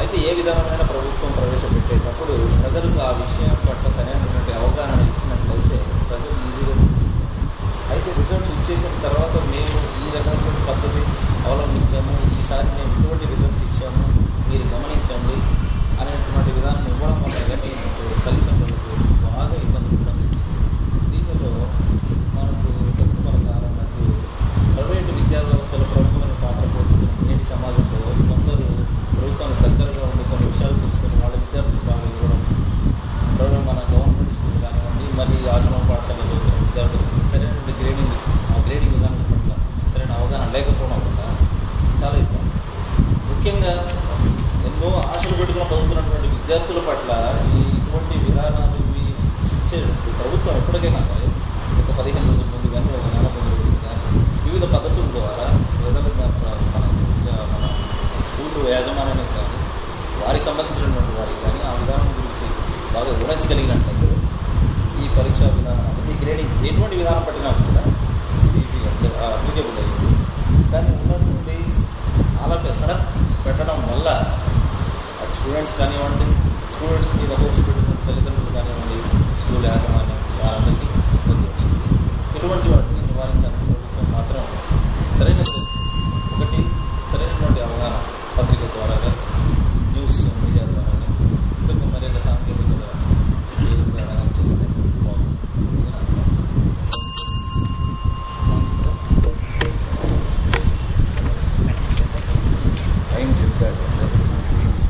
అయితే ఏ విధానమైన ప్రభుత్వం ప్రవేశపెట్టేటప్పుడు ప్రజలకు ఆ విషయం పట్ల సరైనటువంటి అవగాహన ఇచ్చినట్లయితే ప్రజలు ఈజీగా అయితే రిజల్ట్స్ ఇచ్చేసిన తర్వాత మేము ఈ రకమైనటువంటి పద్ధతి అవలంబించాము. ఈసారి మేము ఎటువంటి రిజల్ట్స్ ఇచ్చాము. మీరు గమనించండి అనేటువంటి విధానం ఇవ్వడం వల్ల మీకు తల్లిదండ్రులకు బాగా ఇబ్బంది ఉంటుంది దీనిలో మనకు ఇంతకుముందు సార్ అన్నట్టు ప్రైవేటు విద్యా వ్యవస్థలో ప్రముఖమైన పాత్ర పోతుంది నేటి సమాజంలో కొందరు ప్రభుత్వానికి దగ్గరగా ఉండి కొన్ని విషయాలు తెలుసుకుని వాళ్ళ విద్యార్థులు బాగా ఇవ్వడం ప్రైవేట్ మన గవర్నమెంట్ స్కూల్ కానివ్వండి మరి ఆశ్రమ పాఠశాలలో చదువుతున్న విద్యార్థులకు సరైనటువంటి గ్రేడింగ్ ఆ గ్రేడింగ్ విధానం పట్ల సరైన అవగాహన లేకపోవడం వల్ల చాలా ఇబ్బంది. ముఖ్యంగా ఎన్నో ఆశలు పెట్టుకుని చదువుతున్నటువంటి విద్యార్థుల పట్ల ఈ ఇటువంటి విధానాలు శిక్షే ప్రభుత్వం ఎప్పటికైనా సరే ఒక పదిహేను రోజుల ముందు కానీ ఒక నెల ముందు రోజులు కానీ వివిధ పద్ధతుల ద్వారా ప్రజలకు మన మన స్కూల్ యాజమాన్యానికి కానీ వారికి సంబంధించినటువంటి వారికి కానీ ఆ విధానం గురించి బాగా వివరించగలిగినట్లయితే ఈ పరీక్ష విధానం అనేది గ్రేడింగ్ ఎటువంటి విధానం పట్టినా కూడా ఇది ఈజీగా అప్లికేబుల్ అయ్యింది. కానీ ఉన్నటువంటి అలాంటి సడన్ పెట్టడం వల్ల స్టూడెంట్స్ కానివ్వండి స్టూడెంట్స్ మీద హోప్స్ పెట్టిన తల్లిదండ్రులు కానివ్వండి స్కూల్ యాజమాన్యం వారందరికీ ఇబ్బంది వచ్చింది. ఇటువంటి వాటిని నివారించాలని ప్రభుత్వం మాత్రం సరైన ఒకటి సరైనటువంటి అవగాహన పత్రిక ద్వారా కానీ, న్యూస్ మీడియా ద్వారా కానీ, ఇంకా మరింత సాంకేతికత ఏ ద్వారా కానీ చేస్తే బాగుంటుంది ఇది నా అభిప్రాయం. టైం చెప్పారు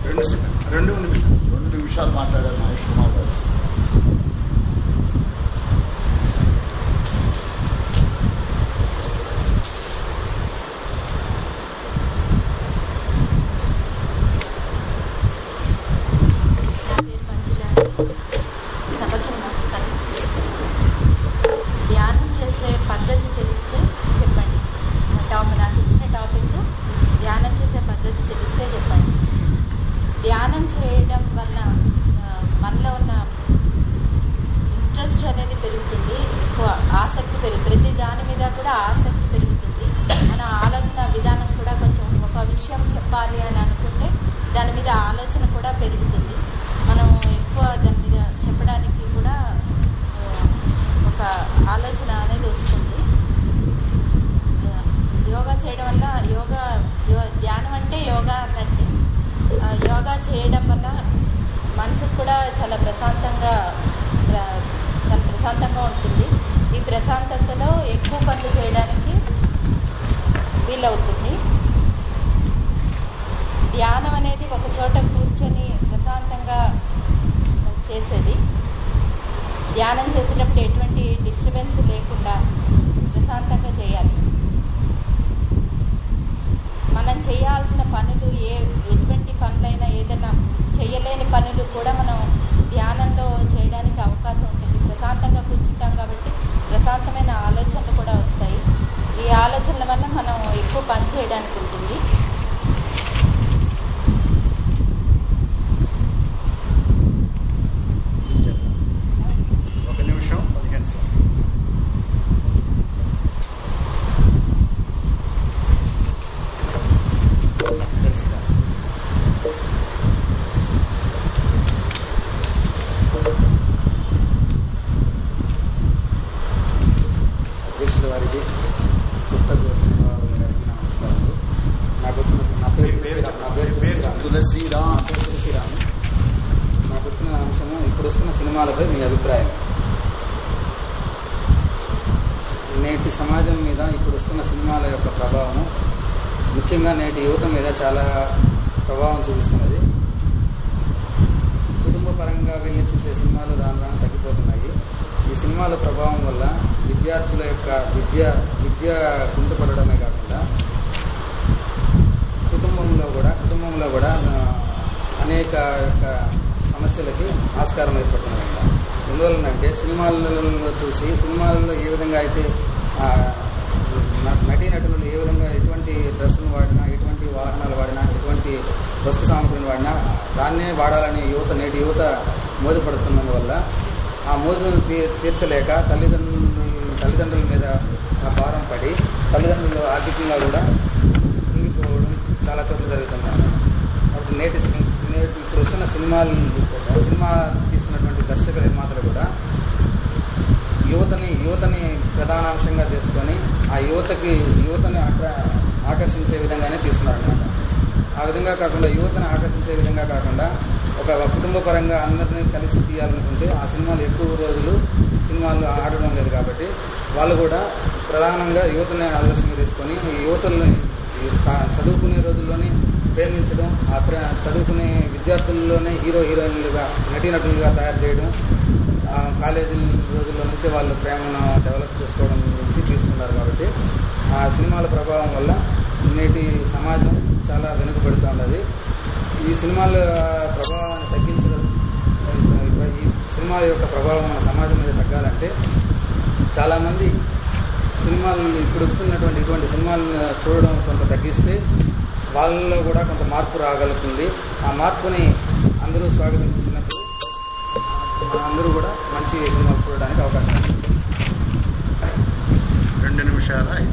రెండు సెకండ్ రెండు నిమిషాలు. రెండు నిమిషాలు మాట్లాడారు మహేష్ కుమార్ గారు నా పేరు మంజుల సభకి నమస్కారం ధ్యానం చేసే పద్ధతి తెలిస్తే చెప్పండి నా టాప్ నాకు ఇచ్చిన టాపిక్ ధ్యానం చేసే పద్ధతి తెలిస్తే చెప్పండి ధ్యానం చేయడం వల్ల ఆ, మనలో ఉన్న ఇంట్రెస్ట్ అనేది పెరుగుతుంది ఎక్కువ ఆసక్తి పెరుగు ప్రతి దాని మీద కూడా ఆసక్తి పెరుగుతుంది. మన ఆలోచన విధానం కూడా కొంచెం ఒక విషయం చెప్పాలి అని అనుకుంటే దాని మీద ఆలోచన కూడా పెరుగుతుంది. మనం ఎక్కువ దాని మీద చెప్పడానికి కూడా ఒక ఆలోచన అనేది వస్తుంది. యోగా చేయడం వల్ల యోగా యో- ధ్యానం అంటే యోగా అన్నట్టే. యోగా చేయడం వల్ల మనసుకు కూడా చాలా ప్రశాంతంగా చాలా ప్రశాంతంగా ఉంటుంది. ఈ ప్రశాంతతలో ఎక్కువ పనులు చేయడానికి వీలవుతుంది. ధ్యానం అనేది ఒక చోట కూర్చొని ప్రశాంతంగా చేసేది. ధ్యానం చేసేటప్పుడు ఎటువంటి డిస్టర్బెన్స్ లేకుండా ప్రశాంతంగా చేయాలి. మనం చేయాల్సిన పనులు ఏ ఎటువంటి పనులైనా ఏదైనా చేయలేని పనులు కూడా మనం ధ్యానంలో చేయడానికి అవకాశం ఉంటుంది. ప్రశాంతంగా కూర్చుంటాం కాబట్టి ప్రశాంతమైన ఆలోచనలు కూడా వస్తాయి. ఈ ఆలోచనల వల్ల మనం ఎక్కువ పని చేయడానికి ఉంటుంది. ఒక నిమిషం పదిహేను సెకండ్ అధ్యక్షుల వారికి కొత్త గోశ్రీరావు గారికి నా నమస్కారాలు నాకు వచ్చిన నా పేరు తులసిరామ్. నా పేరు తులసిరామ్. తులసిరామ్ నా పేరు తులసిరామ్. నాకు వచ్చిన అంశము ఇప్పుడు వస్తున్న సినిమాలపై మీ అభిప్రాయం నేటి సమాజం మీద ఇప్పుడు వస్తున్న సినిమాల యొక్క ప్రభావం ముఖ్యంగా నేటి యువత మీద చాలా ప్రభావం చూపిస్తున్నది. కుటుంబ పరంగా వెళ్ళి చూసే సినిమాలు రాను రాను తగ్గిపోతున్నాయి. ఈ సినిమాల ప్రభావం వల్ల విద్యార్థుల యొక్క విద్య విద్య కుంటుపడడమే కాకుండా కుటుంబంలో కూడా కుటుంబంలో కూడా అనేక యొక్క సమస్యలకి ఆస్కారం ఏర్పడుతున్నాయి ఎందువలనంటే సినిమాలలో చూసి సినిమాలలో ఏ విధంగా అయితే నటీనటులు ఏ విధంగా ఎటువంటి డ్రెస్సులు వాడినా ఎటువంటి వాహనాలు వాడినా ఎటువంటి వస్తు సామగ్రిని వాడినా దాన్నే వాడాలని యువత నేటి యువత మోజపడుతున్నందువల్ల ఆ మోజును తీర్చలేక తల్లిదండ్రులు తల్లిదండ్రుల మీద భారం పడి తల్లిదండ్రులు ఆర్థికంగా కూడా కుంగిపోవడం చాలా చోట్ల జరుగుతుంది. అప్పుడు నేటి నేటి ఇప్పుడు వస్తున్న సినిమాలు కూడా సినిమా తీస్తున్నటువంటి దర్శక నిర్మాతలు కూడా యువతని యువతని ప్రధానాంశంగా చేసుకొని ఆ యువతకి యువతని అట్రా ఆకర్షించే విధంగానే తీస్తున్నారన్నమాట. ఆ విధంగా కాకుండా యువతను ఆకర్షించే విధంగా కాకుండా ఒక కుటుంబ పరంగా అందరినీ కలిసి తీయాలనుకుంటే ఆ సినిమాలు ఎక్కువ రోజులు సినిమాలు ఆడడం లేదు కాబట్టి వాళ్ళు కూడా ప్రధానంగా యువతని ఆదర్శంగా తీసుకొని ఈ యువతల్ని కా- చదువుకునే రోజుల్లోనే ప్రేమించడం ఆ చదువుకునే విద్యార్థుల్లోనే హీరో హీరోయిన్లుగా నటీనటులుగా తయారు చేయడం ఆ కాలేజీ రోజుల్లో నుంచి వాళ్ళు ప్రేమను డెవలప్ చేసుకోవడం నుంచి తీసుకున్నారు కాబట్టి ఆ సినిమాల ప్రభావం వల్ల నేటి సమాజం చాలా వెనుకబడుతూ ఉన్నది. ఈ సినిమాల ప్రభావాన్ని తగ్గించడం ఈ సినిమా యొక్క ప్రభావం మన సమాజం మీద తగ్గాలంటే చాలామంది సినిమాలు ఇప్పుడు వస్తున్నటువంటి ఇటువంటి సినిమాలను చూడడం కొంత తగ్గిస్తే వాళ్ళలో కూడా కొంత మార్పు రాగలుగుతుంది. ఆ మార్పుని అందరూ స్వాగతించినప్పుడు అందరూ కూడా మంచి సినిమాలు చూడడానికి అవకాశం రెండు నిమిషాలు ఐదు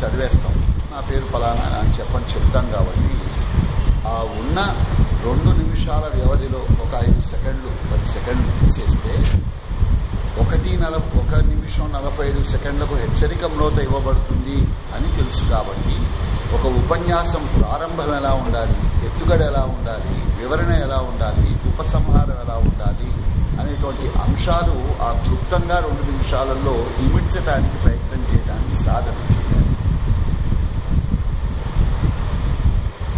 చదివేస్తాం. నా పేరు ఫలానా అని చెప్పని చెప్తాం కాబట్టి ఆ ఉన్న రెండు నిమిషాల వ్యవధిలో ఒక ఐదు సెకండ్లు పది సెకండ్లు తీసేస్తే ఒకటి నల ఒక నిమిషం నలభై ఐదు సెకండ్లకు హెచ్చరిక మ్రోత ఇవ్వబడుతుంది అని తెలుసు కాబట్టి ఒక ఉపన్యాసం ప్రారంభం ఎలా ఉండాలి ఎత్తుగడ ఎలా ఉండాలి వివరణ ఎలా ఉండాలి ఉపసంహారం ఎలా ఉండాలి అనేటువంటి అంశాలు ఆ క్లుప్తంగా రెండు నిమిషాలలో నిమిడ్చడానికి ప్రయత్నం చేయడానికి సాధన చేయాలి.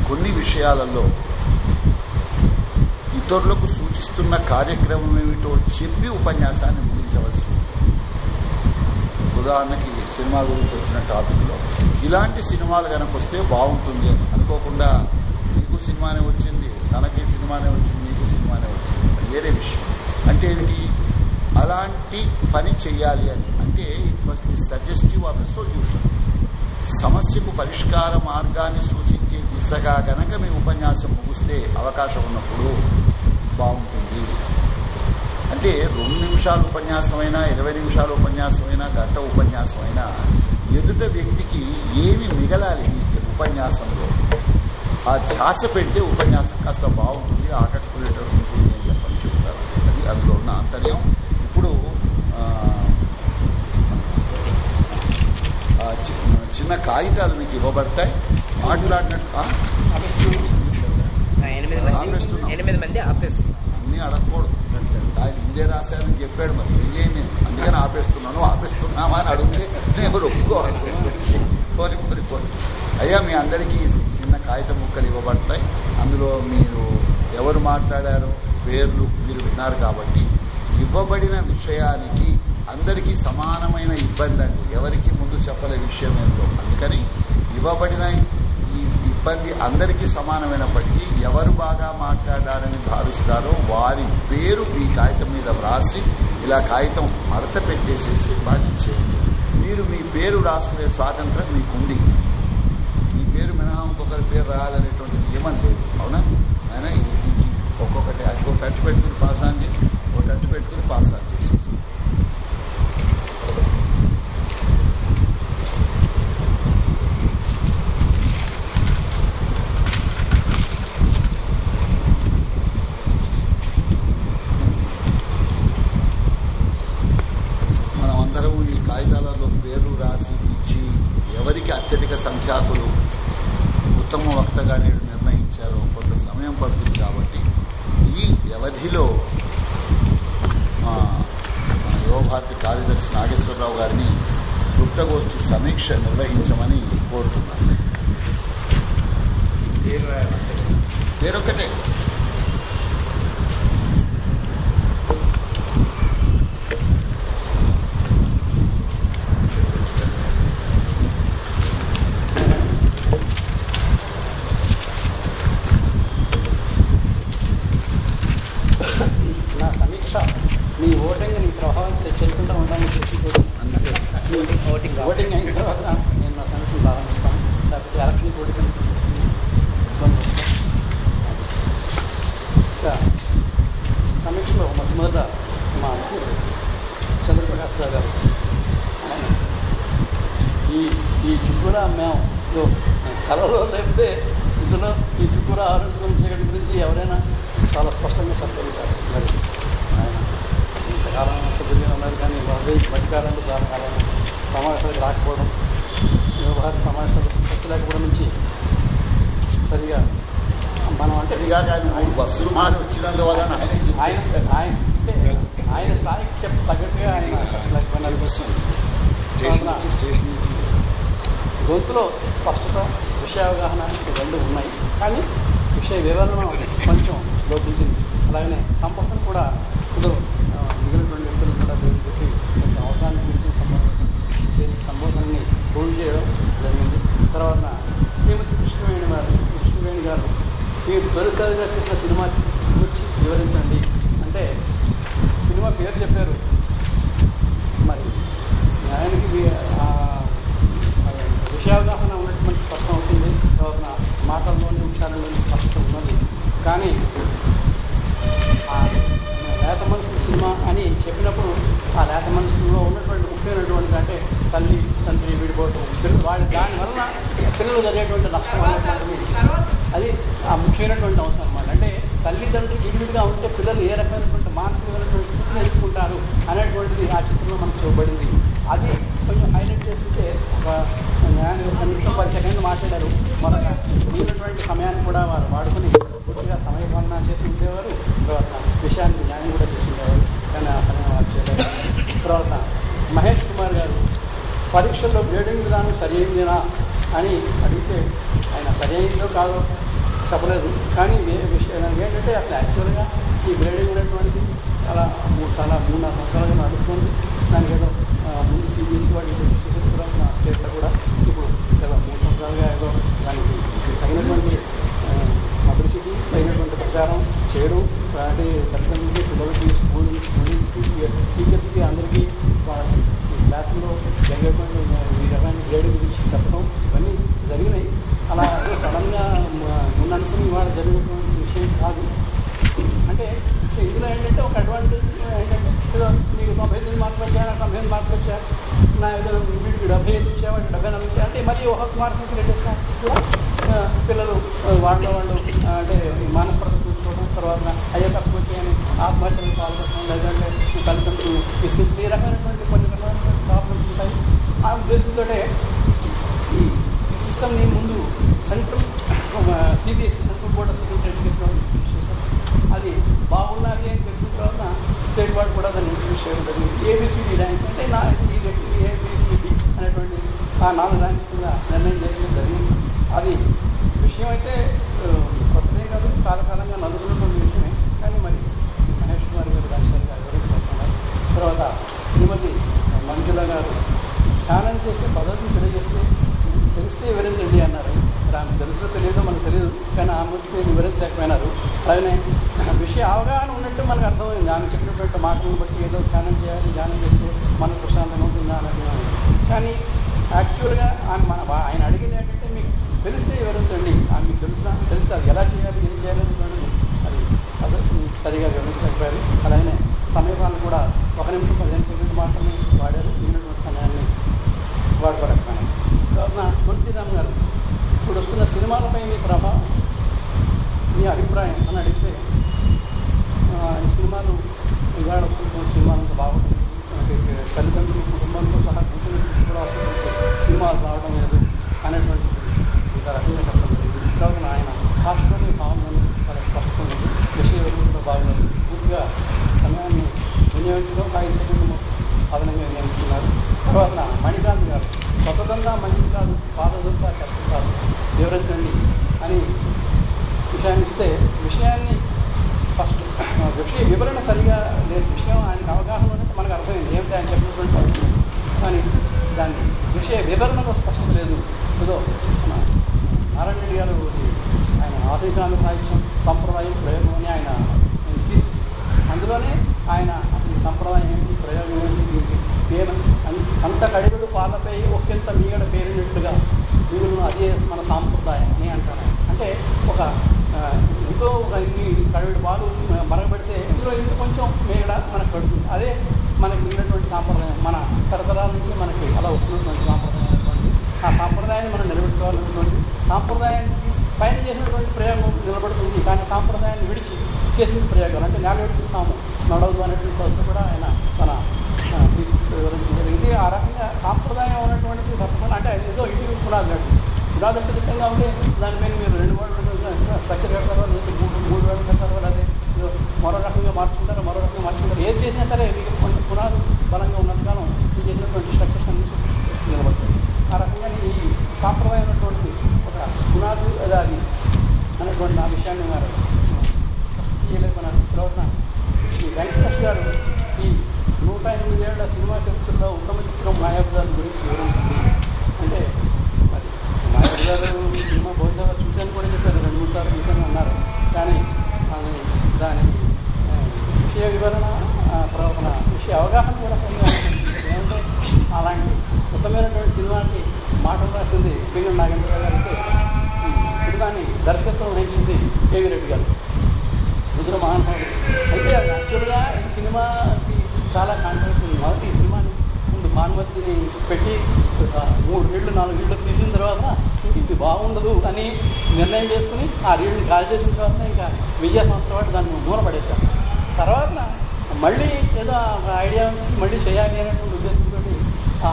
కొన్ని విషయాలలో ఇతరులకు సూచిస్తున్న కార్యక్రమం ఏమిటో చెప్పి ఉపన్యాసాన్ని ముగించవలసి ఉదాహరణకి సినిమా గురించి వచ్చిన టాపిక్లో ఇలాంటి సినిమాలు కనుక వస్తే బాగుంటుంది అని అనుకోకుండా నీకు సినిమానే వచ్చింది తనకి సినిమానే వచ్చింది నీకు సినిమానే వచ్చింది వేరే విషయం. అంటే ఏమిటి? అలాంటి పని చేయాలి అని. అంటే it must be suggestive of a solution సమస్యకు పరిష్కార మార్గాన్ని సూచించే దిశగా గనక మీ ఉపన్యాసం ముగిస్తే అవకాశం ఉన్నప్పుడు బాగుంటుంది. అంటే రెండు నిమిషాల ఉపన్యాసమైనా ఇరవై నిమిషాల ఉపన్యాసమైనా గంట ఉపన్యాసమైనా ఎదుట వ్యక్తికి ఏమి మిగలాలి ఉపన్యాసంలో? ఆ ధ్యాస పెడితే ఉపన్యాసం కాస్త బాగుంటుంది ఆకట్టుకునేటట్టు ఉంటుంది అని చెప్పని చెప్తారు. అది అందులో ఉన్న ఆంతర్యం. ఇప్పుడు చిన్న కాగితాలు మీకు ఇవ్వబడతాయి. మాట్లాడినట్టు? ఎనిమిది మంది ఆఫీస్ అన్ని అడగకూడదు. ఆయన ఇందే రాశారని చెప్పాడు మరి. ఏం నేను? అందుకని ఆపేస్తున్నాను. ఆపేస్తున్నామా అని అడిగితే నేను ఒప్పుకోవాల్సి వస్తుంది కోరి కోరి కోరి అయ్యా మీ అందరికీ చిన్న కాగితం ముక్కలు ఇవ్వబడతాయి. అందులో మీరు ఎవరు మాట్లాడారో? పేర్లు మీరు విన్నారు కాబట్టి ఇవ్వబడిన విషయానికి అందరికీ సమానమైన ఇబ్బంది అండి. ఎవరికి ముందు చెప్పలే విషయం ఏంటో. అందుకని ఇవ్వబడిన ఈ ఇబ్బంది అందరికీ సమానమైనప్పటికీ ఎవరు బాగా మాట్లాడారని భావిస్తారో వారి పేరు మీ కాగితం మీద వ్రాసి ఇలా కాగితం మడత పెట్టేసేసి బాధించేయండి మీరు మీ పేరు రాసుకునే స్వాతంత్రం మీకుంది. మీ పేరు మినహా ఇంకొకరి పేరు రాయాలనేటువంటి నియమం లేదు. అవునా? ఆయన ఇది ఇది ఒక్కొక్కటి ఒక టచ్ పెట్టుకుని పాస్ ఆన్ చేసి ఒక టచ్ పెట్టుకుని పాస్ ఆన్ చేసేసి. మనం అందరం ఈ కాగితాలలో పేర్లు రాసి ఇచ్చి ఎవరికి అత్యధిక సంఖ్యాకులు ఉత్తమ వక్తగా నేడు నిర్ణయించారో కొంత సమయం పడుతుంది కాబట్టి ఈ వ్యవధిలో యువభారతి కార్యదర్శి నాగేశ్వరరావు గారిని గుప్తగోష్ఠి సమీక్ష నిర్వహించమని కోరుతున్నాను. వేరొకటే నా సమీక్ష మీ ఓటే ప్రభావం చెల్లుకుంటూ ఉండాలని చెప్పి ఓటింగ్ ఓటింగ్ అయిన తర్వాత నేను నా సమీక్ష ప్రారంభిస్తాను. లేకపోతే ఎలక్ట్రిక్ ఓటింగ్ సమీక్షలో మొట్టమొదట మా చంద్రప్రకాశ్ రావు గారు. ఈ ఈ చుట్టూరా మేము ఇదో కళలో లేకపోతే ఇందులో ఈ చుట్టూరా ఆరోగ్యం చీకటి గురించి ఎవరైనా చాలా స్పష్టంగా చెప్పగలుగుతారు. మరి ఆయన. ఇంతకాలం సభ్యులుగా ఉన్నారు కానీ ఈ మధ్యకాలంలో చాలా కాలం సమావేశాలకు రాకపోవడం వ్యవహార సమావేశాలు పెట్టలేకపోవడం నుంచి సరిగా మనం అంటే బస్సులు మారి వచ్చినందువల్ల ఆయన ఆయన ఆయన స్థాయికి చెప్ప తగ్గట్టుగా ఆయన చెప్పలేకపోయినారు స్టేషన్ నుంచి స్టేషన్ గొంతులో స్పష్టత విషయ అవగాహన రెండు ఉన్నాయి. కానీ విషయ వివరణ కొంచెం లోపించింది. అలాగనే సంపర్కం కూడా ఇప్పుడు మిగిలిన వ్యక్తులు కూడా పేరు పెట్టి కొంచెం అవసరానికి మించిన సంబోధన చేసి సంబోధనని పూర్తి చేయడం జరిగింది. తర్వాత శ్రీమతి కృష్ణవేణి గారు కృష్ణవేణి గారు మీరు తొలిసారిగా చెప్పిన సినిమా గురించి వివరించండి. అంటే సినిమా పేరు చెప్పారు. మరి ఆయనకి విషయావగాహన ఉన్నటువంటి స్పష్టం అవుతుంది. తర్వాత మాటల్లోని విషయాల్లోని స్పష్టం ఉన్నది. కానీ ఆ లేత మనసు సినిమా అని చెప్పినప్పుడు ఆ లేత మనసులో ఉన్నటువంటి ముఖ్యమైనటువంటి అంటే తల్లి తండ్రి విడిపోవటం పిల్లలు వాళ్ళ దానివల్ల పిల్లలు జరిగేటువంటి నష్టం అది ఆ ముఖ్యమైనటువంటి అవసరం అన్నమాట. అంటే తల్లిదండ్రులు విడివిడిగా ఉంటే పిల్లలు ఏ రకమైనటువంటి మానసికమైనటువంటి స్థితిని తీసుకుంటారు అనేటువంటిది ఆ చిత్రంలో మనకు చూపబడింది. అది కొంచెం హైలైట్ చేస్తే ఒక న్యాయం నిమిషం పది సెకండ్లు మాట్లాడారు. మరొక ఉన్నటువంటి సమయాన్ని కూడా వారు వాడుకుని పూర్తిగా సమయపాలన చేసి ఉండేవారు. తర్వాత విషయాన్ని న్యాయం కూడా చేసి కానీ ఆ పని వారు చేయలేదు. తర్వాత మహేష్ కుమార్ గారు పరీక్షల్లో గ్రేడింగ్ విధానం సరైందేనా అని అడిగితే ఆయన సరైందో కాదో చెప్పలేదు. కానీ విషయం ఏంటంటే అసలు యాక్చువల్గా ఈ గ్రేడింగ్ ఉన్నటువంటి అలా మూడు చాలా మూడు నాలుగు సంవత్సరాలుగా నడుస్తుంది. దానికి ఏదో ముందు సిబిఎస్ఈ వాడి తర్వాత మా స్టేట్లో కూడా ఇప్పుడు ఏదో మూడు సంవత్సరాలుగా ఏదో దానికి తగినటువంటి పబ్లిసిటీ తగినటువంటి ప్రచారం చేయడం అంటే తల్లిదండ్రులకి పిల్లలకి స్కూల్ స్టూడెంట్స్కి టీచర్స్కి అందరికీ వాళ్ళకి క్లాసుల్లో జరిగేటువంటి ఈ రకమైన గ్రేడింగ్ గురించి చెప్పడం ఇవన్నీ జరిగినాయి. అలా సడన్గా ముందు అనుకుని ఇవాళ జరిగినటువంటి విషయం కాదు. అంటే ఇందులో ఏంటంటే ఒక అడ్వాంటేజ్ ఏంటంటే ఏదో మీకు తొంభై ఎనిమిది మార్కులు వచ్చాయా నాకు తొంభై మార్కులు వచ్చాయా నా ఏదో వీడికి డెబ్బై ఐదు ఇచ్చేవాడు డెబ్బై నాలుగు వచ్చాయా అంటే మరి ఒక మార్కులకి రెండు కూడా పిల్లలు వాళ్ళ వాళ్ళు అంటే ఈ చూసుకోవడం తర్వాత అయ్యో తక్కువ వచ్చాయని ఆత్మహత్యలు పాల్గొనడం లేదంటే తల్లిదండ్రులు విసిగించడం ఈ రకమైనటువంటి కొన్ని రకాల ప్రాబ్లమ్స్ ఉంటాయి. ఆ ఉద్దేశంతో central CBSE central board of secondary education చేశారు. అది బాగున్నది అని తెలిసిన తర్వాత స్టేట్ బోర్డ్ కూడా దాన్ని ఇంట్రడ్యూస్ చేయడం జరిగింది. ఏబిసిడి ర్యాంక్స్ అంటే నా ఈ ఏబిసిడి అనేటువంటి ఆ నాలుగు ర్యాంక్స్ కింద నిర్ణయం చేయడం జరిగింది. అది విషయం అయితే ఆ, కొత్తదే కాదు చాలా కాలంగా నలుగురున్నటువంటి విషయమే. కానీ మరి మహేష్ కుమార్ గారు దాని సరిగా వివరించబడుతున్నారు తర్వాత శ్రీమతి మంజుల గారు ధ్యానం చేసే పద్ధతిని తెలియజేస్తే తెలిస్తే వివరించండి అన్నారు. ఆమె తెలుసులో తెలియదో మనకు తెలియదు కానీ ఆమె వచ్చి వివరించలేకపోయినారు. అలానే విషయ అవగాహన ఉన్నట్టు మనకు అర్థమైంది. ఆమె చెప్పినటువంటి మాటలను బట్టి ఏదో ధ్యానం చేయాలి ధ్యానం చేస్తే మనకు ప్రశాంతంగా ఉంటుందా అని. కానీ యాక్చువల్గా ఆమె మన ఆయన అడిగింది ఏంటంటే మీకు తెలిస్తే వివరించండి. ఆమె మీకు తెలుసు తెలుసు అది ఎలా చేయాలి ఏం చేయాలి అనేటువంటిది అది సరిగా వివరించలేకపోయారు. అలాగే సమీపాలను కూడా ఒక నిమిషం పదిహేను సెకండ్ మాత్రమే వాడారు. మిగిలినటువంటి సమయాన్ని వాడుకోలేకపోయాను కావున తులసిరామ్ గారు ఇప్పుడు వస్తున్న సినిమాలపై మీ ప్రభావం మీ అభిప్రాయం అని అడిగితే ఈ సినిమాలు ఇవాళ వస్తున్న సినిమాలు బాగుంటుంది తల్లిదండ్రులు కుటుంబంతో సహా కూర్చొని కూడా సినిమాలు రావడం లేదు అనేటువంటి ఇంత రకంగా చెప్పడం లేదు కావున ఆయన భాషలోనే భావనలు చాలా స్పష్టంగా ఉంది. విషయ వివరణ పూర్తిగా సమయాన్ని వినియోగించడం ఒక ఐదు సెకండ్లు అదనంగా వినియోగిస్తున్నారు. తర్వాత మణికాంత్ గారు కొత్తదంతా మంచిది కాదు పాతదంతా చెత్త కాదు వివరించండి అని విషయాన్ని ఇస్తే విషయాన్ని ఫస్ట్ విషయ వివరణ సరిగా లేదు. విషయం ఆయనకు అవగాహన ఉన్నట్టు మనకు అర్థమైంది. ఏమిటి ఆయన చెప్పినటువంటి అంశం. కానీ దాని విషయ వివరణలో స్పష్టత లేదు. ఏదో మన నారాయణ రెడ్డి గారు ఆయన ఆధునిక సాహిత్యం సంప్రదాయం ప్రయోగం అని ఆయన తీసి అందులోనే ఆయన అసలు ఈ సంప్రదాయం ఏంటి ప్రయోగం ఏంటి దీనికి నేను అంత కడిగుడు పాలపై ఒకంత మీగడ పేరినట్టుగా మిగులు అదే మన సాంప్రదాయం అని అంటారు. అంటే ఒక ఎంతో ఒక ఇన్ని కడిగడు పాలు మరగబెడితే ఇందులో ఇంత కొంచెం మేగడ మనకు పడుతుంది అదే మనకి ఉన్నటువంటి సాంప్రదాయం. మన తరతరాల నుంచి మనకి అలా వస్తున్నటువంటి సాంప్రదాయం ఆ సాంప్రదాయాన్ని మనం నిలబెట్టుకోవాలన్నటువంటి సాంప్రదాయానికి పైన చేసినటువంటి ప్రయోగం నిలబడుతుంది. కానీ సాంప్రదాయాన్ని విడిచి చేసిన ప్రయోగాలు అంటే నేల విడిచి సాము నడవదు అనేటువంటి పద్ధతి కూడా ఆయన తన ఆ, వివరించడం జరిగింది. ఆ రకంగా సాంప్రదాయం ఉన్నటువంటిది తప్పకుండా అంటే ఏదో ఇంటికి పునాది నట్టు పునాది అంటే దిట్టంగా ఉంటే దానిపైన మీరు రెండు మూడు స్ట్రక్చర్ కడతారో లేదా మూడు మూడు వేలు కడతారో లేదా మరో రకంగా మార్చుకుంటారో మరో రకంగా మార్చుకుంటారు ఏది చేసినా సరే మీకు కొంచెం పునాది బలంగా ఉన్నంత కాలం మీరు చేసినటువంటి స్ట్రక్చర్స్ అన్ని నిలబడుతుంది ఆ రకంగా ఈ సాంప్రదాయం ఉన్నటువంటి పునాది లేదా అది అనేటువంటి ఆ విషయాన్ని వారు మన తర్వాత ఈ వెంకటేష్ గారు ఈ నూట ఎనిమిది ఎనిమిదేళ్ళ సినిమా చరిత్రలో ఉత్తమ చిత్రం మాయాబజార్ గురించి వివరించింది అంటే మరి మాయాబజార్ సినిమా బహుశా చూశాను కూడా చెప్పారు రెండు మూడు సార్లు చూశాను అన్నారు. కానీ దాని దానికి విషయ వివరణ ప్రవర్తన తర్వాత విషయ అవగాహన కూడా ఏంటంటే అలాంటి ఉత్తమైనటువంటి సినిమాకి మాటలు రాసింది పిల్లలు నాగేంద్ర గారు సినిమాని దర్శకత్వం వహించింది కేవీ రెడ్డి గారు. రుద్ర మహానుభావుడు. అయితే యాక్చువల్గా ఈ సినిమాకి చాలా కాంట్రవర్సీ ఉంది. కాబట్టి ఈ సినిమాని ముందు భానుమతిని పెట్టి ఒక మూడు రీళ్ళు నాలుగు రీళ్ళు తీసిన తర్వాత ఇది బాగుండదు అని నిర్ణయం చేసుకుని ఆ రీళ్ళు కాల్ చేసిన తర్వాత ఇంకా విజయ సంస్థ వాటి దాన్ని మూలపడేశారు. తర్వాత మళ్ళీ ఏదో ఐడియా వచ్చి మళ్ళీ చేయాలి అనేటువంటి ఉద్దేశంతో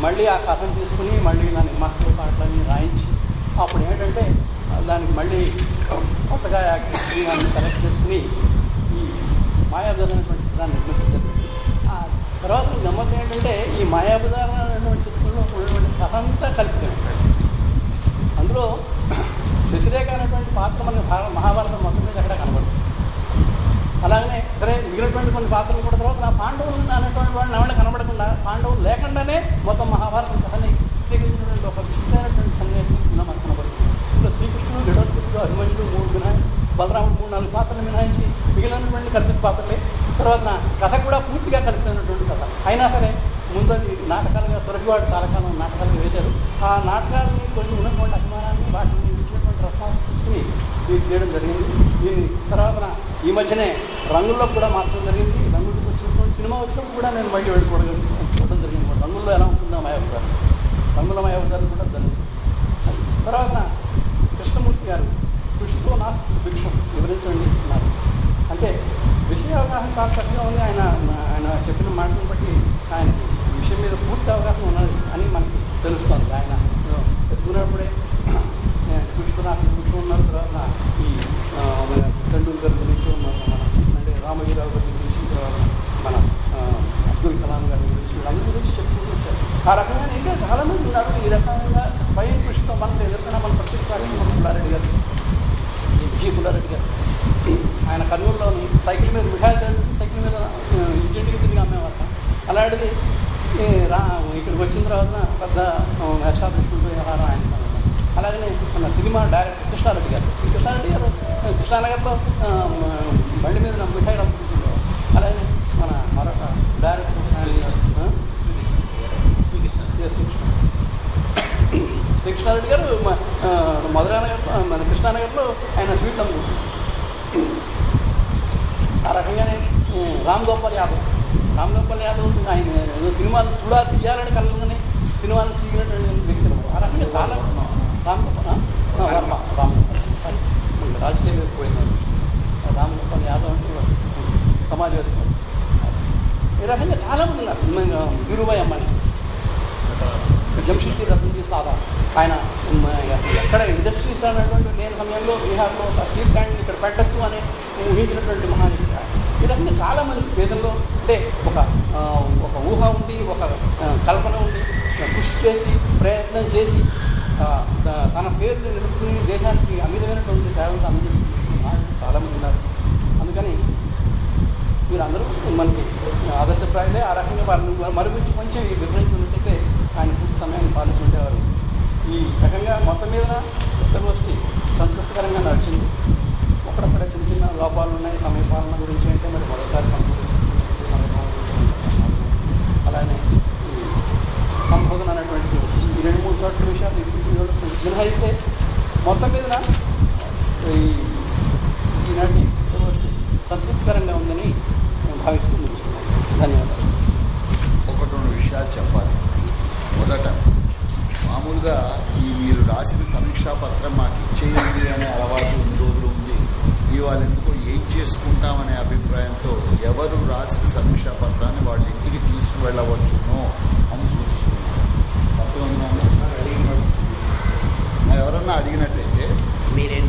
మళ్ళీ ఆ కథను తీసుకుని మళ్ళీ దాని మక్కల పాటలన్నీ రాయించి అప్పుడు ఏంటంటే దానికి మళ్ళీ కొత్తగా యాక్టర్స్ని కలెక్ట్ చేసుకుని ఈ మాయాబజార్ అనేటువంటి చిత్రాన్ని నిర్మించారు ఆ తర్వాత గమ్మత్ ఏంటంటే ఈ మాయాబజార్ అనేటువంటి చిత్రంలో ఉన్నటువంటి కథ అంతా కలిపి అందులో శశిరేఖ అనేటువంటి పాత్ర మన మహాభారతం మొత్తం మీద ఎక్కడ కనబడుతుంది అలాగనే సరే మిగిలినటువంటి కొన్ని పాత్రలు కూడా తర్వాత నా పాండవులు అనేటువంటి వాళ్ళని ఎవరిని కనబడకుండా పాండవులు లేకుండానే మొత్తం మహాభారతం కథని చిత్రీకరించినటువంటి ఒక చిత్రైనటువంటి సన్నివేశం మనకు కనబడుతుంది. ఇందులో శ్రీకృష్ణుడు గడోత్కృష్ణుడు హనుమంతుడు మూడు మినహాయి బలరాముడు మూడు నాలుగు పాత్రలు మినహాయించి మిగిలినటువంటి కల్పిత పాత్రలే. తర్వాత నా కథ కూడా పూర్తిగా కల్పితమైనటువంటి కథ. అయినా సరే ముందది నాటకాలుగా సురభివాడు చాలా కాలం నాటకాలుగా వేశారు. ఆ నాటకాలని కొన్ని ఉన్నటువంటి అభిమానాన్ని వాటిని తీసుకుని దీన్ని చేయడం జరిగింది. దీన్ని తర్వాత ఈ మధ్యనే రంగుల్లో కూడా మార్చడం జరిగింది. రంగులకు వచ్చినప్పుడు సినిమా వచ్చినప్పుడు కూడా నేను మళ్ళీ వెళ్ళిపోవడం చూడడం జరిగింది. రంగుల్లో ఎలా ఉంటుందో మాయావతారం. రంగుల మాయావతారం కూడా జరిగింది తర్వాత కృష్ణమూర్తి గారు కృషితో నాస్తి భిక్షం వివరించండి అన్నారు. అంటే విషయ అవగాహన చాలా చక్కగా ఉంది. ఆయన ఆయన చెప్పిన మాటలను బట్టి ఆయన విషయం మీద పూర్తి అవగాహన ఉన్నది అని మనకి తెలుస్తుంది. ఆయన ఎత్తుకున్నప్పుడే కృష్ణనాథ్ కృష్ణ ఉన్నారు తర్వాత ఈ మన టెండూల్కర్ గురించి ఉన్నారు మన అంటే రామజీరావు గారి గురించి మన అబ్దుల్ కలాం గారి గురించి వీళ్ళందరి గురించి చెప్పుకుంటూ వచ్చారు ఆ రకంగా ఇంకా చాలా మంది ఉన్నారు ఈ రకంగా పై కృషితో మనం ఎదుర్కొన్న మన ప్రత్యేక మన పుల్లారెడ్డి గారు జీ కులారెడ్డి గారు ఆయన కర్నూలులోని సైకిల్ మీద మిఠాయి సైకిల్ మీద ఇంటింటికి తిరిగి అమ్మేవారు అలాంటిది రా ఇక్కడికి వచ్చిన తర్వాత పెద్ద ఎస్టాబ్లిష్మెంట్ వ్యవహారం ఆయన? అలాగనే మన సినిమా డైరెక్టర్ కృష్ణారెడ్డి గారు. కృష్ణారెడ్డి గారు కృష్ణానగర్లో బండి మీద మిఠాయి అమ్ముకుంటున్నారు అలాగే మన మరొక డైరెక్టర్ శ్రీకృష్ణారెడ్డి గారు మ- ఆ, మధురానగర్లో మన కృష్ణానగర్లో ఆయన స్వీట్ అమ్ముకుంటున్నారు ఆ రకంగానే రామ్ గోపాల్ యాదవ్. రామ్ గోపాల్ యాదవ్ ఆయన సినిమాలు చూడా తీయాలని కలగానే సినిమాలు తీగినటువంటి వ్యక్తి. అన్నమాట. ఆ రకంగా చాలా రామ్ రాజకీయ పోయినారు రామగోపాల్ యాదవ్ అంటే సమాజవాది ఈ రకంగా చాలా మంది ఉన్నారు ధీరుభాయ్ అమ్మాయి జంషెడ్జీ రతన్జీ తారా ఆయన ఎక్కడ ఇండస్ట్రీస్ అనేటువంటి లేని సమయంలో బీహార్లో ఒక స్టీల్ ప్లాంట్ ఇక్కడ పెట్టచ్చు అని ఊహించినటువంటి మహానీయుడు ఈ రకంగా చాలా మంది దేశంలో అంటే ఒక ఒక ఊహ ఉంది ఒక కల్పన ఉంది కృషి చేసి ప్రయత్నం చేసి తన పేరుని నిలుపుకుని దేశానికి అమితమైనటువంటి సేవలు అందించిన మహానుభులు చాలా మంది ఉన్నారు. అందుకని మీరందరూ మనకి ఆదర్శప్రాయులే ఆ రకంగా వారిని మరుగురించి కొంచెం ఈ వివరించి ఉన్నట్టయితే ఆయన పూర్తి సమయాన్ని పాలించుండేవారు ఈ రకంగా మొత్తం మీద యూనివర్సిటీ సంతృప్తికరంగా నడిచింది. అక్కడక్కడ చిన్న చిన్న లోపాలు ఉన్నాయి సమయపాలన గురించి అంటే మరి మరోసారి అలానే ఈ అనేటువంటి ఈ రెండు మూడు చోట్ల విషయాలు మినహాయిస్తే మొత్తం మీద ఈ ఈనాటి సంతృప్తికరంగా ఉందని నేను భావిస్తూ ధన్యవాదాలు. ఒకటి రెండు విషయాలు చెప్పాలి. మొదట మామూలుగా ఈ మీరు రాసిన సమీక్షా పత్రం మాకు ఇచ్చేయండి అనే అలవాటు ఇన్ని రోజులు ఉంది. ఇవాళ ఎందుకో ఏం చేసుకుంటామనే అభిప్రాయంతో ఎవరు రాసిన సమీక్షా పత్రాన్ని వాళ్ళ ఇంటికి తీసుకువెళ్ళవచ్చునో అని సూచిస్తున్నారు. ఎవరన్నా అడిగినట్టయితే మీరేం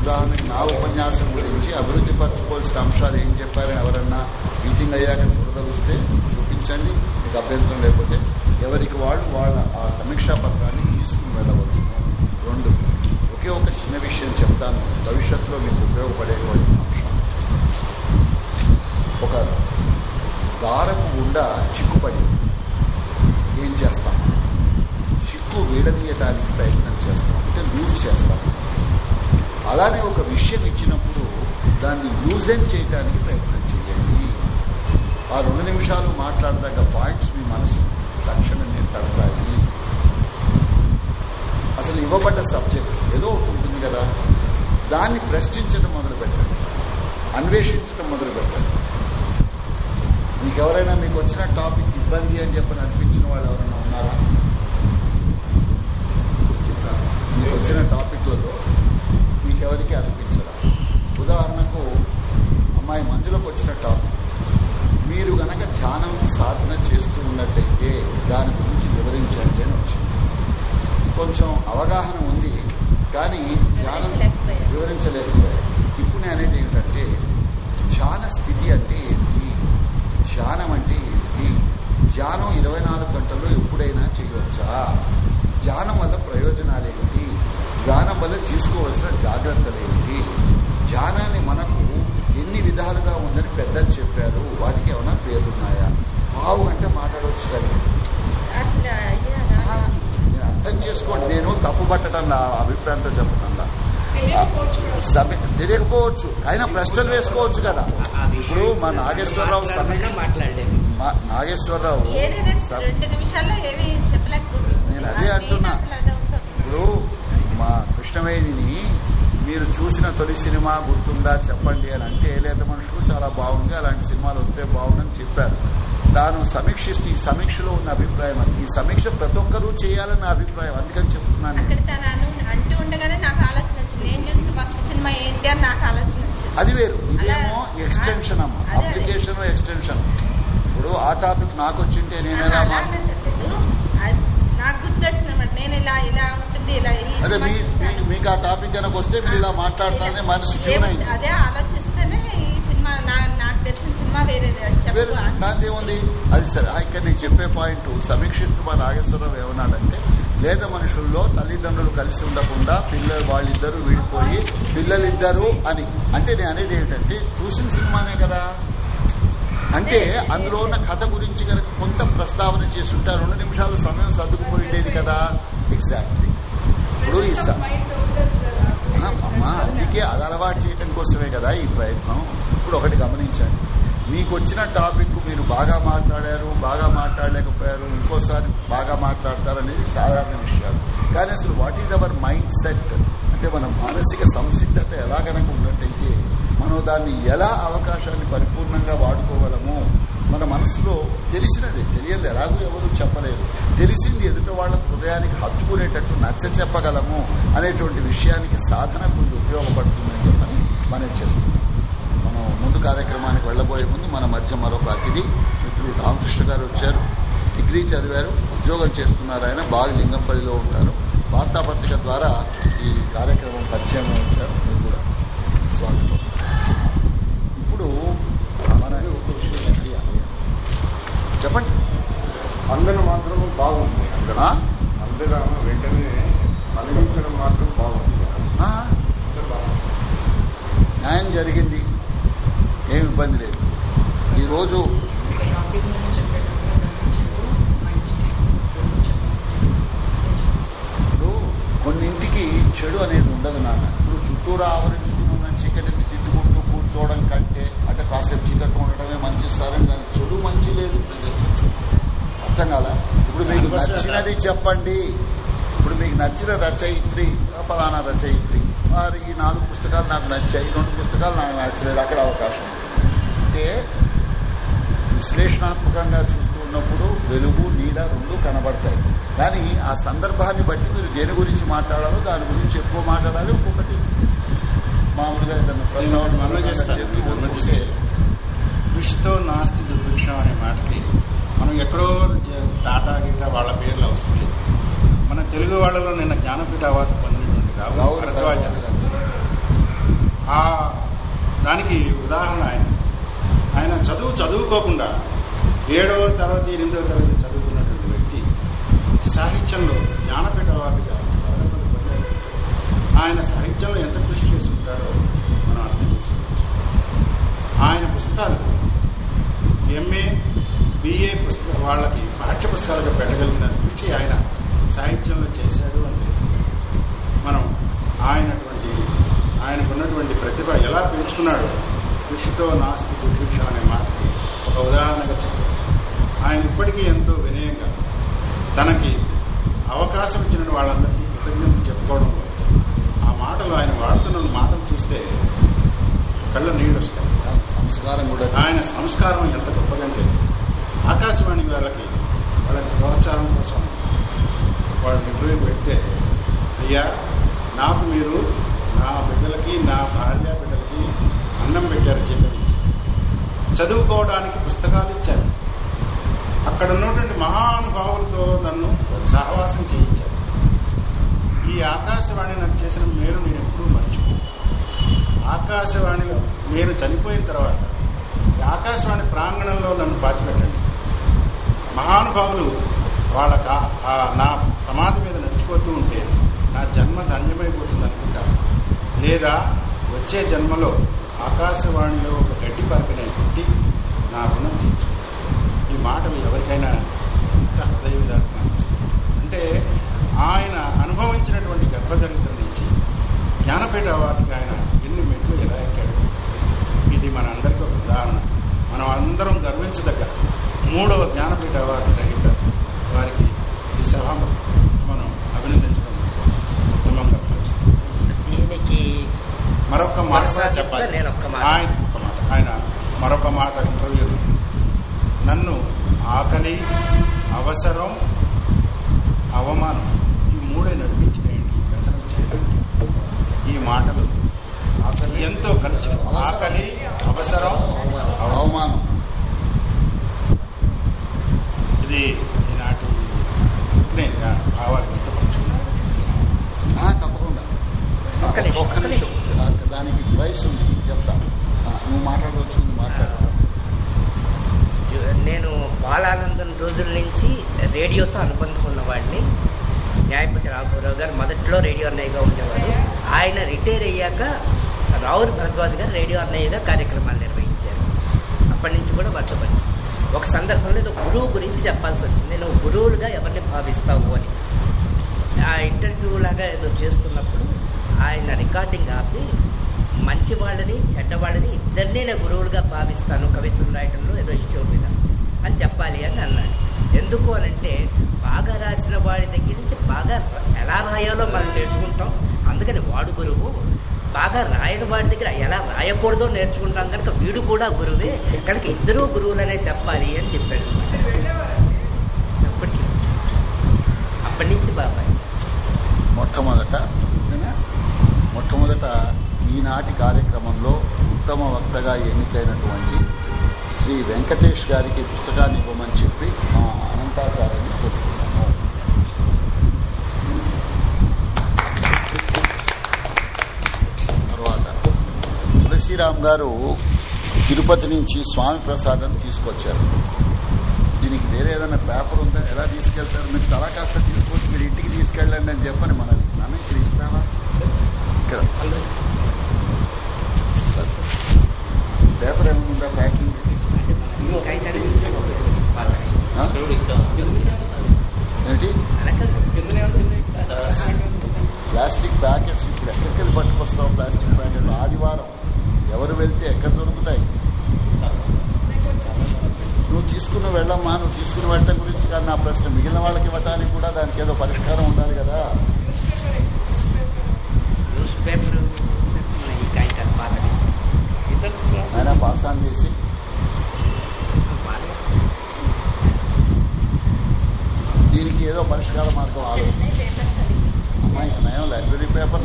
ఉదాహరణకి నా ఉపన్యాసం గురించి అభివృద్ధి పరచుకోవాల్సిన అంశాలు ఏం చెప్పారని ఎవరన్నా మీటింగ్ అయ్యాక చూడదలిస్తే చూపించండి. మీకు అభ్యంతరం లేకపోతే ఎవరికి వాళ్ళు వాళ్ళ ఆ సమీక్షా పత్రాన్ని తీసుకుని వెళ్ళవచ్చు రెండు. ఒకే ఒక చిన్న విషయం చెప్తాను. భవిష్యత్తులో మీకు ఉపయోగపడేటువంటి అంశం ఒక దారపు గుండా చిక్కుపడి ఏం చేస్తాం? చిక్కు వీడదీయడానికి ప్రయత్నం చేస్తాం. అంటే లూజ్ చేస్తాం. అలానే ఒక విషయం ఇచ్చినప్పుడు దాన్ని లూజన్ చేయడానికి ప్రయత్నం చేయండి. ఆ రెండు నిమిషాలు మాట్లాడదాక పాయింట్స్ మీ మనసు తక్షణమే తడతాయి అసలు ఇవ్వబడ్డ సబ్జెక్ట్ ఏదో ఒకటి ఉంటుంది కదా. దాన్ని ప్రశ్నించడం మొదలు పెట్టండి అన్వేషించడం మొదలు పెట్టండి మీకు ఎవరైనా మీకు వచ్చిన టాపిక్ ఇబ్బంది అని చెప్పని అనిపించిన వాళ్ళు ఎవరైనా ఉన్నారా? మీకు వచ్చిన మీకు ఎవరికి అనిపించరా ఉదాహరణకు అమ్మాయి మంజులకు వచ్చిన టాపిక్. మీరు గనక ధ్యానం సాధన చేస్తూ ఉన్నట్టయితే దాని గురించి వివరించండి అని వచ్చింది. కొంచెం అవగాహన ఉంది కానీ ధ్యానం. వివరించలేకపోయారు. ఇప్పుడు నేను అనేది ఏమిటంటే ధ్యాన స్థితి అంటే ఏంటి? ధ్యానం అంటే ఏంటి? ధ్యానం ఇరవై నాలుగు గంటల్లో ఎప్పుడైనా చేయవచ్చా? ధ్యానం వల్ల ప్రయోజనాలు ఏమిటి ధ్యానం వల్ల తీసుకోవాల్సిన జాగ్రత్తలు ఏమిటి ధ్యానాన్ని మనకు ఎన్ని విధాలుగా ఉందని పెద్దలు చెప్పారు? వాటికి ఏమైనా పేర్లున్నాయా? పావు అంటే మాట్లాడవచ్చు కానీ అర్థం చేసుకోండి. నేను తప్పు పట్టడం నా అభిప్రాయంతో చెప్పడం తెలియకపోవచ్చు అయినా ప్రశ్నలు వేసుకోవచ్చు కదా. ఇప్పుడు మా నాగేశ్వరరావు సమీక్ష నాగేశ్వరరావు నేను అదే అంటున్నా. ఇప్పుడు మా కృష్ణవేణిని మీరు చూసిన తొలి సినిమా గుర్తుందా చెప్పండి అని అంటే లేత మనుషులు చాలా బాగుంది అలాంటి సినిమాలు వస్తే బాగుందని చెప్పారు. తాను సమీక్షిస్తూ ఈ సమీక్షలో ఉన్న అభిప్రాయం అది. ఈ సమీక్ష ప్రతి ఒక్కరూ చేయాలని నా అభిప్రాయం అందుకని చెప్తున్నాను అక్కడ తను అను అంటూ ఉండగానే నాకు ఆలోచన వచ్చింది. నేను చూసిన ఫస్ట్ సినిమా ఏంటి అని నాకు ఆలోచన వచ్చింది. అది వేరు. ఇదేమో ఎక్స్టెన్షన్ అమ్మ. అప్లికేషన్ ఎక్స్టెన్షన్ ఇప్పుడు ఆ టాపిక్ నాకు వచ్చింటే నేను ఎలా అలా మాట్లా- అనట్లేదు. అది నాకు గుర్తొచ్చింది అనమాట నేను ఇలా ఇలా ఉంటుంది ఇలా అదే మీ మీకు ఆ టాపిక్ కనుక వస్తే మీరు ఇలా మాట్లాడతానే మనసు ట్యూన్ ఏం- అయింది. అదే ఆలోచిస్తేనే ఈ సినిమా నాకు తెలిసిన సినిమా వేరేది అది వేరు సరే. ఇక్కడ నేను చెప్పే పాయింట్ సమీక్షిస్తూ మా నాగేశ్వరరావు ఏమన్నాడంటే లేద మనుషుల్లో తల్లిదండ్రులు కలిసి ఉండకుండా పిల్లలు వాళ్ళిద్దరూ విడిపోయి పిల్లలిద్దరూ అని. అంటే నేను అనేది ఏంటంటే చూసిన సినిమానే కదా. అంటే అందులో ఉన్న కథ గురించి కనుక కొంత ప్రస్తావన చేసి ఉంటే రెండు నిమిషాలు సమయం సర్దుకుపోయిండేది కదా? ఎగ్జాక్ట్లీ ఇప్పుడు ఈ అమ్మా అందుకే అది అలవాటు చేయటం కోసమే కదా ఈ ప్రయత్నం. ఇప్పుడు ఒకటి గమనించండి. మీకు వచ్చిన టాపిక్ మీరు బాగా మాట్లాడారు బాగా మాట్లాడలేకపోయారు ఇంకోసారి బాగా మాట్లాడతారు అనేది సాధారణ విషయాలు. కానీ అసలు what is our mindset అంటే మన మానసిక సంసిద్ధత ఎలా కనుక ఉన్నట్టయితే మనం దాన్ని ఎలా అవకాశాన్ని పరిపూర్ణంగా వాడుకోగలము మన మనసులో తెలిసినది తెలియదు ఎలాగూ ఎవరు చెప్పలేరు. తెలిసింది ఎదుట వాళ్ళ హృదయానికి హత్తుకునేటట్టు నచ్చ చెప్పగలము అనేటువంటి విషయానికి సాధన ఇది ఉపయోగపడుతుందని చెప్పని మనం చేస్తున్నాం. మనం ముందు కార్యక్రమానికి వెళ్ళబోయే ముందు మన మధ్య మరొక అతిథి మిత్రులు రామకృష్ణ గారు వచ్చారు. డిగ్రీ చదివారు ఉద్యోగం చేస్తున్నారు ఆయన బాగా లింగంపల్లిలో ఉంటారు. వార్తాపత్రిక ద్వారా ఈ కార్యక్రమం పరిచయం వచ్చారు మీరు కూడా స్వాగతం. ఇప్పుడు మన చెప్పండి. అందరూ మాత్రం బాగుంది అందరూ వెంటనే స్పందించడం మాత్రం బాగుంది. న్యాయం జరిగింది. ఏమి ఇబ్బంది లేదు. ఈరోజు టాపిక్ మీద చెప్పేటప్పుడు గమనించారు మంచిది ఇప్పుడు కొన్నింటికి చెడు అనేది ఉండదు నాన్న. ఇప్పుడు చుట్టూరా ఆవరించుకుని ఉన్న చీకటిని తిట్టుకుంటూ కూర్చోవడం కంటే అంటే కాసేపు చీకటి ఉండడమే మంచి సరే దాని చెడు మంచి లేదు అర్థం కాల? ఇప్పుడు మీకు నచ్చినది చెప్పండి. ఇప్పుడు మీకు నచ్చిన రచయిత్రి ఫలానా రచయిత్రి. మరి ఈ నాలుగు పుస్తకాలు నాకు నచ్చాయి రెండు పుస్తకాలు నాకు నచ్చలేదు అక్కడ అవకాశం. అంటే విశ్లేషణాత్మకంగా చూస్తూ ఉన్నప్పుడు వెలుగు నీడ రెండు కనబడతాయి. కానీ ఆ సందర్భాన్ని బట్టి మీరు దేని గురించి మాట్లాడాలో దాని గురించి ఎక్కువ మాట్లాడాలి ఒక్కొక్కటి మామూలుగా ఏదైనా ప్రస్తావన కృషితో నాస్తి దుర్భిక్షం అనే మాటకి మనం ఎక్కడో టాటా గీటా వాళ్ళ పేర్లు వస్తుంది మన తెలుగు వాళ్ళలో నిన్న జ్ఞానపీఠ అవార్డు పొందినటువంటి రావు భరద్వాజ. ఆ దానికి ఉదాహరణ ఆయన. ఆయన చదువు చదువుకోకుండా ఏడవ తరగతి ఎనిమిదవ తరగతి చదువుకున్నటువంటి వ్యక్తి సాహిత్యంలో జ్ఞానపీఠ వారిగా తరగతులు పొందాడు. ఆయన సాహిత్యంలో ఎంత కృషి చేసుకుంటాడో మనం అర్థం చేసుకోవచ్చు. ఆయన పుస్తకాలు ఎంఏ బిఏ పుస్తక వాళ్ళకి పాఠ్య పుస్తకాలుగా పెట్టగలిగిన కృషి ఆయన సాహిత్యంలో చేశాడు అంటే మనం ఆయనటువంటి ఆయనకున్నటువంటి ప్రతిభ ఎలా పెంచుకున్నాడో కృషితో నాస్తి దుర్భిక్ష అనే మాటకి ఒక ఉదాహరణగా చెప్పవచ్చు. ఆయన ఇప్పటికీ ఎంతో వినయంగా తనకి అవకాశం ఇచ్చిన వాళ్ళందరికీ కృతజ్ఞతలు చెప్పుకోవడం ఆ మాటలు ఆయన వాడుతున్న మాటలు చూస్తే కళ్ళ నీళ్ళు వస్తాయి. సంస్కారం కూడా ఆయన సంస్కారం ఎంత గొప్పదంటే ఆకాశవాణి వాళ్ళకి వాళ్ళకి ప్రోత్సాహం కోసం వాళ్ళు ఇంటర్వ్యూ పెడితే అయ్యా నాకు మీరు నా బిడ్డలకి నా భార్య బిడ్డలకి అన్నం పెట్టారు జీతం చదువుకోవడానికి పుస్తకాలు ఇచ్చారు. అక్కడ ఉన్నటువంటి మహానుభావులతో నన్ను సహవాసం చేయించారు. ఈ ఆకాశవాణి నాకు చేసిన మేలు నేను ఎప్పుడూ మర్చిపో ఆకాశవాణిలో నేను చనిపోయిన తర్వాత ఈ ఆకాశవాణి ప్రాంగణంలో నన్ను పాతిపెట్టండి. మహానుభావులు వాళ్ళకా నా సమాధి మీద నడిచిపోతూ ఉంటే నా జన్మ ధన్యమైపోతుంది అనుకుంటాను లేదా వచ్చే జన్మలో ఆకాశవాణిలో ఒక గడ్డి పరకనే పెట్టి నా రుణం తీర్చు ఈ మాటలు ఎవరికైనా ఎంత హృదయదార్థం అనిపిస్తుంది అంటే ఆయన అనుభవించినటువంటి గర్భదరిద్రం నుంచి జ్ఞానపేట అవార్డుకి ఆయన ఎన్ని మెట్లు ఎలా ఎక్కాడు? ఇది మన అందరికీ ఉదాహరణ. మనం అందరం గర్వించదగ్గ మూడవ జ్ఞానపీఠ అవార్డు రహిత వారికి ఈ సభ మనం అభినందించడం ఉత్తమంగా భావిస్తాం మరొక మాట చెప్పాలి. నేను ఒక్క మాట. ఆయన మరొక మాట ఇంటర్వ్యూలో నన్ను ఆకలి అవసరం అవమానం ఈ మూడే నడిపించినాయండి ఈ రచన చేయడానికి ఈ మాటలు ఆకలి ఎంతో కలిసి ఆకలి అవసరం అవమానం. ఇది ఈనాటి నేను కావాలి ఇష్టపడుతున్నాను తప్పకుండా. ఒక్క నిమిషం, నాకు దానికి వయసు ఉంది. చెప్తా. నువ్వు మాట్లాడవచ్చు నువ్వు మాట్లాడు. నేను బాలానందం రోజుల నుంచి రేడియోతో అనుబంధం ఉన్నవాడిని. న్యాయపతి రాఘవరావు గారు మొదట్లో రేడియో అన్నయ్యగా ఉండేవారు. ఆయన రిటైర్ అయ్యాక రావుల్ భరద్వాజ్ గారు రేడియో అన్నయ్యగా కార్యక్రమాలు నిర్వహించారు. అప్పటి నుంచి కూడా వర్షపడి ఒక సందర్భంలో ఏదో గురువు గురించి చెప్పాల్సి వచ్చింది. నువ్వు గురువులుగా ఎవరిని భావిస్తావు అని. ఆ ఇంటర్వ్యూ లాగా ఏదో చేస్తున్నప్పుడు ఆయన రికార్డింగ్ ఆపి మంచి వాళ్ళని చెడ్డవాళ్ళని ఇద్దరినీ నేను గురువులుగా భావిస్తాను. కవిత్వం రాయటంలో ఏదో ఇష్యూ మీద అని చెప్పాలి అని అన్నాడు. ఎందుకు అనంటే బాగా రాసిన వాడి దగ్గర నుంచి బాగా ఎలా రాయాలో మనం నేర్చుకుంటాం. అందుకని వాడు గురువు బాగా రాయని వాడి దగ్గర ఎలా రాయకూడదో నేర్చుకుంటాం కనుక వీడు కూడా గురువే. కనుక ఇద్దరూ గురువులనే చెప్పాలి అని చెప్పాడు. అప్పటికి అప్పటి నుంచి బాబాయ్. మొట్టమొదట మొట్టమొదట ఈనాటి కార్యక్రమంలో ఉత్తమ వక్తగా ఎన్నికైనటువంటి శ్రీ వెంకటేష్ గారికి పుస్తకాన్ని ఇవ్వమని చెప్పి మా అనంతాచార్యని కోరుతున్నాము తర్వాత తులసిరామ్ గారు తిరుపతి నుంచి స్వామి ప్రసాదం తీసుకొచ్చారు. దీనికి వేరే ఏదైనా పేపర్ ఉందా? ఎలా తీసుకెళ్తారు? మీరు తలా కాస్త తీసుకొచ్చి మీరు ఇంటికి తీసుకెళ్ళండి అని చెప్పని మనది నాన్న ఇక్కడ. ఇస్తావా ఇక్కడ పేపర్ ఏమైనా ఉందా ప్యాకింగ్? ఏంటి? ప్లాస్టిక్ ప్యాకెట్స్ ఇప్పుడు ఎక్కడికి వెళ్ళి పట్టుకొస్తావు? ప్లాస్టిక్ ప్యాకెట్లు ఆదివారం. ఎవరు వెళ్తే ఎక్కడ దొరుకుతాయి? నువ్వు తీసుకుని వెళ్ళమ్మా నువ్వు తీసుకుని వెళ్ళటం గురించి కాదు నా ప్రశ్న. మిగిలిన వాళ్ళకి ఇవ్వటానికి కూడా దానికి ఏదో పరిష్కారం ఉండాలి కదా. న్యూస్ పేపర్ ఆయన పాస్ ఆన్ చేసి. దీనికి ఏదో పరిష్కార మార్గం ఆలోచన. నయం లైబ్రరీ పేపర్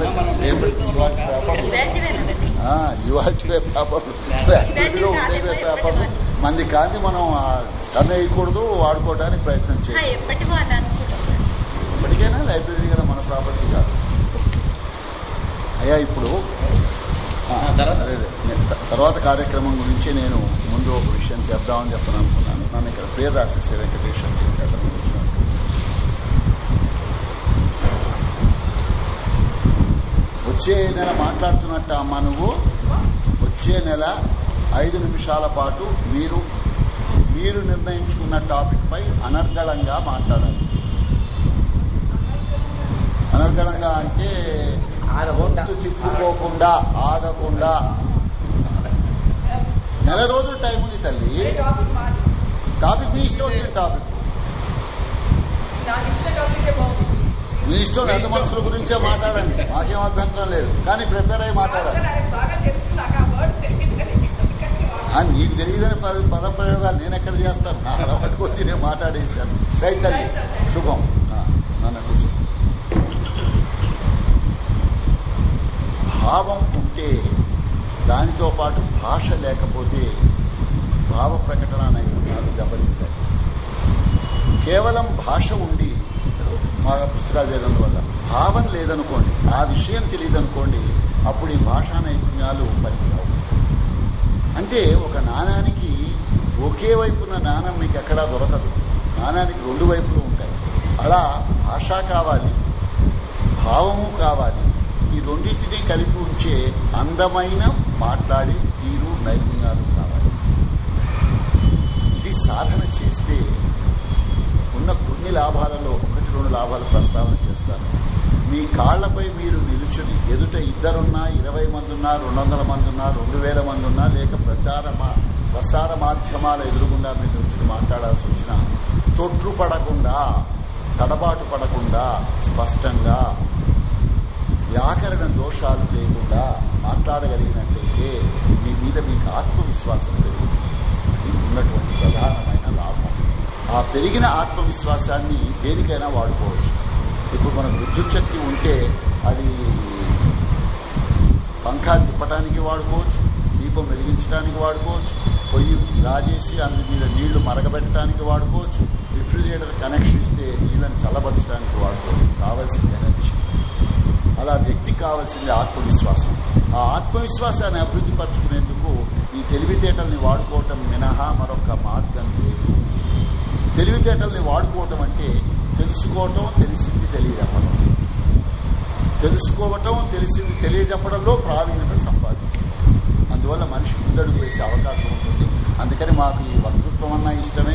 ఇవాటి పేపర్లు. లైబ్రరీలో పేపర్లు. మంది కాంతి మనం కన్ను వేయకూడదు వాడుకోవడానికి ప్రయత్నం చేయాలి. ఇప్పటికైనా లైబ్రరీ కదా మన ప్రాపర్టీ కాదు. అయ్యా ఇప్పుడు తర్వాత? కార్యక్రమం గురించి నేను ముందు ఒక విషయం చెప్దామని చెప్పను అనుకున్నాను నన్ను ఇక్కడ పేరు రాసేసే వెంకటేష్ అని చెప్పి అతను కూర్చున్నాను. వచ్చే నెల మాట్లాడుతున్నట్ట అమ్మా నువ్వు? వచ్చే నెల ఐదు నిమిషాల పాటు మీరు మీరు నిర్ణయించుకున్న టాపిక్ పై అనర్గళంగా మాట్లాడాలి. అనర్గళంగా అంటే గొంతు తిప్పుకోకుండా ఆగకుండా. నెల రోజులు టైం ఉంది తల్లి. టాపిక్ మీ ఇష్టం వచ్చిన టాపిక్. మీ ఇష్టం మనుషుల గురించే మాట్లాడండి. మాకేం అభ్యంతరం లేదు. కానీ ప్రిపేర్ అయ్యి మాట్లాడాలి. నాకు తెలియదని పద- పద ప్రయోగాలు నేను ఎక్కడ చేస్తాను? నా కొద్ది నేను మాట్లాడేశాను. రైట్ తల్లి శుభం. నాన్న కూర్చో. భావం ఉంటే దానితో పాటు భాష లేకపోతే భావ ప్రకటన నైపుణ్యాలు దెబ్బతింటాయి కేవలం భాష ఉండి మా పుస్తకాలు చదవడం వల్ల. భావం లేదనుకోండి ఆ విషయం తెలియదనుకోండి అప్పుడు ఈ భాషా నైపుణ్యాలు పనికిరావు. అంటే ఒక నాణానికి ఒకే వైపున నాణం మీకు ఎక్కడా దొరకదు. నాణానికి రెండు వైపులు ఉంటాయి. అలా భాష కావాలి భావము కావాలి. ఈ రెండింటినీ కలిపి ఉంచే అందమైన మాట్లాడే తీరు నైపుణ్యాలు కావాలి. ఇది సాధన చేస్తే ఉన్న కొన్ని లాభాలలో ఒకటి లాభాలు ప్రస్తావన చేస్తారు. మీ కాళ్ళపై మీరు నిలుచుని ఎదుట ఇద్దరున్నా ఇరవై మంది ఉన్నా రెండు వందల మంది ఉన్నా రెండు వేల మంది ఉన్నా లేక ప్రచార మా- ప్రసార మాధ్యమాల ఎదురుగుండా మీరు నిలుచుని మాట్లాడాల్సి వచ్చినా తొట్టుపడకుండా తడబాటు పడకుండా స్పష్టంగా వ్యాకరణ దోషాలు లేకుండా మాట్లాడగలిగినట్లయితే మీ మీద మీకు ఆత్మవిశ్వాసం పెరుగుతుంది. అది ఉన్నటువంటి ప్రధానమైన లాభం. ఆ పెరిగిన ఆత్మవిశ్వాసాన్ని దేనికైనా వాడుకోవచ్చు. ఇప్పుడు మనకు విద్యుత్ శక్తి ఉంటే అది పంఖా తిప్పడానికి వాడుకోవచ్చు దీపం వెలిగించడానికి వాడుకోవచ్చు పొయ్యి రాజేసి అందు మీద నీళ్ళు మరగబెట్టడానికి వాడుకోవచ్చు రిఫ్రిజిరేటర్ కనెక్షన్ ఇస్తే నీళ్ళని చల్లబరచడానికి వాడుకోవచ్చు. కావాల్సింది ఎనర్జీ. అలా వ్యక్తికి కావాల్సింది ఆత్మవిశ్వాసం. ఆ ఆత్మవిశ్వాసాన్ని అభివృద్ధి పరచుకునేందుకు ఈ తెలివితేటల్ని వాడుకోవటం మినహా మరొక మార్గం లేదు. తెలివితేటల్ని వాడుకోవటం అంటే తెలుసుకోవటం తెలిసింది తెలియజెప్పడం. తెలుసుకోవటం తెలిసింది తెలియజెప్పడంలో ప్రావీణ్యత సంపాదించడం. అందువల్ల మనిషి ముందడుగు వేసే అవకాశం ఉంటుంది. అందుకని మాకు ఈ వక్తృత్వం అన్నా ఇష్టమే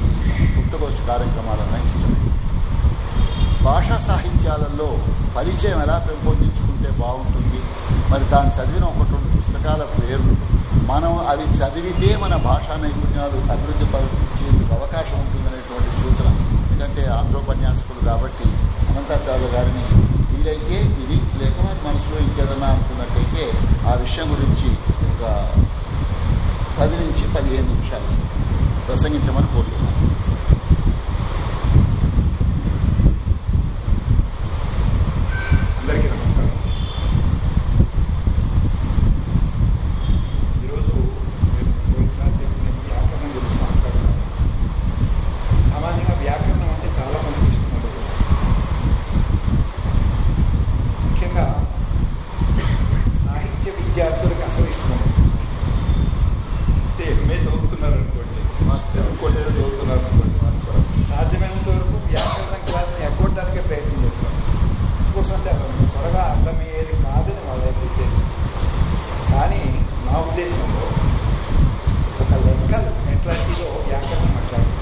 ఈ పుట్టగోష్ఠి కార్యక్రమాలన్నా ఇష్టమే. భాషా సాహిత్యాలలో పరిచయం ఎలా పెంపొందించుకుంటే బాగుంటుంది? మరి దాన్ని చదివిన ఒకటి రెండు పుస్తకాల పేర్లు. మనం అవి చదివితే మన భాషా నైపుణ్యాలు అభివృద్ధి పరిచేందుకు అవకాశం ఉంటుందనేటువంటి సూచన. ఎందుకంటే ఆంధ్రోపన్యాసకులు కాబట్టి అనంతాచార్య గారిని వీలైతే ఇది లేక మనసులో ఇంకేదన్నా అనుకున్నట్టయితే ఆ విషయం గురించి ఒక పది నుంచి పదిహేను నిమిషాలు ప్రసంగించమని కోరుతున్నాను అందరికీ నమస్కారం ఈరోజు నేను పోయినసారి చెప్పిన వ్యాకరణం గురించి మాట్లాడుతున్నాను సామాన్యంగా వ్యాకరణం అంటే చాలా మందికి ఇష్టం ఉండదు ముఖ్యంగా సాహిత్య విద్యార్థులకు అసలు ఇష్టం అంటే ఎంఏ చదువుతున్నారు అనుకోండి ఇంకోటి ఏదో చదువుతున్నారు అనుకోండి సాధ్యమైనంత వరకు వ్యాకరణం క్లాస్ని ఎగ్గొట్టడానికే ప్రయత్నం చేస్తారు. కోసం అంటే అతను త్వరగా అర్థమయ్యేది కాదని వాళ్ళ ఉద్దేశం కానీ నా ఉద్దేశంలో ఒక లెక్కలు ఎట్లాంటిదో వ్యాకరణం మాట్లాడుతుంది.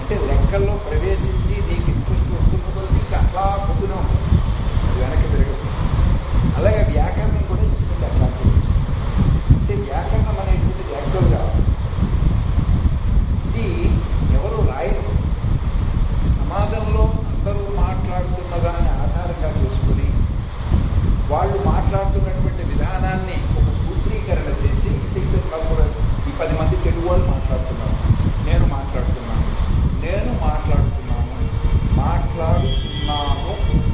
అంటే లెక్కల్లో ప్రవేశించి నీకు ఇంట్రెస్ట్ వస్తున్నదో నీకు అట్లా పొద్దున ఉంటుంది. అది వెనక్కి అలాగే వ్యాకరణం కూడా ఇంచుమించు అట్లాంటిది. అంటే వ్యాకరణం అనేటువంటిది యాక్చువల్గా ఇది ఎవరు రాయరు? సమాజంలో అందరూ మాట్లాడుతున్న దాన్ని ఆధారంగా చేసుకుని వాళ్ళు మాట్లాడుతున్నటువంటి విధానాన్ని ఒక సూత్రీకరణ చేసి ఈ పది మంది తెలుగు వాళ్ళు మాట్లాడుతున్నారు. నేను మాట్లాడుతున్నాను. నేను మాట్లాడుతున్నాను. మాట్లాడుతున్నాను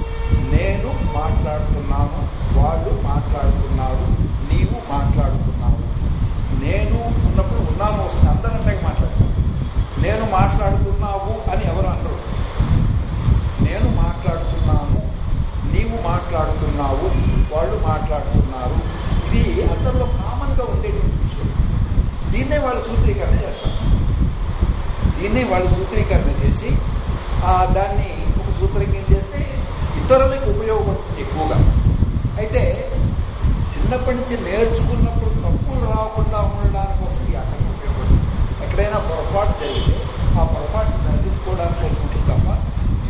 నేను మాట్లాడుతున్నాను వాళ్ళు మాట్లాడుతున్నారు నీవు మాట్లాడుతున్నావు. నేను ఉన్నప్పుడు ఉన్నాము వస్తుంది అందరంతా మాట్లాడుతున్నాను నేను మాట్లాడుతున్నావు అని ఎవరు అనరు. నేను మాట్లాడుతున్నాను నీవు మాట్లాడుతున్నావు వాళ్ళు మాట్లాడుతున్నారు. ఇది అందరిలో కామన్గా ఉండేటువంటి విషయం. దీన్నే వాళ్ళు సూత్రీకరణ చేస్తారు. దీన్నే వాళ్ళు సూత్రీకరణ చేసి ఆ దాన్ని ఒక సూత్రీకరణ చేస్తే ఇతరులకు ఉపయోగపడుతుంది ఎక్కువగా. అయితే చిన్నప్పటి నుంచి నేర్చుకున్నప్పుడు తప్పులు రాకుండా ఉండడానికి కోసం ఈ అక్కడ ఉపయోగపడుతుంది ఎక్కడైనా పొరపాటు జరిగితే ఆ పొరపాటు సరిదిద్దుకోవడానికి కోసం ఉంటుంది తప్ప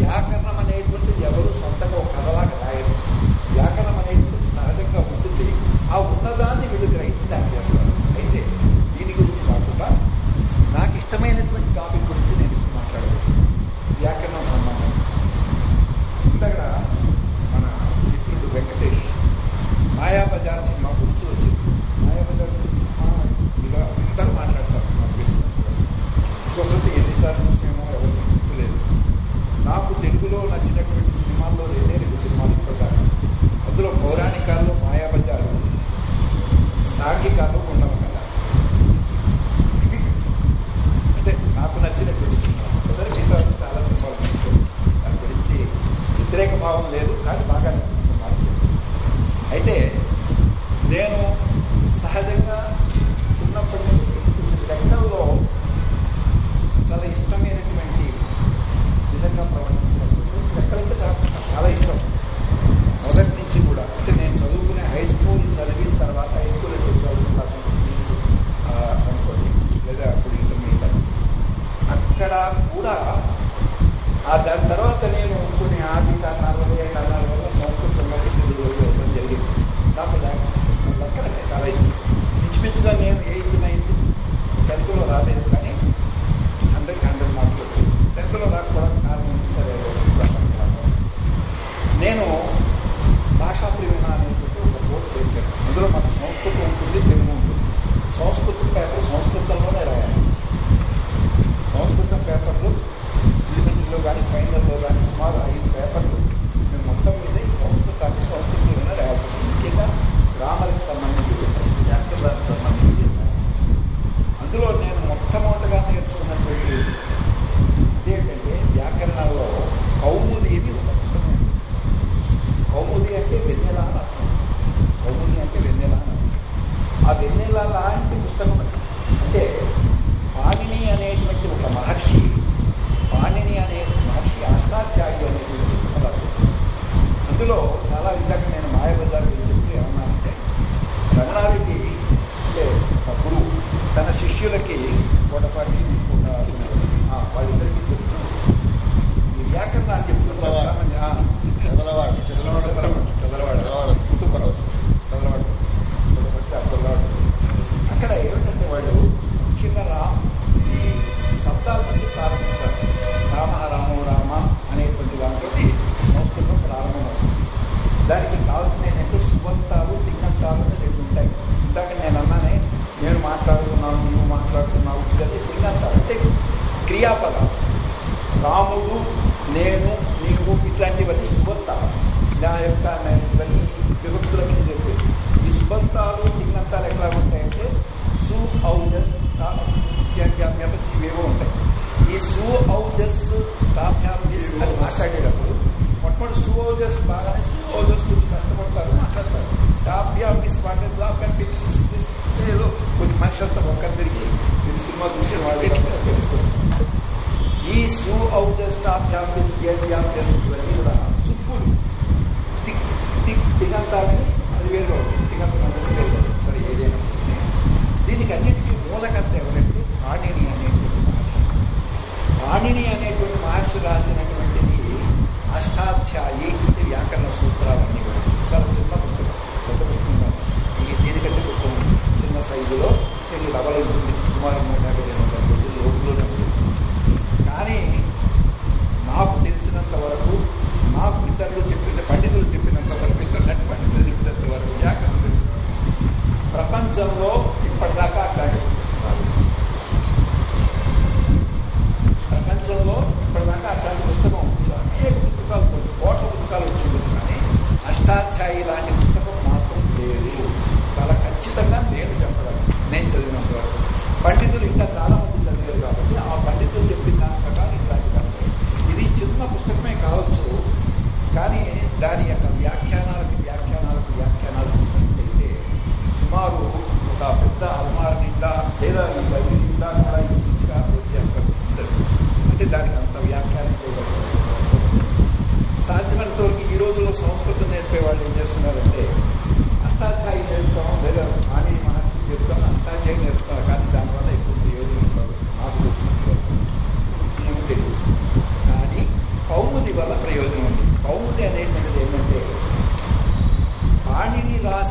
వ్యాకరణం అనేటువంటిది ఎవరు సొంతంగా ఒక కథలాగా రాయరు. వ్యాకరణం అనేటువంటిది సహజంగా ఉంటుంది. ఆ ఉన్నదాన్ని వీళ్ళు గ్రహించి దాన్ని చేస్తారు. అయితే దీని గురించి కాకుండా నాకు ఇష్టమైనటువంటి టాపిక్ గురించి నేను మాట్లాడవచ్చు వ్యాకరణం సంబంధం దగ్గర మన మిత్రుడు వెంకటేష్. మాయాబజార్ సినిమా గుర్తు వచ్చింది.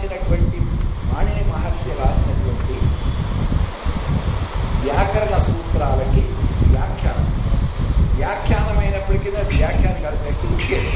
రాసినటువంటి మాణే మహర్షి రాసినటువంటి వ్యాకరణ సూత్రాలకి వ్యాఖ్యానం. వ్యాఖ్యానమైనప్పటికీ అది వ్యాఖ్యానం కాదు నెక్స్ట్ ఇంకేది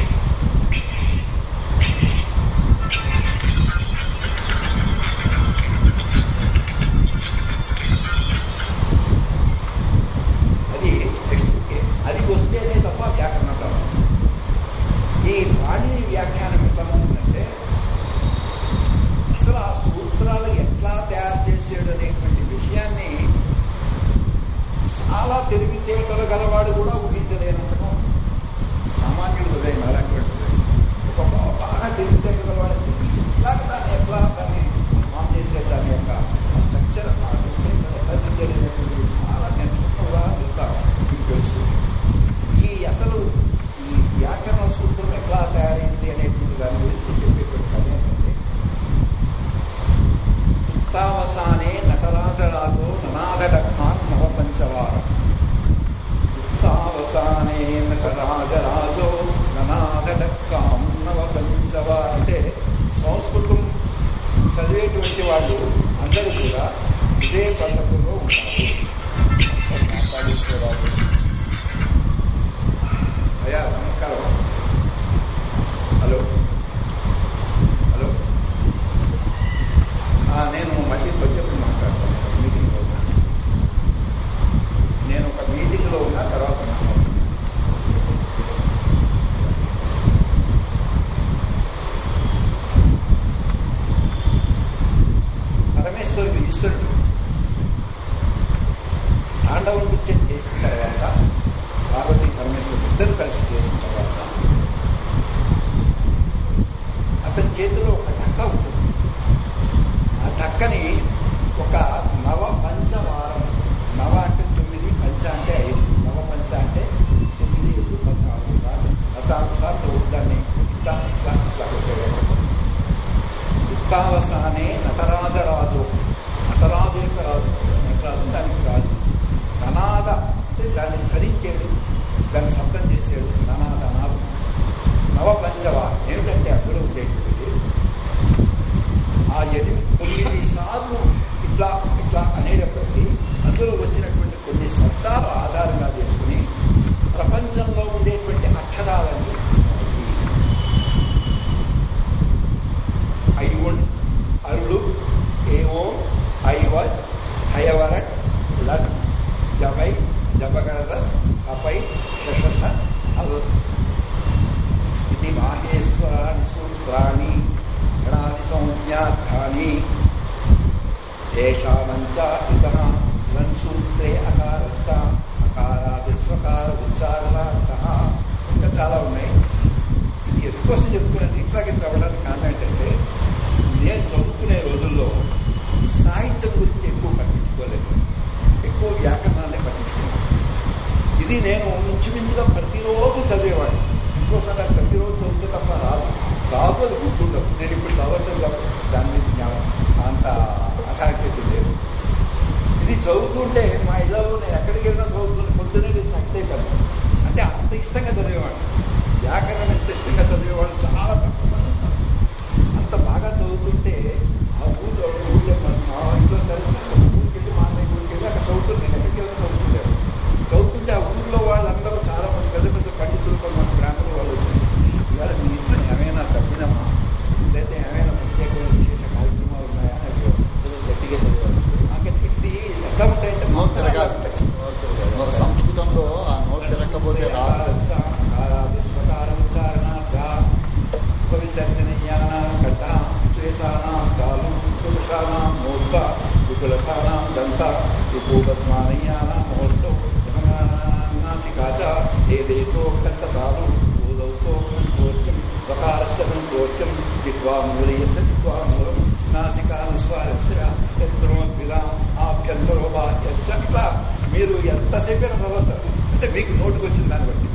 అంటే మీకు నోటుకు వచ్చిన దాన్ని బట్టి.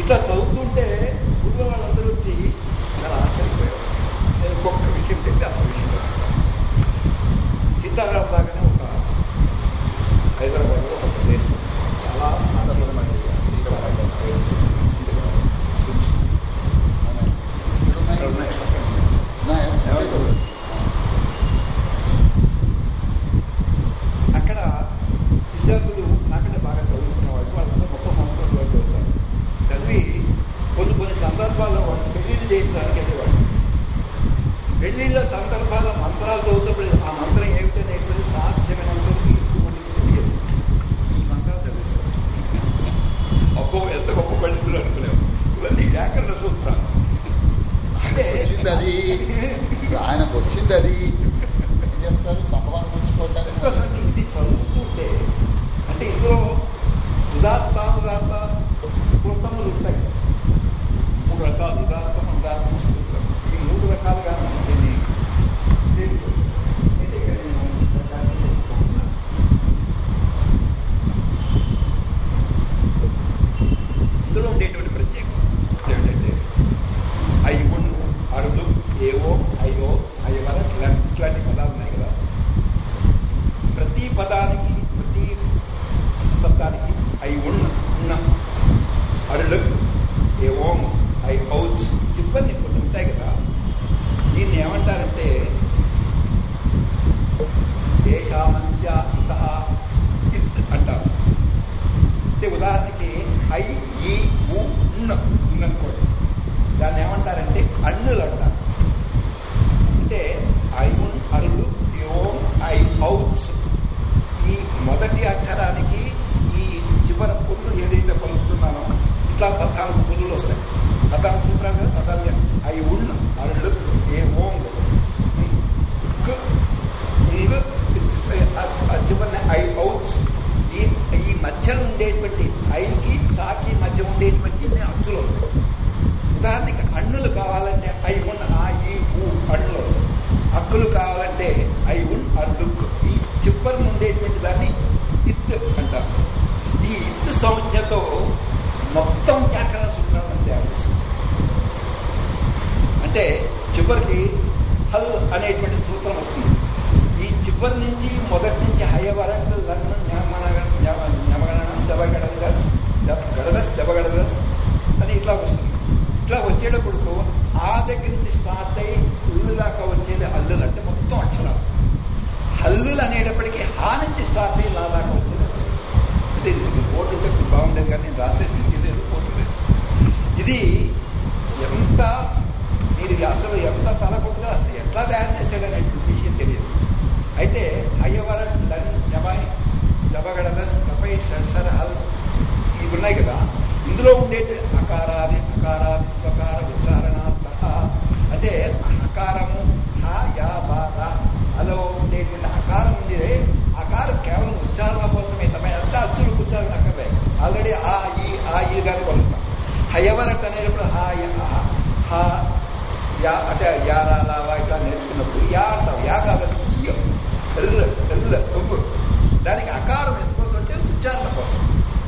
ఇట్లా చదువుతుంటే ఊళ్ళో వాళ్ళందరూ వచ్చి చాలా ఆశ్చర్యపోయారు. నేను ఒక్కొక్క విషయం చెప్పి అసలు విషయం సీతారాం బాగానే ఒక హైదరాబాద్లో ఒక ప్రదేశం చాలా ఆనందమైనది అక్కడ విద్యార్థులు అక్కడ కొన్ని కొన్ని సందర్భాల్లో వాళ్ళు పెళ్ళిళ్ళు చేయించడానికి వెళ్ళేవాడు పెళ్ళిళ్ళ సందర్భాల మంత్రాలు చదువుతున్నప్పుడు ఆ మంత్రం ఏమిటో నేర్పడి సాధ్యమైనంతవరకు ఎక్కువ మందికి తెలియదు. ఈ మంత్రాలు తెలుసు గొప్ప ఎంత గొప్ప పండితులు అనుకునేవారు. ఇవన్నీ వ్యాకరణ సూత్రాలు. అంటే అది ఆయనకు వచ్చింది అది ఏం చేస్తారు? సంభవాన్ని ఉంచుకోవటానికి ఇది చదువుతుంటే అంటే ఇందులో సుధాత్మ కృతములు ఉంటాయి. మూడు రకాలు. ఉదాత్తం ఉదాత్తం స్థూతం ఈ మూడు రకాలుగా దీన్ని వ్యాఖ్యాన సూత్రాలను తయారు చేసింది అంటే చివరికి హల్ అనేటువంటి సూత్రం వస్తుంది. ఈ చివరి నుంచి మొదటి నుంచి హయ వరకు జ్ఞమగణనం దెబ్బగడదస్ గడదస్ దెబ్బగడదస్ అని ఇట్లా వస్తుంది. ఇట్లా వచ్చేటప్పుడు ఆ దగ్గర నుంచి స్టార్ట్ అయ్యి ఉల్లు దాకా వచ్చేది అల్లులు అంటే మొత్తం అక్షరాలు. హల్లులు అనేటప్పటికీ హా నుంచి స్టార్ట్ అయ్యి లా దాకా వచ్చేది. అంటే ఇది మీకు బోర్డు ఉంటే బాగుండేది కానీ నేను రాసే స్థితి లేదు ఇది ఎంత మీరు అసలు ఎంత తలకొట్టుగా అసలు ఎట్లా తయారు చేశాడనే విషయం తెలియదు. అయితే అయ్యవర లన్ జమాయ్ జబగడలస్ కపై షర్షర్ ఇవి ఉన్నాయి కదా. ఇందులో ఉండే అకారాది అకారాది స్వకార ఉచ్చారణార్థ. అంటే అకారము హ యా బా రా అలో ఉండేటువంటి అకారం ఉండే అకారం కేవలం ఉచ్చారణ కోసమే తమ ఎంత అచ్చులు ఉచ్చారణ అక్కర్లే ఆల్రెడీ ఆ ఈ ఆ ఈ గాని కొలుస్తాం. హయవరట్ అనేటప్పుడు హా యా హా యా అంటే యారా లావా ఇట్లా నేర్చుకున్నప్పుడు యా అంటాం. యా కాబట్టి ఎల్ల ఎల్ల దానికి అకారం ఎందుకోసం అంటే ఉచ్చారణ కోసం.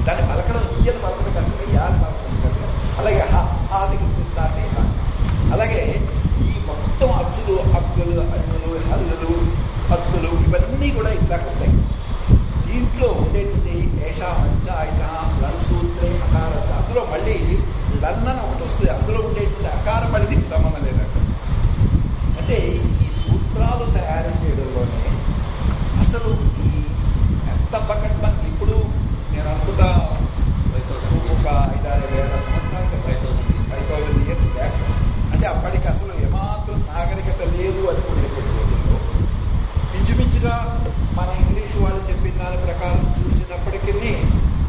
దాన్ని పలకడం ఇయ్యని పలకడం కనుక యా పలకడం కనుక అలాగే హ హా దగ్గర అంటే అలాగే ఈ మొత్తం అచ్చులు అక్కులు అన్నులు హల్లులు అత్తులు ఇవన్నీ కూడా ఇట్లాకి వస్తాయి దీంట్లో ఉండేటువంటి ఏష లన్ సూత్రే అకార. అందులో మళ్ళీ లన్ అని ఒకటి వస్తుంది. అందులో ఉండేటువంటి అకార పరిధికి సంబంధం లేదంట అంటే ఈ సూత్రాలు తయారు చేయడంలోనే అసలు ఈ ఎంత బకెట్ మనకి ఇప్పుడు నేను అనుకుంటా ఒక ఐదారు వేల సంవత్సరాల ఫైవ్ థౌసండ్ ఇయర్స్ బ్యాక్. అంటే అప్పటికి అసలు ఏమాత్రం నాగరికత లేదు అనుకునేటువంటి ఇంచుమించుగా మన ఇంగ్లీష్ వాళ్ళు చెప్పిన దాని ప్రకారం చూసినప్పటికీ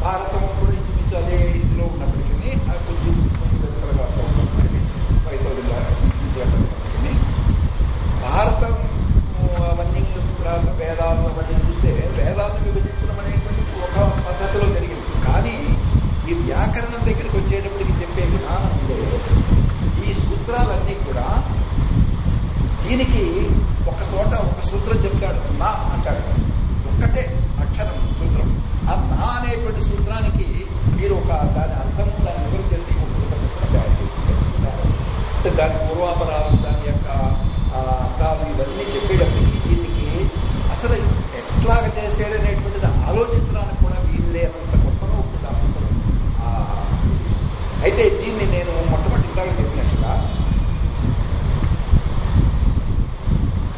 భారతం కూడా ఇంచుమించు అదే ఇదిలో ఉన్నప్పటికీ అది కొంచెం భారతం అవన్నీ వేదాలు వేదాలను అవన్నీ చూస్తే వేదాలను విభజించడం అనేటువంటిది ఒక పద్ధతిలో జరిగింది. కానీ ఈ వ్యాకరణం దగ్గరికి వచ్చేటప్పటికి చెప్పే విధానం ఉండే ఈ సూత్రాలన్నీ కూడా దీనికి ఒక చోట ఒక సూత్రం చెప్తాడు. నా అంటాడు. ఒక్కటే అక్షరం సూత్రం. ఆ నా అనేటువంటి సూత్రానికి మీరు ఒక దాని అర్థం దాన్ని వివరం చేస్తే ఒక సూత్రం అంటే దాని పూర్వాపరాలు దాని యొక్క అర్థాలు ఇవన్నీ చెప్పేటప్పటికి దీనికి అసలు ఎట్లాగ చేసేదనేటువంటిది ఆలోచించడానికి కూడా వీలు లేనంత గొప్పగా ఉంటుంది అయితే దీన్ని నేను మొట్టమొదటి ఇందాక చెప్పినట్టుగా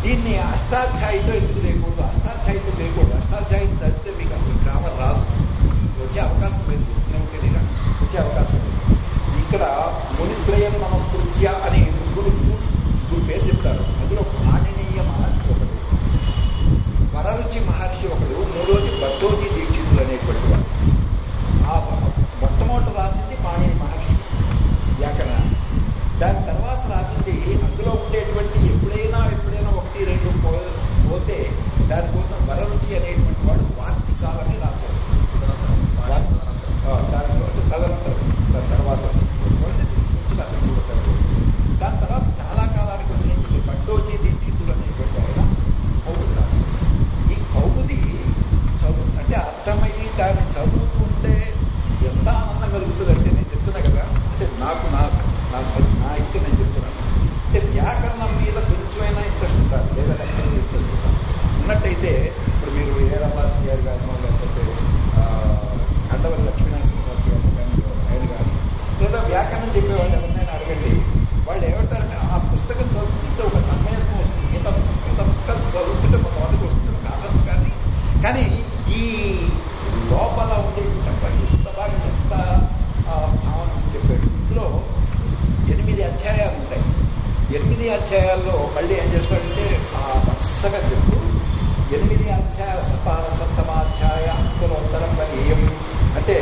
దీన్ని అష్టాధ్యాయితో ఎందుకు లేకూడదు? అష్టాధ్యాయితో లేకూడదు. అష్టాధ్యాయం చదివితే మీకు అసలు గ్రామర్ రాదు. వచ్చే అవకాశం లేదు. చూస్తూనే వచ్చే అవకాశం లేదు. ఇక్కడ మునిత్రయం నమస్కృత్య అని ముగ్గురు ముగ్గురు పేరు చెప్తారు. అందులో పాణినీయ మహర్షి ఒకడు. వరరుచి మహర్షి ఒకడు మూడోది బద్దోజీ దీక్షితులు అనేటువంటి వాడు. ఆ మొట్టమొదటి రాసింది పాణిని మహర్షి. వ్యాకరణ. దాని తర్వాత రాసింది అందులో ఉండేటువంటి ఎప్పుడైనా ఎప్పుడైనా ఒకటి రెండు పో- పోతే దానికోసం వరరుచి అనేటువంటి వాడు వార్తికాలని రాశాడు వార్- ఆ, దాంట్లో తదనంతరం దాని తర్వాత అంటే తీసుకొచ్చి అక్కడ దాని తర్వాత చాలా కాలానికి వచ్చినటువంటి పట్టోజీ దీక్షితులు అనేటువంటి ఆయన కౌముది రాశాడు ఈ కౌముది చదువు అంటే అర్థమయ్యి దాన్ని చదువుతుంటే ఎంత ఆనందం కలుగుతుందంటే నేను చెప్తున్నా కదా. అంటే నాకు నా నా నా నేను చెప్తున్నాను అంటే వ్యాకరణం మీద కొంచెమైనా ఇంట్రెస్ట్ ఉంటారు లేదా అక్షరం ఇంట్రెస్ట్ ఉంటారు ఉన్నట్టయితే ఇప్పుడు మీరు ఏ గారు కానీ లేకపోతే ఆ, కండవల్లి లక్ష్మీనరసింహ శాస్త్రి గారు కానీ ఆయన కానీ లేదా వ్యాకరణం చెప్పేవాళ్ళు ఎవరినైనా అడగండి. వాళ్ళు ఏమంటారంటే ఆ పుస్తకం చదువుతుంటే ఒక తన్మయత్వం వస్తుంది. మిగతా మిగతా పుస్తకాలు చదువుతుంటే కొంతమందికి వస్తుంది. కాదు కానీ. కానీ ఈ లోపల ఉండే ఎంత బాగా ఎంత భావన చెప్పాడు ఇందులో ఎనిమిది అధ్యాయాలు ఉంటాయి. ఎనిమిది అధ్యాయాల్లో మళ్ళీ ఏం చేస్తాడంటే ఆ వరుసగా చెప్తూ ఎనిమిది అధ్యాయ సపాల సప్తమాధ్యాయ అంకులోత్తరం వనీయం అంటే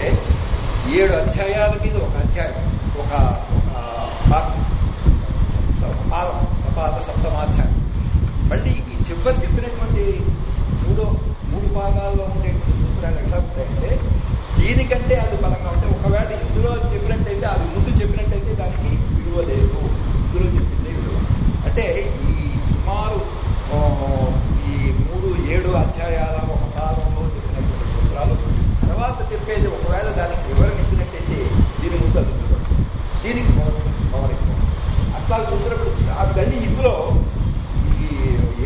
ఏడు అధ్యాయాల మీద ఒక అధ్యాయం ఒక ఒక పాదం సపాద సప్తమాధ్యాయం. మళ్ళీ ఈ చివరి చెప్పినటువంటి మూడో మూడు భాగాల్లో ఉండేటువంటి సూత్రాలు ఎట్లా ఉంటాయంటే దీనికంటే అది బలంగా ఉంటాయి ఒకవేళ ఇందులో చెప్పినట్టయితే అది ముందు చెప్పినట్టయితే దానికి విలువ లేదు ఇందులో చెప్పింది విలువ. అంటే ఈ సుమారు ఈ మూడు ఏడు అధ్యాయాల ఒక కాలంలో చెప్పినటువంటి సూత్రాలు తర్వాత చెప్పేది ఒకవేళ దానికి వివరణ ఇచ్చినట్టయితే దీని ముందు అది దీనికి పవర్ పవర్ ఎక్కువ అట్లా చూసినప్పుడు ఆ గల్లి ఇందులో ఈ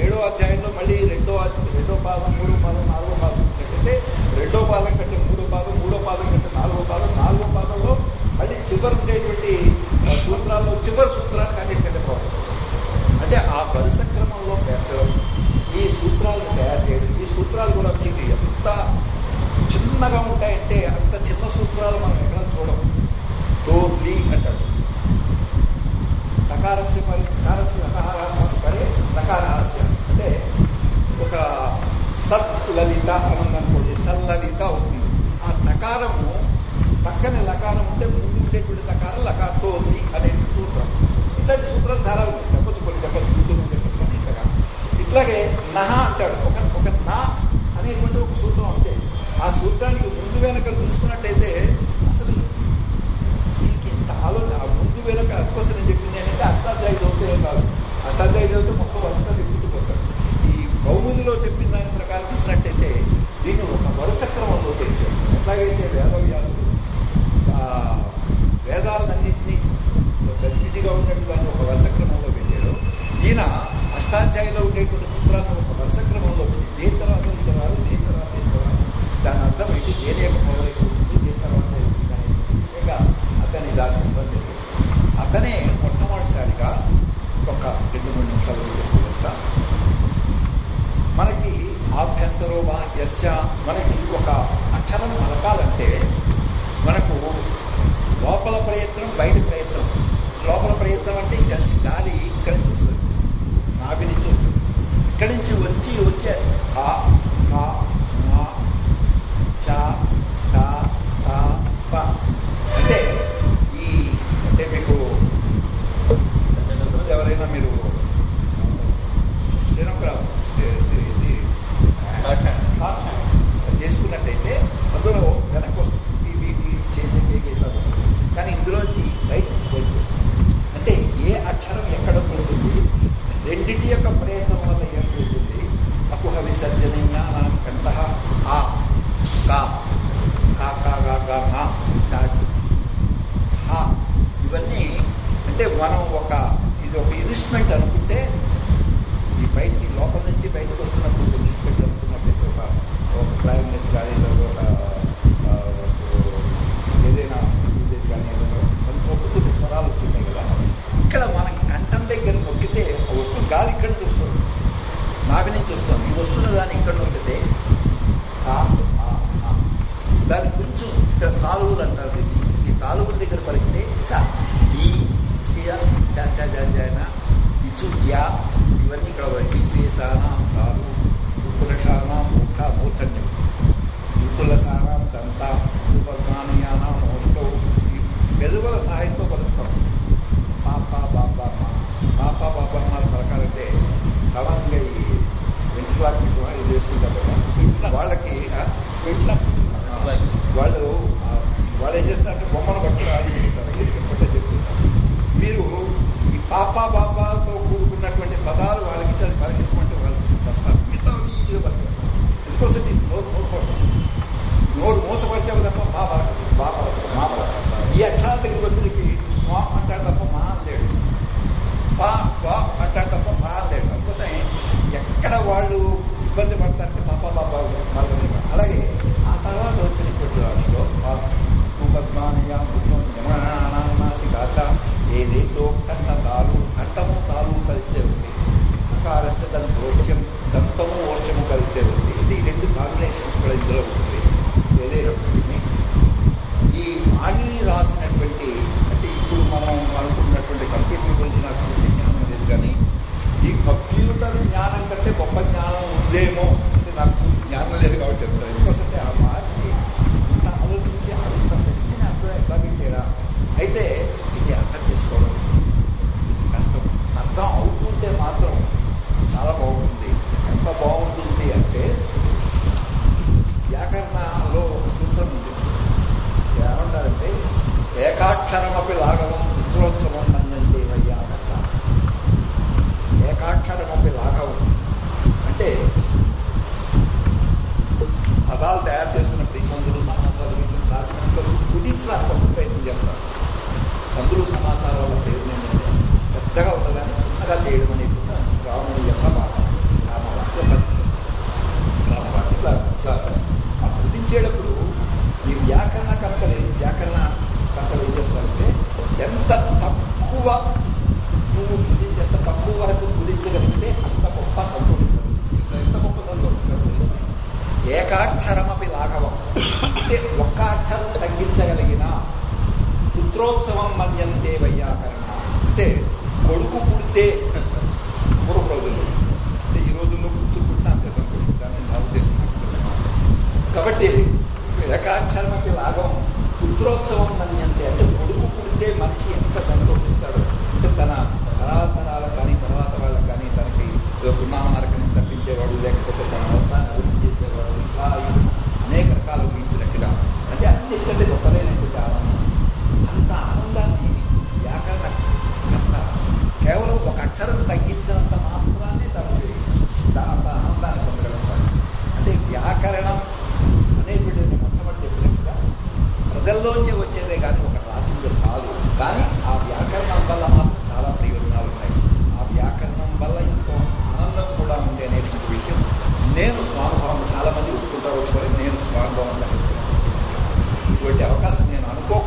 ఏడో అధ్యాయంలో మళ్ళీ రెండో రెండో పాదం మూడో పాదం నాలుగో పాదం చూసినట్టయితే రెండో పాదం కంటే మూడో పాదం మూడో పాదం కంటే నాలుగో పాదం నాలుగో పాదంలో అది చివరి ఉండేటువంటి సూత్రాలు సూత్రాల్లో చివరి సూత్రానికి అన్నిటికంటే పవర్ అంటే ఆ వరుస క్రమంలో పేర్చడం ఈ సూత్రాలను తయారు చేయడం ఈ సూత్రాలు కూడా మీకు ఎంత చిన్నగా ఉంటాయంటే అంత చిన్న సూత్రాలు మనం ఎక్కడ చూడం డోర్లీ అంటారు. నకారస్య పరి నకారస్య నకారాత్మక పరి నకారహాస్య అంటే ఒక సత్ లలిత అని ఉందనుకోండి సల్లలిత అవుతుంది. ఆ నకారము పక్కన లకారం ఉంటే ముందు ఉండేటువంటి లకారం లకారతో ఉంది అనేది సూత్రం. ఇట్లాంటి సూత్రాలు చాలా చెప్పచ్చు చెప్పొచ్చు కొన్ని చెప్పచ్చు కూర్చొని చెప్పచ్చు కానీ ఇట్లాగా. ఇట్లాగే నహ అంటాడు. ఒక ఒక నా అనేటువంటి ఒక సూత్రం అంతే. ఆ సూత్రానికి ముందు వెనక చూసుకున్నట్టయితే అసలు దీనికి ఇంత ఆలోచన ఆ ముందు వెనక అందుకోసం నేను చెప్పింది ఏంటంటే అష్టాధ్యాయ చదివితే కాదు. అష్టాధ్యాయ చదివితే మొత్తం వరుసగా చెప్పుకుంటూ ఈ బహుమతిలో చెప్పిన దాని ప్రకారం చూసినట్టయితే దీన్ని ఒక వరుస క్రమంలో తెచ్చారు ఎట్లాగైతే వేదవ్యాసుడు వేదాలన్నింటినీ గజిబిజిగా ఉన్నట్టు దాన్ని ఒక వరుస క్రమంలో పెట్టాడు ఈయన అష్టాధ్యాయులో ఉండేటువంటి సూత్రాన్ని ఒక వరుస క్రమంలో పెట్టి దేని తర్వాత ఈ దేని తర్వాత ఈ దాని అర్థం ఏంటి? దేని యొక్క పవర్ ఎక్కువ దేని తర్వాత విధంగా అతని దాన్ని ఇవ్వడం అతనే మొట్టమొదటిసారిగా ఒక రెండు మూడు నిమిషాలు తీసుకువస్తా మనకి ఆభ్యంతరో యస్య మనకి ఒక అక్షరం పలకాలంటే మనకు లోపల ప్రయత్నం బయట ప్రయత్నం. లోపల ప్రయత్నం అంటే ఇక్కడ నుంచి గాలి ఇక్కడ నుంచి వస్తుంది నాభి నుంచి వస్తుంది ఇక్కడి నుంచి వచ్చి వచ్చే ఆ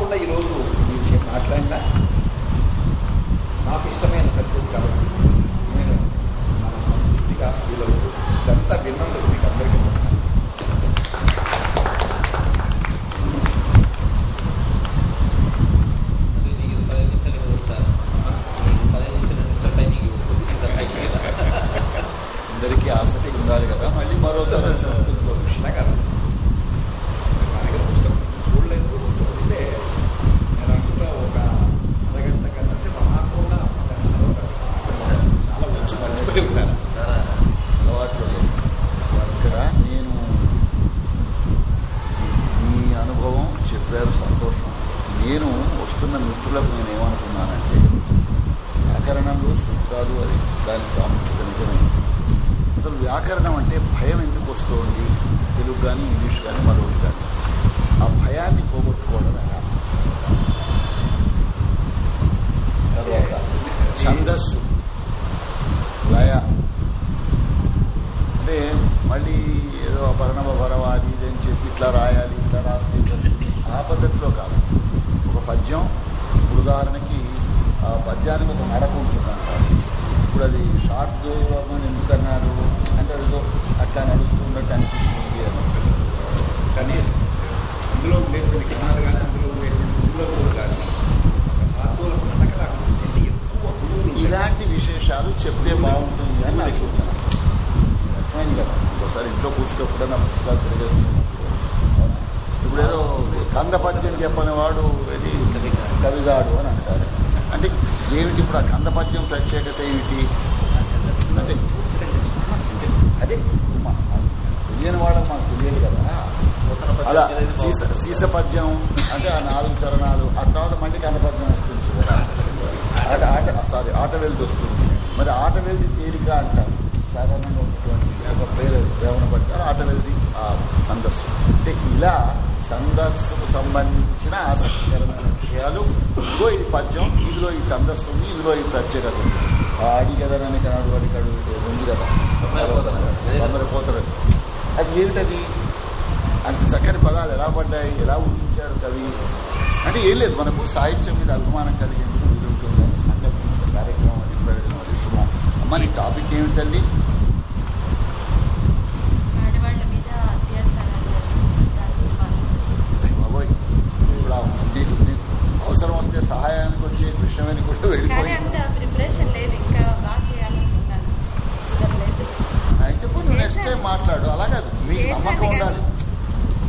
వల్ల ఈరోజు ఈ విషయం మాట్లాడినా నాకు ఇష్టమైన సర్క్యూట్ కాబట్టి నేను చాలా సంతృప్తిగా ఫీల్ ఇదంతా విన్నందుకు ప్రత్యేకత ఏమిటి? అదే అదే తెలియని వాళ్ళకి మాకు తెలియదు కదా. అలా సీస పద్యం అంటే ఆ నాలుగు చరణాలు ఆ తర్వాత మళ్ళీ కన్నపద్యం వస్తుంది ఆట ఆట సారీ ఆట వెళ్తి వస్తుంది. మరి ఆట వెళ్తి తేలిక అంటారు. సాధారణంగా ఉన్నటువంటి ఒక పేరు దేవన పద్యాలు ఆట వెళ్తి ఆ సందర్శం అంటే ఇలా సందస్సుకు సంబంధించిన ఆసక్తికరమైన విషయాలు. ఇదిగో ఈ పద్యం ఇందులో ఈ సందస్సు ఉంది ఇందులో ఈ ప్రత్యేకత ఉంది. ఆడి కదా నన్ను కనాడు వాడి కడు ఉంది కదా? పోతాడు అది ఏంటది అంత చక్కని పదాలు ఎలా పడ్డాయి? ఎలా ఊహించారు కవి? అంటే ఏం లేదు మనకు సాహిత్యం మీద అభిమానం కలిగేందుకు వీలుంటుందని సంకల్పించిన కార్యక్రమం అది ప్రయోజనం అది. శుభం. అమ్మా నీ టాపిక్ ఏమిటండి? అవసరం వస్తే సహాయానికి వచ్చే విషయమని కూడా వెళ్ళిపోయి నెక్స్ట్ టైం మాట్లాడు. అలాగదు మీకు నమ్మకం ఉండాలి.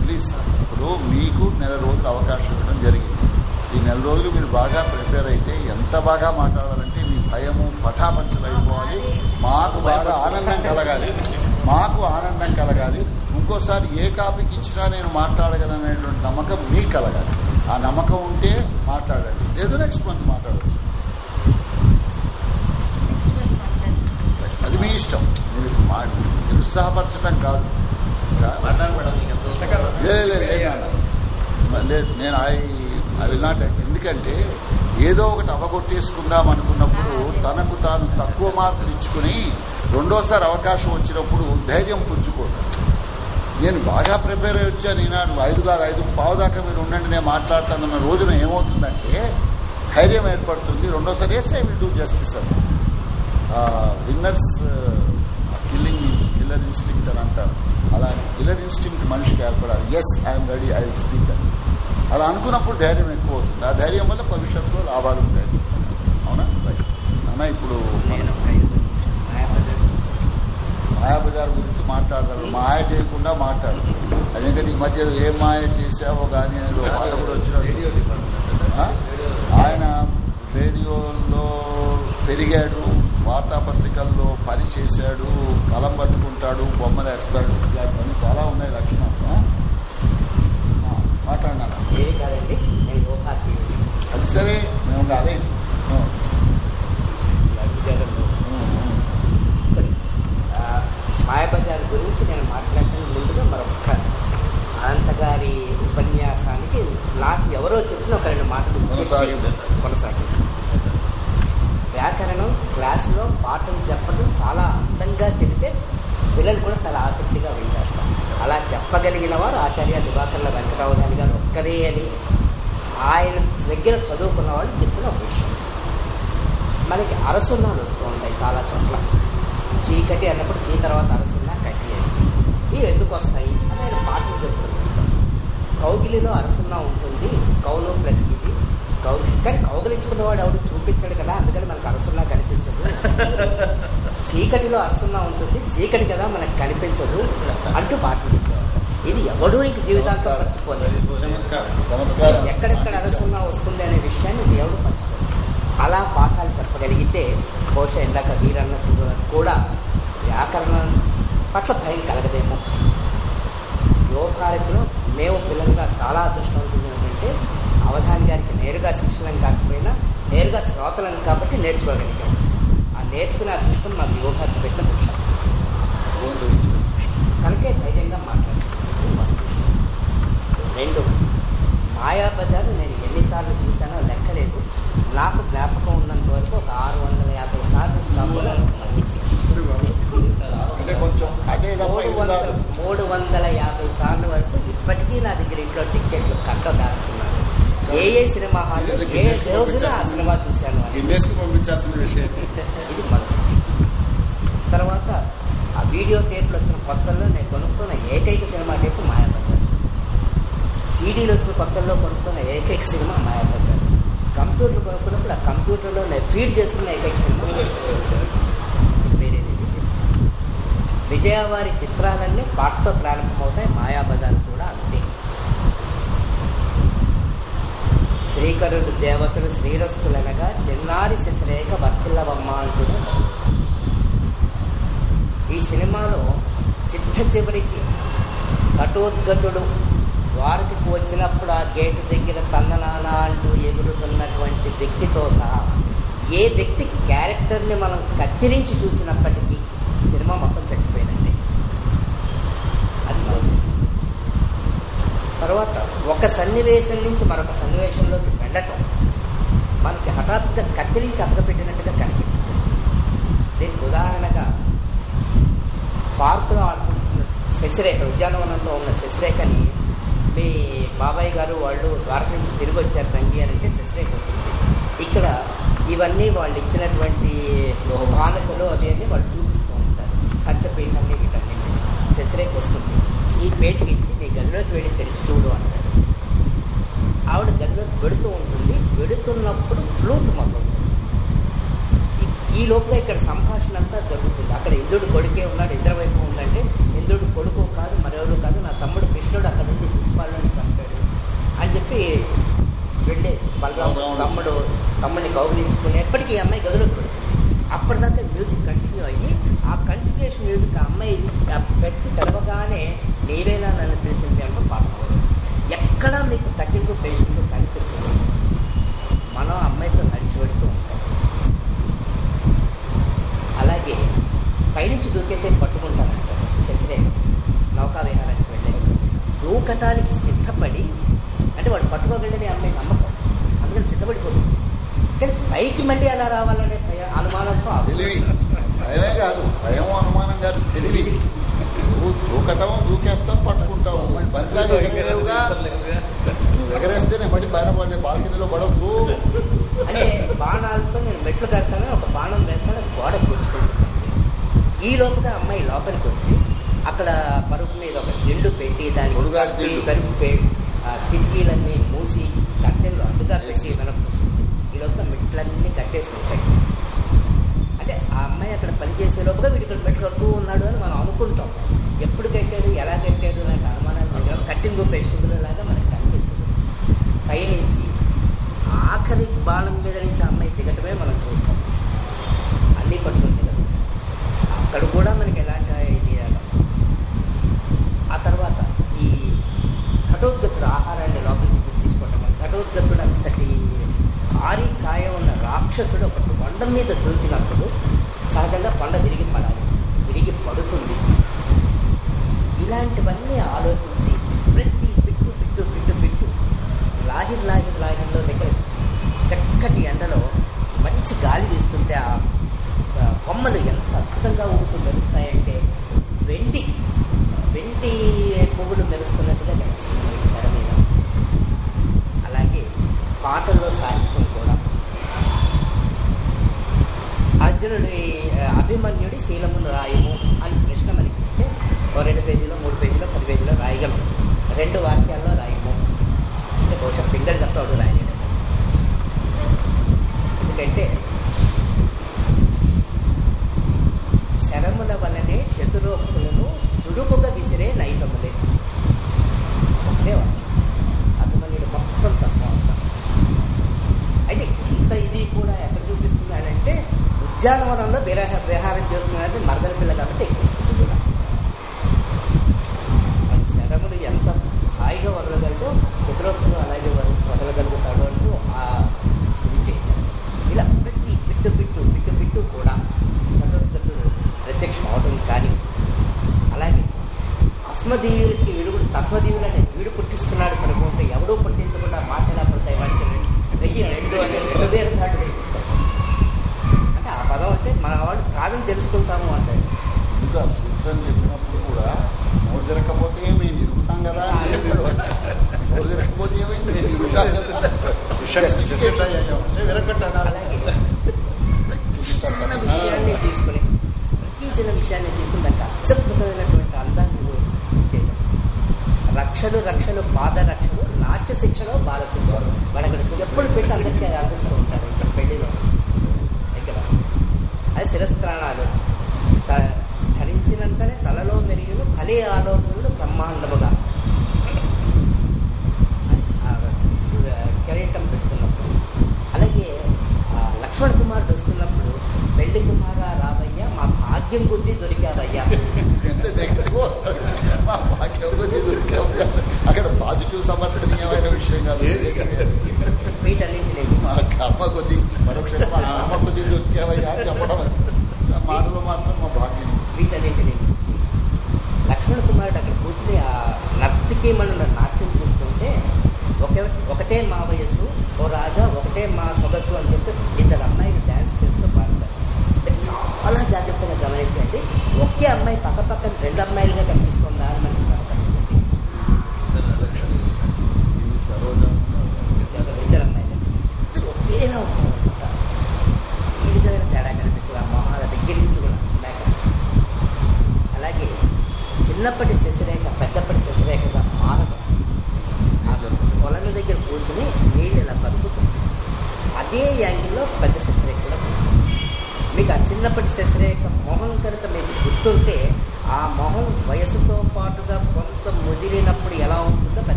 ప్లీజ్ ఇప్పుడు మీకు నెల రోజులు అవకాశం ఇవ్వడం జరిగింది. ఈ నెల రోజులు మీరు బాగా ప్రిపేర్ అయితే ఎంత బాగా మాట్లాడాలంటే మీ భయము పటాపంచలైపోవాలి మాకు బాగా ఆనందం కలగాలి. మాకు ఆనందం కలగాలి. ఇంకోసారి ఏ టాపిక్ ఇచ్చినా నేను మాట్లాడగలనేటువంటి నమ్మకం మీకు కలగాలి. ఆ నమ్మకం ఉంటే మాట్లాడండి. లేదు నెక్స్ట్ మంత్ మాట్లాడవచ్చు అది మీ ఇష్టం. మీరు మా- నిరుత్సాహపరచటం కాదు? లేదు నేను ఐ ఐ విల్ నాట్ ఎందుకంటే ఏదో ఒకటి అవగొట్టేసుకుందాం అనుకున్నప్పుడు తనకు తాను తక్కువ మార్కులు ఇచ్చుకుని రెండోసారి అవకాశం వచ్చినప్పుడు ధైర్యం పుంజుకోదు నేను బాగా ప్రిపేర్ అయ్యి వచ్చాను ఈనాడు. ఐదు గారు ఐదు పావు దాకా మీరు ఉండండి నేను మాట్లాడతానన్న రోజున ఏమవుతుందంటే ధైర్యం ఏర్పడుతుంది. రెండోసారి yes I will do justice అని. విన్నర్స్ కిల్లింగ్ కిల్లర్ ఇన్స్టింక్ట్ అని అంటారు. అలా కిల్లర్ ఇన్స్టింక్ట్ మనిషికి ఏర్పడాలి. Yes I'm ready I will speak అని. అలా అనుకున్నప్పుడు ధైర్యం ఎక్కువ అవుతుంది. ఆ ధైర్యం వల్ల భవిష్యత్తులో లాభాలు ఉంటాయి అవునా? అన్న ఇప్పుడు నేను ఒక ఐదు మాయాబజార్ మాయాబజార్ గురించి మాట్లాడతారు. మాయ చేయకుండా మాట్లాడు. అదేంటంటే ఈ మధ్య ఏం మాయ చేశావో కానీ ఏదో పాట కూడా వచ్చినట్టు ఆ? ఆయన రేడియోలో పెరిగాడు వార్తాపత్రికల్లో పని చేశాడు కలం పట్టుకుంటాడు బొమ్మలు వేస్తాడు ఇలాంటివన్నీ చాలా ఉన్నాయి లక్షణాలు. మాట్లాడినా అది సరే మేము అదే ఆ, విజయనగరంలో ఉమ్, ఉమ్. సరే ఆ, మాయాబజార్ గురించి నేను మాట్లాడటానికి ముందుగా మరొక అనంత గారి ఉపన్యాసానికి నాకు ఎవరో చెప్పిన ఒక రెండు మాటలు కొనసాగింపు. కొనసాగించు వ్యాకరణం క్లాసులో పాఠం చెప్పడం చాలా అందంగా చెబితే పిల్లలు కూడా చాలా ఆసక్తిగా వింటారు. అలా చెప్పగలిగిన వారు ఆచార్య దివాకర్ల వెంకటరావుదాని గారు ఒక్కరే అని ఆయన దగ్గర చదువుకున్న వాళ్ళు చెప్పిన ఒక విషయం. మనకి అరసున్నాలు వస్తూ ఉంటాయి చాలా చోట్ల. చీకటి అన్నప్పుడు చీ తర్వాత అరసున్నా కటి అని. ఇవి ఎందుకు వస్తాయి? అని ఆయన పాఠం చెప్తున్నాడు కౌగిలిలో అరసున్నా ఉంటుంది కౌలు ప్లస్ ఇది కౌగిలి కానీ కౌగిలించుకున్నవాడు ఎవడు? చూపించాడు కదా అందుకని మనకు అరసున్నా కనిపించదు. చీకటిలో అరసున్నా ఉంటుంది చీకటి కదా మనకు కనిపించదు అంటూ పాఠం ఇది ఎవడూ ఇంక జీవితాంతం మర్చిపోలేదు ఎక్కడెక్కడ అరసున్నా వస్తుంది అనే విషయాన్ని దేవుడు అలా పాఠాలు చెప్పగలిగితే బహుశా ఇందాక వీరన్నట్టు కూడా వ్యాకరణం పట్ల భయం కలగదేమో. యువభారతిలో మేము పిల్లలుగా చాలా అదృష్టవంతులు ఏంటంటే అవధాని గారికి నేరుగా శిష్యులం కాకపోయినా నేరుగా శ్రోతలం కాబట్టి నేర్చుకోగలిగాం. ఆ నేర్చుకునే అదృష్టం మాకు యువభారతి పెట్టిన భిక్ష కనుకే ధైర్యంగా మాట్లాడుతున్నాను రెండు మాయాబజార్ నేను ఎన్నిసార్లు చూశానో లెక్కలేదు. నాకు జ్ఞాపకం ఉన్నంత వరకు ఒక ఆరు వందల యాభై సార్లు మూడు వందల యాభై సార్లు వరకు ఇప్పటికీ నా దగ్గర ఇంట్లో టికెట్లు కట్ట దాచుకున్నాను ఏ ఏ సినిమా హాల్ ఏ రోజున ఆ. సినిమా చూశాను పంపించాల్సిన విషయం ఇది. మొదటి తర్వాత ఆ వీడియో టేప్లు వచ్చిన కొత్తల్లో నేను కొనుక్కున్న ఏకైక సినిమా టేప్ మాయాబజార్. సీడీలు వచ్చిన కొత్తల్లో కొనుక్కున్న ఏకైక సినిమా మాయాబజార్ కంప్యూటర్ కొనుక్కున్నప్పుడు ఆ కంప్యూటర్లో ఫీడ్ చేసుకున్న ఏకైక సినిమా. విజయవారి చిత్రాలన్నీ పాటతో ప్రారంభమవుతాయి మాయాబజార్ కూడా అంతే. శ్రీకరుడు దేవతలు శ్రీరస్తులనగా చిన్నారి శశిరేఖ వర్తిల్లవమ్మ అంటూనే మొదలవుతుంది. ఈ సినిమాలో చిట్ట చివరికి కటోద్గతుడు ద్వారకకు వచ్చినప్పుడు ఆ గేటు దగ్గర తందనానా అంటూ ఎగురుతున్నటువంటి వ్యక్తితో సహా ఏ వ్యక్తి క్యారెక్టర్ని మనం కత్తిరించి చూసినప్పటికీ సినిమా మొత్తం చచ్చిపోయిందండి. అది తర్వాత ఒక సన్నివేశం నుంచి మరొక సన్నివేశంలోకి వెళ్ళటం మనకి హఠాత్తుగా కత్తిరించి అతకపెట్టినట్టుగా కనిపించింది. దీనికి ఉదాహరణగా పార్కులో ఆడుకుంటున్న శశిరేఖ ఉద్యానవనంలో ఉన్న శశిరేఖని మీ బాబాయ్ గారు వాళ్ళు ద్వారక నుంచి తిరిగి వచ్చారు తండ్రి అని అంటే శశిరేఖ వస్తుంది. ఇక్కడ ఇవన్నీ వాళ్ళు ఇచ్చినటువంటి బాలకలు అవి అన్ని వాళ్ళు చూపిస్తూ ఉంటారు. సత్యపీఠాన్ని వీటన్నింటినీ. శశిరేఖ వస్తుంది. ఈ పేటకి ఇచ్చి నీ గదిలోకి వెళ్ళి తెరిచి చూడు అంటాడు. ఆవిడ గదిలోకి పెడుతూ ఉంటుంది. పెడుతున్నప్పుడు ఫ్లూట్ మొదలవుతుంది ఈ లోపల ఇక్కడ సంభాషణ అంతా జరుగుతుంది. అక్కడ ఇంద్రుడు కొడుకే ఉన్నాడు ఇద్దరు వైపు ఉందంటే ఇంద్రుడు కొడుకు కాదు మరెవరు కాదు నా తమ్ముడు కృష్ణుడు అక్కడ నుండి శిశుపాలని చంపాడు. అని చెప్పి వెళ్ళే బలరాముడు తమ్ముడు తమ్ముడిని కౌగిలించుకునేప్పటికీ ఈ అమ్మాయి గదులు పెడుతుంది. అప్పటిదాకా మ్యూజిక్ కంటిన్యూ అయ్యి ఆ కంటిన్యూషన్ మ్యూజిక్ ఆ అమ్మాయి పెట్టి తెలవగానే నీవేలా నన్ను పిలిచింది అంటూ పాట ఎక్కడా మీకు తగ్గింపు పెంచుతుందో కనిపించదు. మనం అమ్మాయితో నడిచి పెడుతూ ఉంటాం. అలాగే పైనుంచి దూకేసే పట్టుకుంటానంట శశిరే నౌకా విహారానికి వెళ్ళే దూకటానికి సిద్ధపడి అంటే వాడు పట్టుకోగలని అమ్మాయి నమ్మకం. అందుకని సిద్ధపడిపోతుంది. కానీ పైకి మళ్ళీ అలా రావాలనే అనుమానంతో కాదు భయం అనుమానం కాదు తెలివి. నువ్వు దూకటం దూకేస్తావు పట్టుకుంటావు. ఎగరేస్తేనే మళ్ళీ బాణ పడే బాల్కనీలో పడవద్దు అంటే బాణాలతో నేను మెట్లు కడతాను ఒక బాణం వేస్తాను అది గోడ కూర్చుకుంటాను ఈ లోపల అమ్మాయి లోపలికి వచ్చి అక్కడ పరుపు మీద ఒక దిండు పెట్టి దానికి కలుపు పెట్టి కిటికీలన్నీ మూసి కట్టెలు అందుగా పెట్టి ఈ లోపల మెట్లన్నీ కట్టేసి ఉంటాయి. అంటే ఆ అమ్మాయి అక్కడ పనిచేసే లోపల వీడి ఇక్కడ పెట్టుకుంటూ ఉన్నాడు అని మనం అనుకుంటాం. ఎప్పుడు కట్టాడు ఎలా కట్టాడు అలాంటి అనుమానాలు మనకి కట్టిన గొప్ప లాగా మనకి కనిపించదు. పైనుంచి ఆఖరి బాణం మీద నుంచి అమ్మాయి దిగటమే మనం చూస్తాం.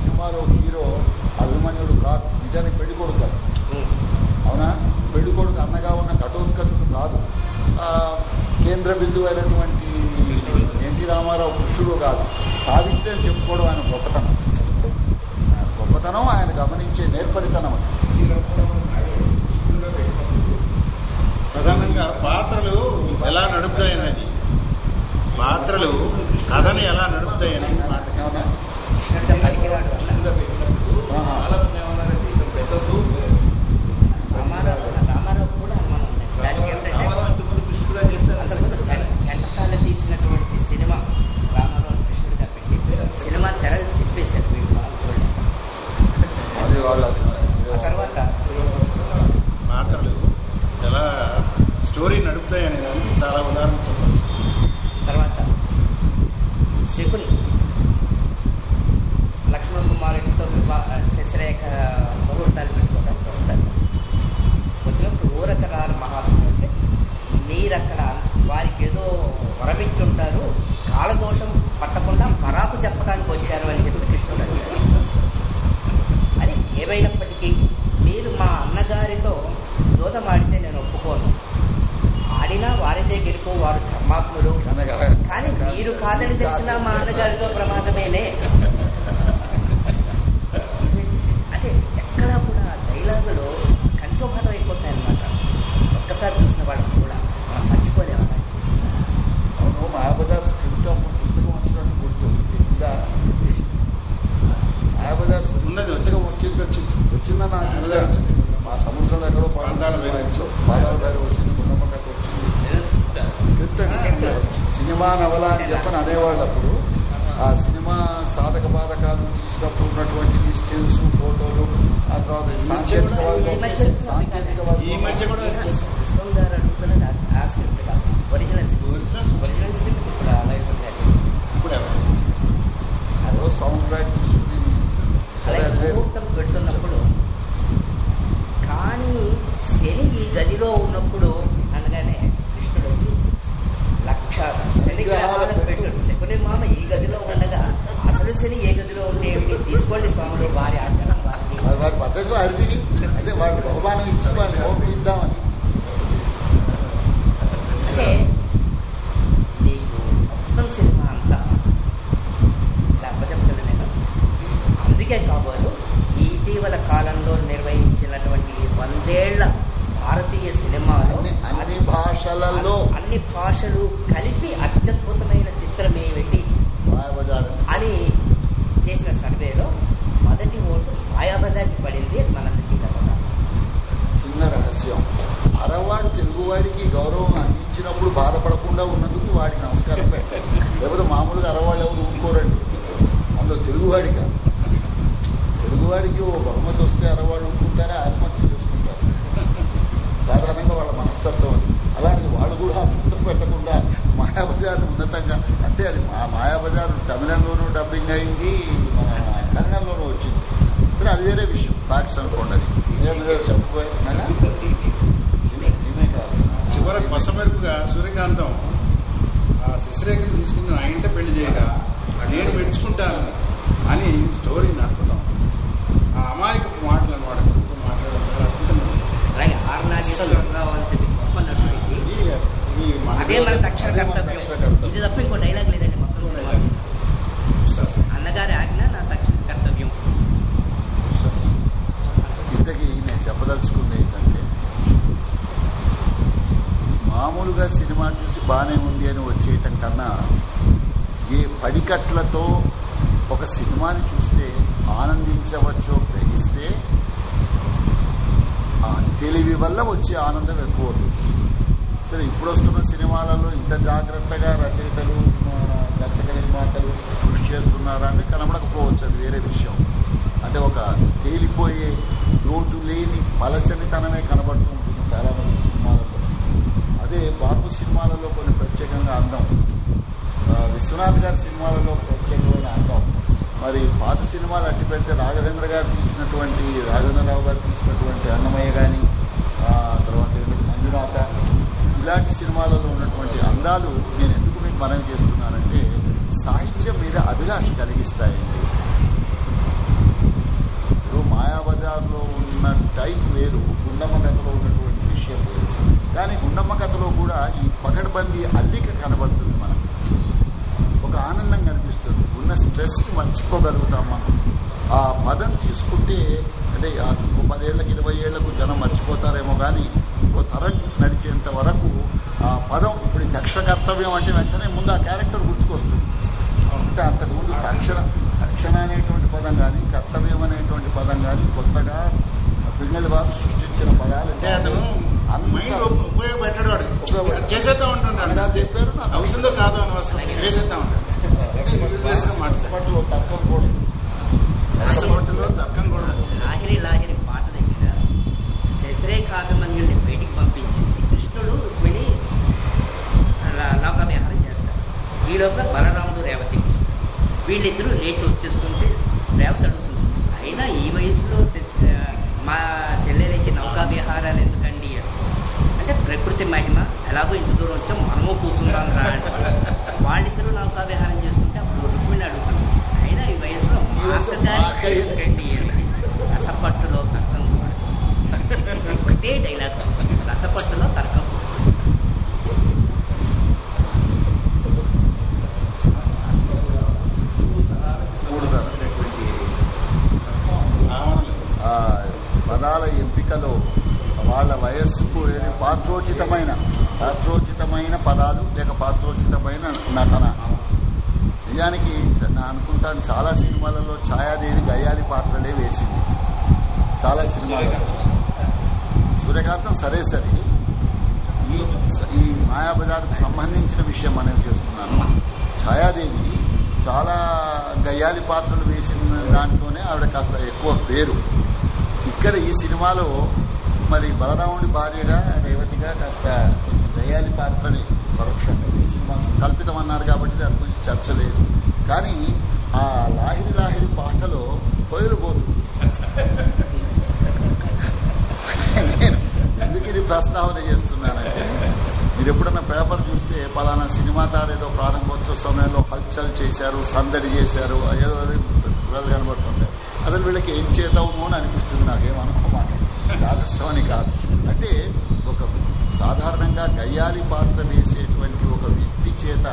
సినిమాలో హీరో అభిమన్యుడు కాదు. నిజానికి పెళ్ళి కొడుకు కాదు. అవునా? పెళ్ళి కొడుకు అన్నగా ఉన్న ఘటోత్కచుడు కాదు. ఆ, కేంద్ర బిందువు అయినటువంటి ఎన్టీ రామారావు కృష్ణుడు కాదు. సావిత్రి అని చెప్పుకోవడం ఆయన గొప్పతనం. గొప్పతనం ఆయన గమనించే నేర్పరితనం అది. ప్రధానంగా పాత్రలు ఎలా నడుపుతాయనేది. పాత్రలు కథని ఎలా నడుపుతాయని మాట రామారావు రామారావు కూడా ఘంటసాల తీసినటువంటి సినిమా రామారావు కృష్ణుడిగా పెట్టి సినిమా తెర చెప్పేశారు వీళ్ళు ఆ తర్వాత పాత్రలు ఎలా స్టోరీ నడుపుతాయనే దానికి చాలా ఉదాహరణ చెప్పచ్చు. తర్వాత శకుని. లక్ష్మణ్ కుమారుడితో వివా- శశిరేఖ ముహూర్తాలు పెట్టుకోవడానికి వస్తారు వచ్చినప్పుడు ఊరక రారు మహాత్ముడు అంటే మీరు అక్కడ వారికి ఏదో వరమిచ్చుంటారు కాలదోషం పట్టకుండా పరాకు చెప్పడానికి వచ్చారు అని చెప్పి కృష్ణుడు అడిగాడు. అది ఏమైనప్పటికీ మీరు మా అన్నగారితో జోదమాడితే నేను ఒప్పుకోను. ఆడినా వారిదే గెలుపు వారు ధర్మాత్ములు. కానీ మీరు కాదని తెలిసినా మా అన్నగారితో ప్రమాదమేనే. అంటే ఎక్కడా కూడా డైలాగులు కంఠోభాతం అయిపోతాయి అన్నమాట ఒక్కసారి చూసిన వాళ్ళకి కూడా మనం మర్చిపోలేము అవును మాయాబజార్ స్క్రిప్ట్ అప్పుడు పుస్తకం వచ్చినట్టు గుర్తు. ఇంకా మాయాబజార్ స్క్రిప్ట్ ఉన్నది పుస్తకం వచ్చింది వచ్చింది. వచ్చిందని నాకు. మా సముద్రం ఎక్కడో పాతాళ భైరవి వచ్చింది. పాదాల గారు వచ్చింది గుండమ్మ కథ వచ్చింది. స్క్రిప్ట్. సినిమా నవల అని చెప్పని అనేవాళ్ళు అప్పుడు. ఆ సినిమా సాధక బాధకాలు తీసినప్పుడు ఉన్నటువంటి స్టిల్స్ ఫోటోలు ఆ తర్వాత సాంకేతికవాద విశ్వం గారు అడుగుతున్నది ఆ- ఆ స్క్రిప్ట్ కాదు ఒరిజినల్ స్క్రిప్ట్ ఒరిజినల్ స్క్రిప్ట్ ఇప్పుడు అలా అయిపోతుంది అది? ఇప్పుడు. ఎవరు? అదో సౌండ్ ట్రాక్ తీసుకుని సరే అలాగే అది వేరు. ముహూర్తం పెడుతున్నప్పుడు. కానీ శని ఈ గదిలో ఉన్నప్పుడు అనగానే కృష్ణుడు వచ్చి లక్ష శని గ్రహాలు పెట్టు. శకుని మామ ఈ గదిలో ఉండగా అసలు శని ఏ గదిలో ఉంటే తీసుకోండి స్వాములు వారి పద్ధతిలో అడిగి అంటే వాడి నీకు మొత్తం సినిమా అంతా ఇలా అప్పచెప్తాను నేను. అందుకే కాబోలు ఈ ఇటీవల కాలంలో నిర్వహించినటువంటి వందేళ్ళ భారతీయ సినిమాలో అన్ని భాషలలో అన్ని భాషలు కలిపి అత్యద్భుతమైన చిత్రం ఏమిటి? అని చేసిన సర్వేలో మొదటి ఓటు మాయాబజార్కి పడింది మనందరికీ కదా చిన్న రహస్యం. అరవాడు తెలుగువాడికి గౌరవం అందించినప్పుడు బాధపడకుండా ఉన్నందుకు వాడికి నమస్కారం పెట్టాలి లేకపోతే మామూలుగా అరవాళ్ళు ఎవరు ఊరుకోరండి? అందులో తెలుగువాడికి? కాదు. తెలుగువాడికి ఓ బహుమతి వస్తే అరవాళ్ళు ఊరుకుంటారా? ఆత్మహత్య చేసుకుంటారు? సాధారణంగా వాళ్ళ మనస్తత్వం అది. అలాంటి వాళ్ళు కూడా అభివృద్ధి పెట్టకుండా మాయాబజార్ ఉన్నతంగా అంటే అది మా మాయాబజార్ తమిళంలోనూ డబ్బింగ్ అయింది మన కన్నడంలోనూ వచ్చింది. సరే అది వేరే విషయం. ఫ్యాక్ట్స్ అనుకోండి అది. చివరి కొసమెరుపుగా సూర్యకాంతం ఆ శశిరేఖను తీసుకుని నా ఇంట పెళ్ళి చేయగా నేను మెచ్చుకుంటాను అని స్టోరీ నడుపుతాం. ఆ అమాయకపు మాటలు అనమాట మాట్లాడడం చాలా అద్భుతంగా ఆర్ నాగేశ్వరరావు అని చెప్పి గొప్ప నటుడికి ఇది అదే కర్తవ్యం. తప్ప ఇంకో డైలాగ్ లేదండి మొత్తం. అన్నగారి ఆజ్ఞ నా తక్షణ కర్తవ్యం. ఇంతకీ నేను చెప్పదలుచుకుంది ఏంటంటే మామూలుగా సినిమా చూసి బానే ఉంది అని వచ్చేయటం కన్నా ఏ పడికట్లతో ఒక సినిమాని చూస్తే ఆనందించవచ్చో గ్రహిస్తే తెలివి వల్ల వచ్చే ఆనందం ఎక్కువ సరే ఇప్పుడు వస్తున్న సినిమాలలో ఇంత జాగ్రత్తగా రచయితలు దర్శక నిర్మాతలు కృషి చేస్తున్నారా అంటే కనబడకపోవచ్చు అది వేరే విషయం. అంటే ఒక తేలిపోయే లోటు లేని పలచనితనమే కనబడుతూ ఉంటుంది చాలా మంది సినిమాలలో. అదే బాబు సినిమాలలో కొన్ని ప్రత్యేకంగా అందం. విశ్వనాథ్ గారి సినిమాలలో ప్రత్యేకమైన అందం. మరి పాత సినిమాలు అట్టి పెడితే రాఘవేంద్ర గారు తీసినటువంటి రాఘవేంద్రరావు గారు తీసినటువంటి అన్నమయ్య గాని తర్వాత మంజునాథ ఇలాంటి సినిమాలలో ఉన్నటువంటి అందాలు నేను ఎందుకు మీకు మనం చేస్తున్నానంటే సాహిత్యం మీద అభిలాష కలిగిస్తాయండి. ఇప్పుడు మాయాబజార్లో ఉన్న టైప్ వేరు గుండమ్మ కథలో ఉన్నటువంటి విషయం వేరు. కానీ గుండమ్మ కథలో కూడా ఈ పకడ్బందీ అల్లిక కనబడుతుంది మనకు. ఒక ఆనందం కనిపిస్తుంది. ఉన్న స్ట్రెస్ మర్చిపోగలుగుతాం మనం ఆ పదం తీసుకుంటే అంటే పదేళ్ళకు ఇరవై ఏళ్ళకు జనం మర్చిపోతారేమో కానీ ఓ తరం నడిచేంత వరకు ఆ పదం ఇప్పుడు దక్ష కర్తవ్యం అంటే వెంటనే ముందు ఆ క్యారెక్టర్ గుర్తుకొస్తుంది. అంటే అంతకుముందు తక్షణ తక్షణ అనేటువంటి పదం కానీ కర్తవ్యం అనేటువంటి పదం కానీ కొత్తగా పిల్లల వారు సృష్టించిన పదాలు అంటే అతను మైండ్ ఉపయోగపెట్టాడు వాడికి ఉపయోగ- చేసేద్దాం నాకు చెప్పారు. నాకు అవుతుందో కాదో అని వస్తుంది. వేసేద్దాం లాహిరి లాహిరి పాట దగ్గర శశరే కావ్యమంజుల్ని బయటికి పంపించేసి కృష్ణుడు రుక్మిణి లోక వ్యవహారం చేస్తారు. ఈలోగా బలరాముడు రేవతికి ఇస్తారు వీళ్ళిద్దరూ లేచి వచ్చేస్తుంటే రేవతి అడుగుతుంది అయినా ఈ వయసులో మా చెల్లెలకి నౌకా విహారాలు ఎందుకండి? అంటే ప్రకృతి మహిమ ఎలాగో ఇంత దూరం వచ్చాం మనము కూర్చుందాం రా అంటే వాళ్ళిద్దరూ నౌకా విహారం చేస్తున్నారు. రుక్మిణి అడుగుతుంది అయినా ఈ వయసులో అని. రసపట్టులో తర్కం. కూడా ఒకటే డైలాగ్ రసపట్టులో తర్కం. పదాల ఎంపికలో వాళ్ళ వయస్సుకు ఏది పాత్రోచితమైన పాత్రోచితమైన పదాలు లేక పాత్రోచితమైన నటన. నిజానికి నా అనుకుంటాను చాలా సినిమాలలో ఛాయాదేవి గయాలి పాత్రలే వేసింది. చాలా సినిమాలు సూర్యకాంతం సరే సరే. ఈ ఈ మాయాబజార్కు సంబంధించిన విషయం అనేది చేస్తున్నాను. ఛాయాదేవి చాలా గయ్యాలి పాత్రలు వేసిన దాంట్లోనే ఆవిడ కాస్త ఎక్కువ పేరు. ఇక్కడ ఈ సినిమాలో మరి బలరాముడి భార్యగా రేవతిగా కాస్త కొంచెం గయ్యాలి పాత్రని పరోక్షంగా సినిమా కల్పితం అన్నారు కాబట్టి దాని గురించి చర్చ లేదు. కానీ ఆ లాహిరి లాహిరి పాటలో కోయిలు పోతుంది. నేను ఎందుకు ఇది ప్రస్తావన చేస్తున్నానంటే మీరు ఎప్పుడన్నా పేపర్ చూస్తే పలానా సినిమా తారేదో ప్రారంభోత్సవ సమయంలో హల్చల్ చేశారు సందడి చేశారు ఏదో అది పిల్లలు కనబడుతుంటాయి. అసలు వీళ్ళకి ఏం చేద్దాము అని అనిపిస్తుంది నాకేమనుకోమాట చాదస్తమని కాదు. అంటే ఒక సాధారణంగా గయ్యాలి పాత్ర వేసేటువంటి ఒక వ్యక్తి చేత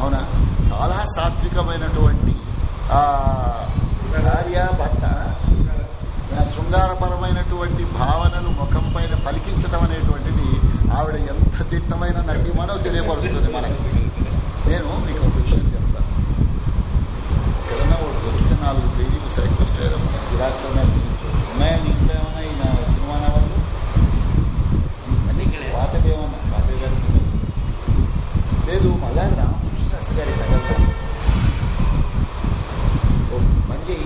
అవునా? చాలా సాత్వికమైనటువంటి భార్య భర్త శృంగారపరమైనటువంటి భావనలు ముఖం పైన పలికించడం అనేటువంటిది ఆవిడ ఎంత దిట్టమైన నటిమనో తెలియపరుస్తుంది మనకి. నేను మీకు ఒక విషయం చెప్తాను ఎక్కడన్నా ఒకటి నాలుగు పేజీలు సైకిల్ స్టైల్ జిరాక్స్ అనేది ఉన్నాయా మీ ఇంట్లో ఏమన్నా ఈ నా సినిమా నవళ్ళు అన్ని పాతది ఏమన్నా పాతది గారికి లేదు మళ్ళా రామకృష్ణశాస్త్రి గారి కథలు మంచి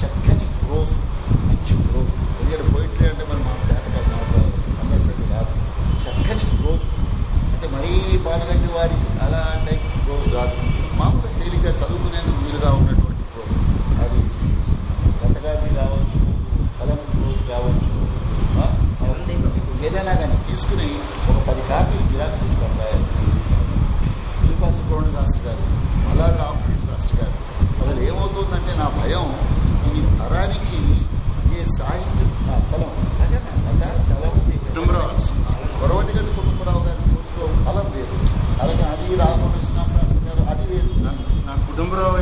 చక్కని రోజు మంచి రోజు ఎందుకంటే పోయిట్రీ అంటే మరి మాకు చేత కాదు అందరికీ రాదు చక్కని రోజు అంటే మరీ పాలగంటి వారి అలా టైప్ రోజు కాదు మామూలుగా తేలిక చదువుకునేందుకు వీలుగా ఉన్నటువంటి రోజు అది గతగాది కావచ్చు చలం రోజు కావచ్చు ఏదైనా కానీ తీసుకుని ఒక పది కాపీలు జిరాక్స్ శిల్పా సుబ్రహ్మణ్య శాస్త్రి గారు అలా రామకృష్ణ శాస్త్రి గారు. అసలు ఏమవుతుందంటే నా భయం ఈ తరానికి ఏ సాహిత్యం చలం అదే అలా చలం కుటుంబరావు. గారి. రోజులో ఫలం వేరు. అలాగే అది రామకృష్ణ శాస్త్రి గారు అది వేరు. నాకు కుటుంబరావు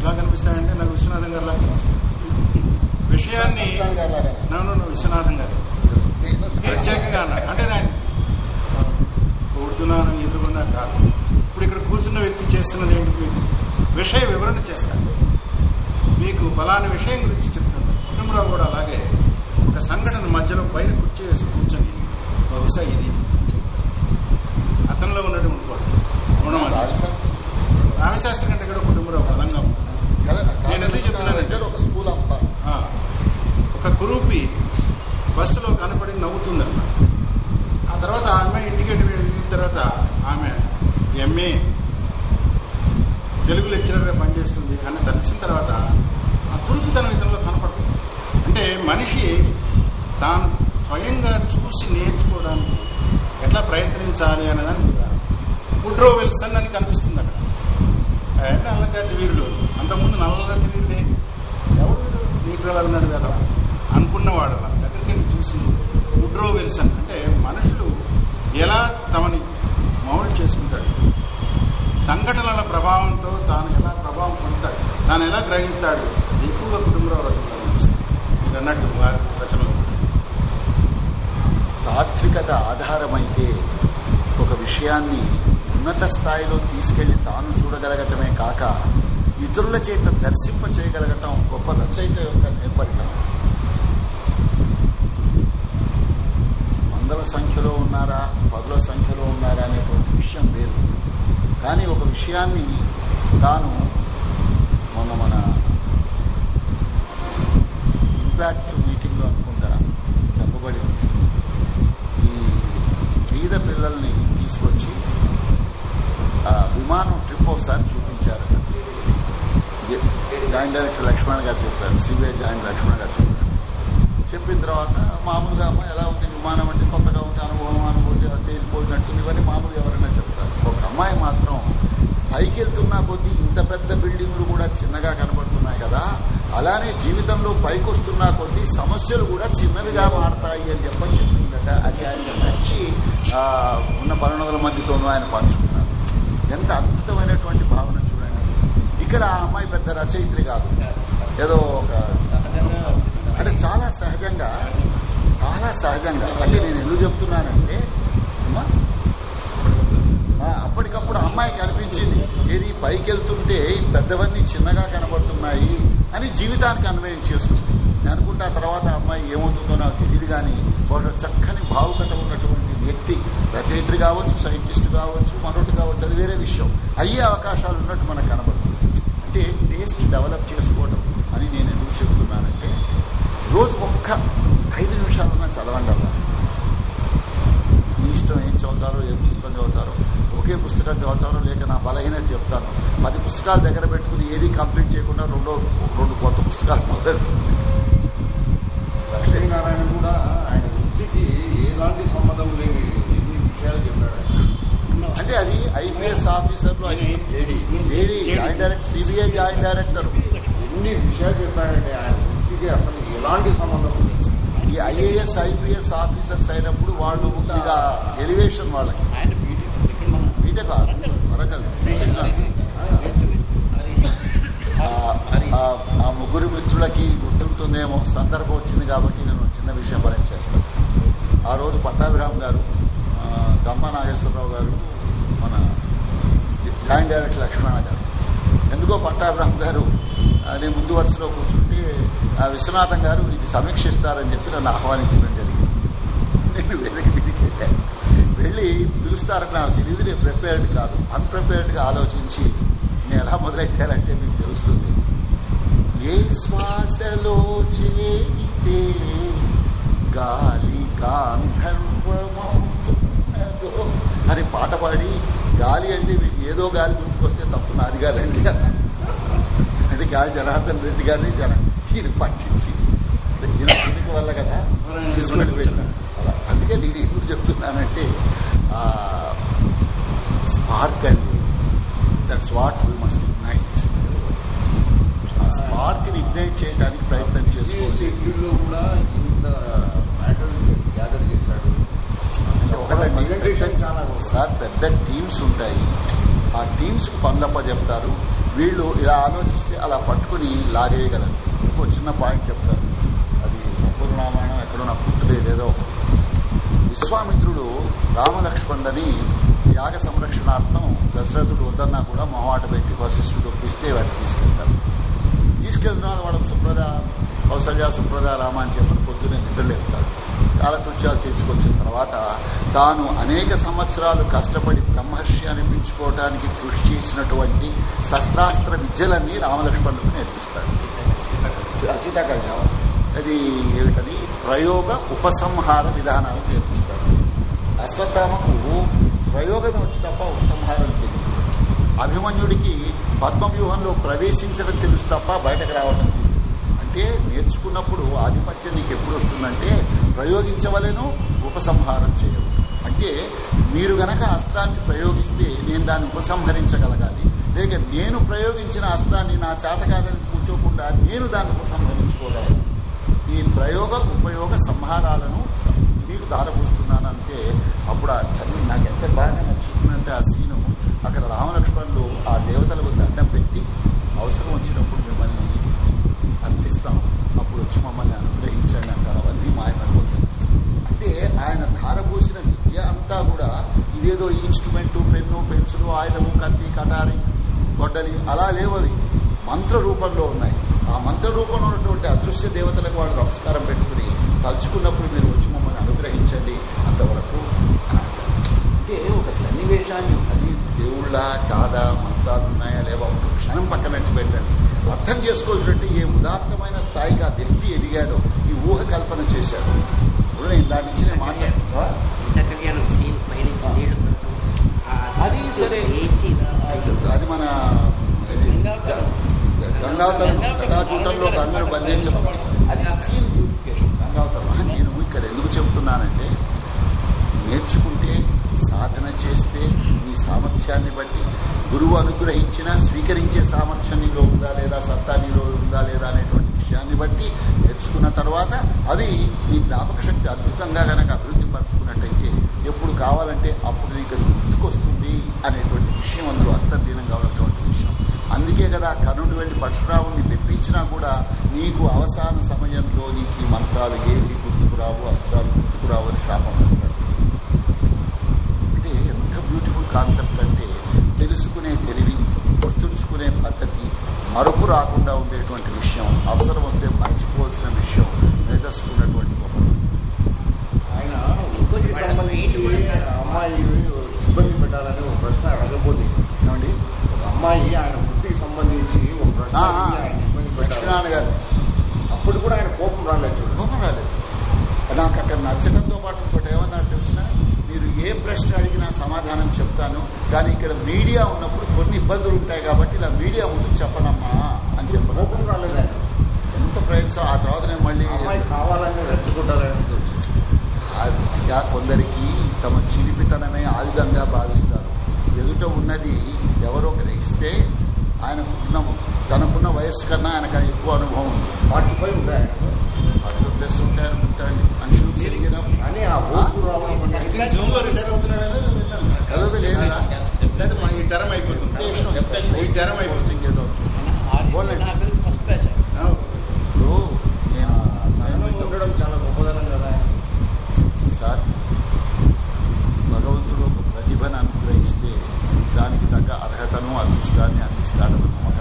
ఎలా కనిపిస్తాయంటే నాకు విశ్వనాథం గారు లాగా కనిపిస్తాయి. విషయాన్ని విశ్వనాథం గారు. ప్రత్యేకంగా అన్నాడు అంటే నేను పొగుడుతున్నాను ఎదుర్కొన్నా కాదు. ఇప్పుడు ఇక్కడ కూర్చున్న వ్యక్తి చేస్తున్నది ఏంటి? మీకు విషయ వివరణ చేస్తాను మీకు ఫలాని విషయం గురించి చెప్తాను కుటుంబరావు కూడా అలాగే. ఒక సంఘటన మధ్యలో పైన కుర్చీ వేసి కూర్చొని బహుశా ఇది అని చెప్తారు అతనిలో ఉన్నటువంటి వాడు. గుణం అది. రాజశాస్త్రం రామశాస్త్రి కంటే కూడా కుటుంబంలో బలంగా ఉంటుంది కదా నేను ఎందుకు చెప్తున్నానంటే ఒక స్కూల్ ఆఫ్ థాట్ ఆ, ఒక కురూపి బస్సులో కనపడి నవ్వుతుందన్నమాట ఆ తర్వాత ఆమె ఇంటికి వెళ్ళిన తర్వాత ఆమె ఎంఏ తెలుగు లెక్చరర్గా పనిచేస్తుంది అని తెలిసిన తర్వాత ఆ కురుపుతనం ఇతరులో కనపడదు అంటే మనిషి తాను స్వయంగా చూసి నేర్చుకోవడానికి ఎట్లా ప్రయత్నించాలి అనేదానికి ఉదాహరణ. వుడ్రో విల్సన్ అని కనిపిస్తుంది అక్కడ. ఆయన నల్లజాతి వీరుడు అంతకుముందు నల్లజాతి వీరుడే. ఎవరు వీడు? నీగ్రోలు కదా. అనుకున్నవాడు దగ్గరికి వెళ్ళి చూసి వుడ్రో విల్సన్ అంటే మనుషులు ఎలా తమని మౌల్డ్ చేసుకుంటాడు? సంఘటనల ప్రభావంతో తాను ఎలా ప్రభావం పొందుతాడు? తాను ఎలా గ్రహిస్తాడు? ఎక్కువగా కుటుంబ రచనలు కనిపిస్తుంది మీరు అన్నట్టు వారి రచనలు. తాత్వికత ఆధారమైతే ఒక విషయాన్ని ఉన్నత స్థాయిలో తీసుకెళ్ళి తాను చూడగలగటమే కాక ఇతరుల చేత దర్శింప చేయగలగటం గొప్ప రచయిత యొక్క నేపథ్యం. వందల సంఖ్యలో ఉన్నారా పదుల సంఖ్యలో ఉన్నారా అనేటువంటి విషయం వేరు కానీ ఒక విషయాన్ని తాను మొన్న మన ఇంపాక్ట్ మీటింగ్లో అనుకుంటా చెప్పబడింది. బీద పిల్లల్ని తీసుకొచ్చి విమానం ట్రిప్ ఒకసారి చూపించారు జాయింట్ డైరెక్టర్ లక్ష్మణ్ గారు చెప్పారు సిబిఐ జాయింట్ లక్ష్మణ్ గారు చెప్పారు. చెప్పిన తర్వాత మామూలుగా అమ్మ ఎలా ఉంది విమానం అంటే కొత్తగా ఉంది అనుభవం అనుభూతి అది తేలిపోయినట్టుంది ఇవన్నీ మామూలుగా ఎవరైనా చెప్తారు. ఒక అమ్మాయి మాత్రం పైకి వెళ్తున్నా కొద్దీ ఇంత పెద్ద బిల్డింగ్లు కూడా చిన్నగా కనబడుతున్నాయి కదా అలానే జీవితంలో పైకి వస్తున్నా కొద్దీ సమస్యలు కూడా చిన్నవిగా మారతాయి అని చెప్పని చెప్పిందట అది ఆయన ఆ, ఉన్న పన్నెండు వందల మందితోనూ ఆయన పంచుకున్నారు. ఎంత అద్భుతమైనటువంటి భావన చూడండి. ఇక్కడ ఆ అమ్మాయి పెద్ద రచయిత్రి కాదు. ఏదో ఒక అంటే చాలా సహజంగా చాలా సహజంగా అంటే నేను ఎందుకు చెప్తున్నానంటే అప్పటికప్పుడు అమ్మాయికి అనిపించింది ఏది పైకి వెళ్తుంటే పెద్దవన్నీ చిన్నగా కనబడుతున్నాయి అని జీవితానికి అన్వయం చేసుకుంది నేను అనుకుంటే ఆ తర్వాత అమ్మాయి ఏమవుతుందో నాకు తెలియదు కానీ ఒక చక్కని భావుకత ఉన్నటువంటి వ్యక్తి రచయిత్రి కావచ్చు సైంటిస్ట్ కావచ్చు మరొకటి కావచ్చు అది వేరే విషయం. అయ్యే అవకాశాలు ఉన్నట్టు మనకు కనబడుతుంది అంటే టేస్ట్ డెవలప్ చేసుకోవడం అని నేను ఎందుకు చెబుతున్నానంటే రోజు ఒక్క ఐదు నిమిషాలన్నా చదవండి అలా ఇష్టం ఏం చదువుతారో ఏ పుస్తకం చదువుతారో. ఒకే పుస్తకం చదువుతారో లేక నా బలహీన చెప్తాను. పది పుస్తకాలు దగ్గర పెట్టుకుని ఏది కంప్లీట్ చేయకుండా రెండో రెండు కొత్త పుస్తకాలు లక్ష్మీనారాయణ కూడా ఆయన వృత్తికి ఎలాంటి సంబంధం లేని ఎన్ని విషయాలు చెప్పాడు. అంటే అది ఐపీఎస్ ఆఫీసర్లు joint director CBI joint director. ఎన్ని విషయాలు చెప్పాడంటే ఆయన వృత్తికి అసలు ఎలాంటి సంబంధం లేదు. ఈ ఐఏఎస్ ఐపీఎస్ ఆఫీసర్స్ అయినప్పుడు వాళ్ళు ఇక ఎలివేషన్ వాళ్ళకి. బీటెక్ వరకల్ ఆ- ముగ్గురు మిత్రులకి గుర్తుంటుందేమో సందర్భం వచ్చింది కాబట్టి నేను చిన్న విషయం పని చేస్తాను. ఆ రోజు పట్టాభిరామ్ గారు గమ్మ నాగేశ్వరరావు గారు మన జాయింట్ డైరెక్టర్ లక్ష్మణ గారు. ఎందుకో పట్టాభిరామ్ గారు నేను ముందు వరుసలో కూర్చుంటే ఆ విశ్వనాథం గారు ఇది సమీక్షిస్తారని చెప్పి నన్ను ఆహ్వానించడం జరిగింది. నేను వేదిక మీదకి వెళ్ళాను వెళ్ళి పిలుస్తారని నాకు తెలియదు నేను ప్రిపేర్డ్ కాదు. అన్ప్రిపేర్డ్గా ఆలోచించి నేను ఎలా మొదలెట్టానంటే మీకు తెలుస్తుంది. ఏ శ్వాసలో చేయితే గాలి గాంధర్వమవుతుంది అని పాట పాడి గాలి అంటే మీకు ఏదో గాలి గుర్తుకొస్తే తప్పు నాది గారండి అంటే గాలి జనార్దన్ రెడ్డి గారిని జన ఈయన పట్టించి వల్ల కదా. తీసుకుని అందుకే నేను ఎందుకు చెప్తున్నానంటే స్పార్క్ అండి. That's what we must ignite ఆ స్పార్క్ని ఇగ్నైట్ చేయడానికి ప్రయత్నం చేసుకోండి. కూడా ఇంత మ్యాటర్ గ్యాదర్ చేశాడు. సార్ పెద్ద టీమ్స్ ఉంటాయి. ఆ టీమ్స్కు పనులప్ప చెప్తారు. వీళ్ళు ఇలా ఆలోచిస్తే అలా పట్టుకుని లాగేయగలరు. ఇంకో చిన్న పాయింట్ చెప్తారు అది సంపూర్ణ రామాయణం ఎక్కడో నాకు గుర్తులేదు ఏదో విశ్వామిత్రుడు రామలక్ష్మణులని యాగ సంరక్షణార్థం దశరథుడు వద్దన్నా కూడా మొహమాట పెట్టి వశిష్ఠుడు ఒప్పిస్తే వాటిని తీసుకెళ్తారు. తీసుకెళ్తున్న వాళ్ళకు సుప్రద కౌసల్య సుప్రద రామ అని చెప్పని పొద్దున్నే నిద్రలేపుతాడు. కాలకృత్యాలు తీర్చుకొచ్చిన తర్వాత తాను అనేక సంవత్సరాలు కష్టపడి బ్రహ్మర్షి అనిపించుకోవడానికి కృషి చేసినటువంటి శస్త్రాస్త్ర విద్యలన్నీ రామలక్ష్మణులకు నేర్పిస్తాడు. సీతాకాండ అది ఏమిటది? ప్రయోగ ఉపసంహార విధానాలు నేర్పిస్తాడు. అశ్వత్థామకు ప్రయోగమే వచ్చి తప్ప ఉపసంహారం తెలియదు. అభిమన్యుడికి పద్మవ్యూహంలో ప్రవేశించడం తెలుసు తప్ప బయటకు రావడం. అంటే నేర్చుకున్నప్పుడు ఆధిపత్యం నీకు ఎప్పుడు వస్తుందంటే ప్రయోగించవలను ఉపసంహారం చేయవు అంటే మీరు గనక అస్త్రాన్ని ప్రయోగిస్తే నేను దాన్ని ఉపసంహరించగలగాలి. లేక నేను ప్రయోగించిన అస్త్రాన్ని నా చేత కాదని కూర్చోకుండా నేను దాన్ని ఉపసంహరించుకోగలను. ఈ ప్రయోగ ఉపయోగ సంహారాలను మీకు దారపోస్తున్నానంటే అప్పుడు ఆ చదివి నాకు ఎంత బాగా నచ్చుతుందంటే ఆ సీను అక్కడ రామలక్ష్మణులు ఆ దేవతలకు దండం పెట్టి అవసరం వచ్చినప్పుడు అందిస్తాం. అప్పుడు వచ్చి మమ్మల్ని అనుగ్రహించండి అంటారు. అవన్నీ మాయమైపోతాయి. అంటే ఆయన ధారపోసిన విద్య అంతా కూడా ఇదేదో ఇన్స్ట్రుమెంట్ పెన్ను పెన్సిల్ ఆయుధము కత్తి కటారి గొడ్డలి అలా లేవవి. మంత్ర రూపంలో ఉన్నాయి. ఆ మంత్ర రూపంలో ఉన్నటువంటి అదృశ్య దేవతలకు వాళ్ళు నమస్కారం పెట్టుకుని తలుచుకున్నప్పుడు మీరు వచ్చి మమ్మల్ని అనుగ్రహించండి అంతవరకు అని అంటే ఒక సన్నివేశాన్ని అది దేవుళ్ళ కాదా మంత్రాలు ఉన్నాయా లేవా? ఒక క్షణం పక్కనట్టు పెట్టండి. అర్థం చేసుకోవాల్సినట్టు ఏ ఉదాత్తమైన స్థాయికి ఆ వ్యక్తి ఎదిగాడో ఈ ఊహ కల్పన చేశాడు. దాని నుంచి నేను మాట్లాడుతున్నా అది సరే. అది మన గంగావతరం గంగాచూటంలో అందరూ బంధించడం అది సీన్ గంగావతరం నేను ఇక్కడ ఎందుకు చెబుతున్నానంటే నేర్చుకుంటే సాధన చేస్తే నీ సామర్థ్యాన్ని బట్టి గురువు అనుగ్రహించిన స్వీకరించే సామర్థ్యం నీలో ఉందా లేదా సత్తా నీలో ఉందా లేదా అనేటువంటి విషయాన్ని బట్టి నేర్చుకున్న తర్వాత అవి నీ జ్ఞాపక శక్తి అద్భుతంగా కనుక అభివృద్ధి పరుచుకున్నట్టయితే ఎప్పుడు కావాలంటే అప్పుడు నీకు అది గుర్తుకొస్తుంది అనేటువంటి విషయం అందులో అంతర్లీనంగా ఉన్నటువంటి విషయం. అందుకే కదా కర్ణుడు వెళ్ళి పరశురాముని మెప్పించినా కూడా నీకు అవసాన సమయంలో నీకు ఈ మంత్రాలు ఏది గుర్తుకురావు అస్త్రాలు గుర్తుకురావు అని శాపం పెడతాడు. ఎంత బ్యూటిఫుల్ కాన్సెప్ట్ అంటే తెలుసుకునే తెలివి గుర్తుంచుకునే పద్ధతి మరొకు రాకుండా ఉండేటువంటి విషయం అవసరం వస్తే మర్చిపోవాల్సిన విషయం మేధస్సుకున్నటువంటి ఆయన సంబంధించి అమ్మాయి ఇబ్బంది పెట్టాలని ఒక ప్రశ్న అడగబోతుంది ఏమండి? ఒక అమ్మాయి ఆయన వృత్తికి సంబంధించి ఒక ప్రశ్న అప్పుడు కూడా ఆయన కోపం రాలేదు. కోపం రాలేదు. నాకు అక్కడ నచ్చడంతో పాటు ఇంకోటి ఏమన్నారు తెలిసిన మీరు ఏ ప్రశ్న అడిగినా సమాధానం చెప్తాను. కానీ ఇక్కడ మీడియా ఉన్నప్పుడు కొన్ని ఇబ్బందులు ఉంటాయి కాబట్టి ఇలా మీడియా ముందు చెప్పనమ్మా అని చెప్పను. కోపం రాలేదు? ఆయన ఎంత ప్రయత్నం ఆ తర్వాత నేను మళ్ళీ కావాలని రెచ్చగొట్టాలని ఇంకా కొందరికి తమ చిలిపితనమే ఆయుధంగా భావిస్తారు. ఎదుట ఉన్నది ఎవరో గ్రహిస్తే ఆయనకున్న తనకున్న వయస్సు కన్నా ఆయనకు ఎక్కువ అనుభవం ఉంది. ఫార్టీ ఫైవ్ ఉంటాయి ఆయనకు. అటు ప్లస్ ఉంటాయి లేదా లేదా. మా ఈ టర్మ్ అయిపోతుంది. ఈ టర్మ్ అయిపోతుంది ఇంకేదో. ఇప్పుడు నేను ఉండడం చాలా గొప్పదనం కదా. సార్ భగవంతుడు ఒక ప్రతిభను అనుగ్రహిస్తే దానికి తగ్గ అర్హతను అదృష్టాన్ని అందిస్తాడని నమ్మకం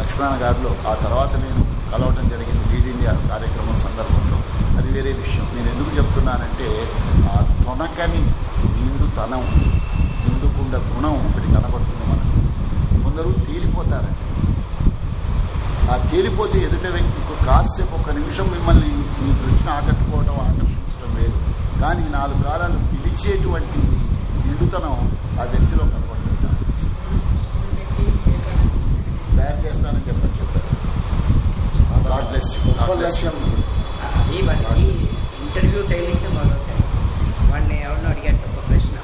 లక్ష్మణ గారిలో ఆ తర్వాత నేను కలవటం జరిగింది లీడ్ ఇండియా కార్యక్రమం సందర్భంలో. అది వేరే విషయం. నేను ఎందుకు చెప్తున్నానంటే ఆ తొనకని నిండుతనం నిండుకుండ గుణం ఒకటి కనబడుతుంది మనకు. కొందరు తేలిపోతారండి. ఆ తేలిపోతే ఎదుట వ్యక్తికి కాసేపు ఒక నిమిషం మిమ్మల్ని మీ దృష్టిని ఆకట్టుకోవడం ఆకర్షించడం వేరు. కానీ నాలుగు కాలాలు పిలిచేటువంటి నిండుతనం ఆ వ్యక్తిలో కనబడుతుంది. తయారు చేస్తానని చెప్పని చెప్పారు ఇంటర్వ్యూ టైం నుంచే మొదలవుతాయి. వాడిని ఎవరినో అడిగాడు ఒక ప్రశ్న.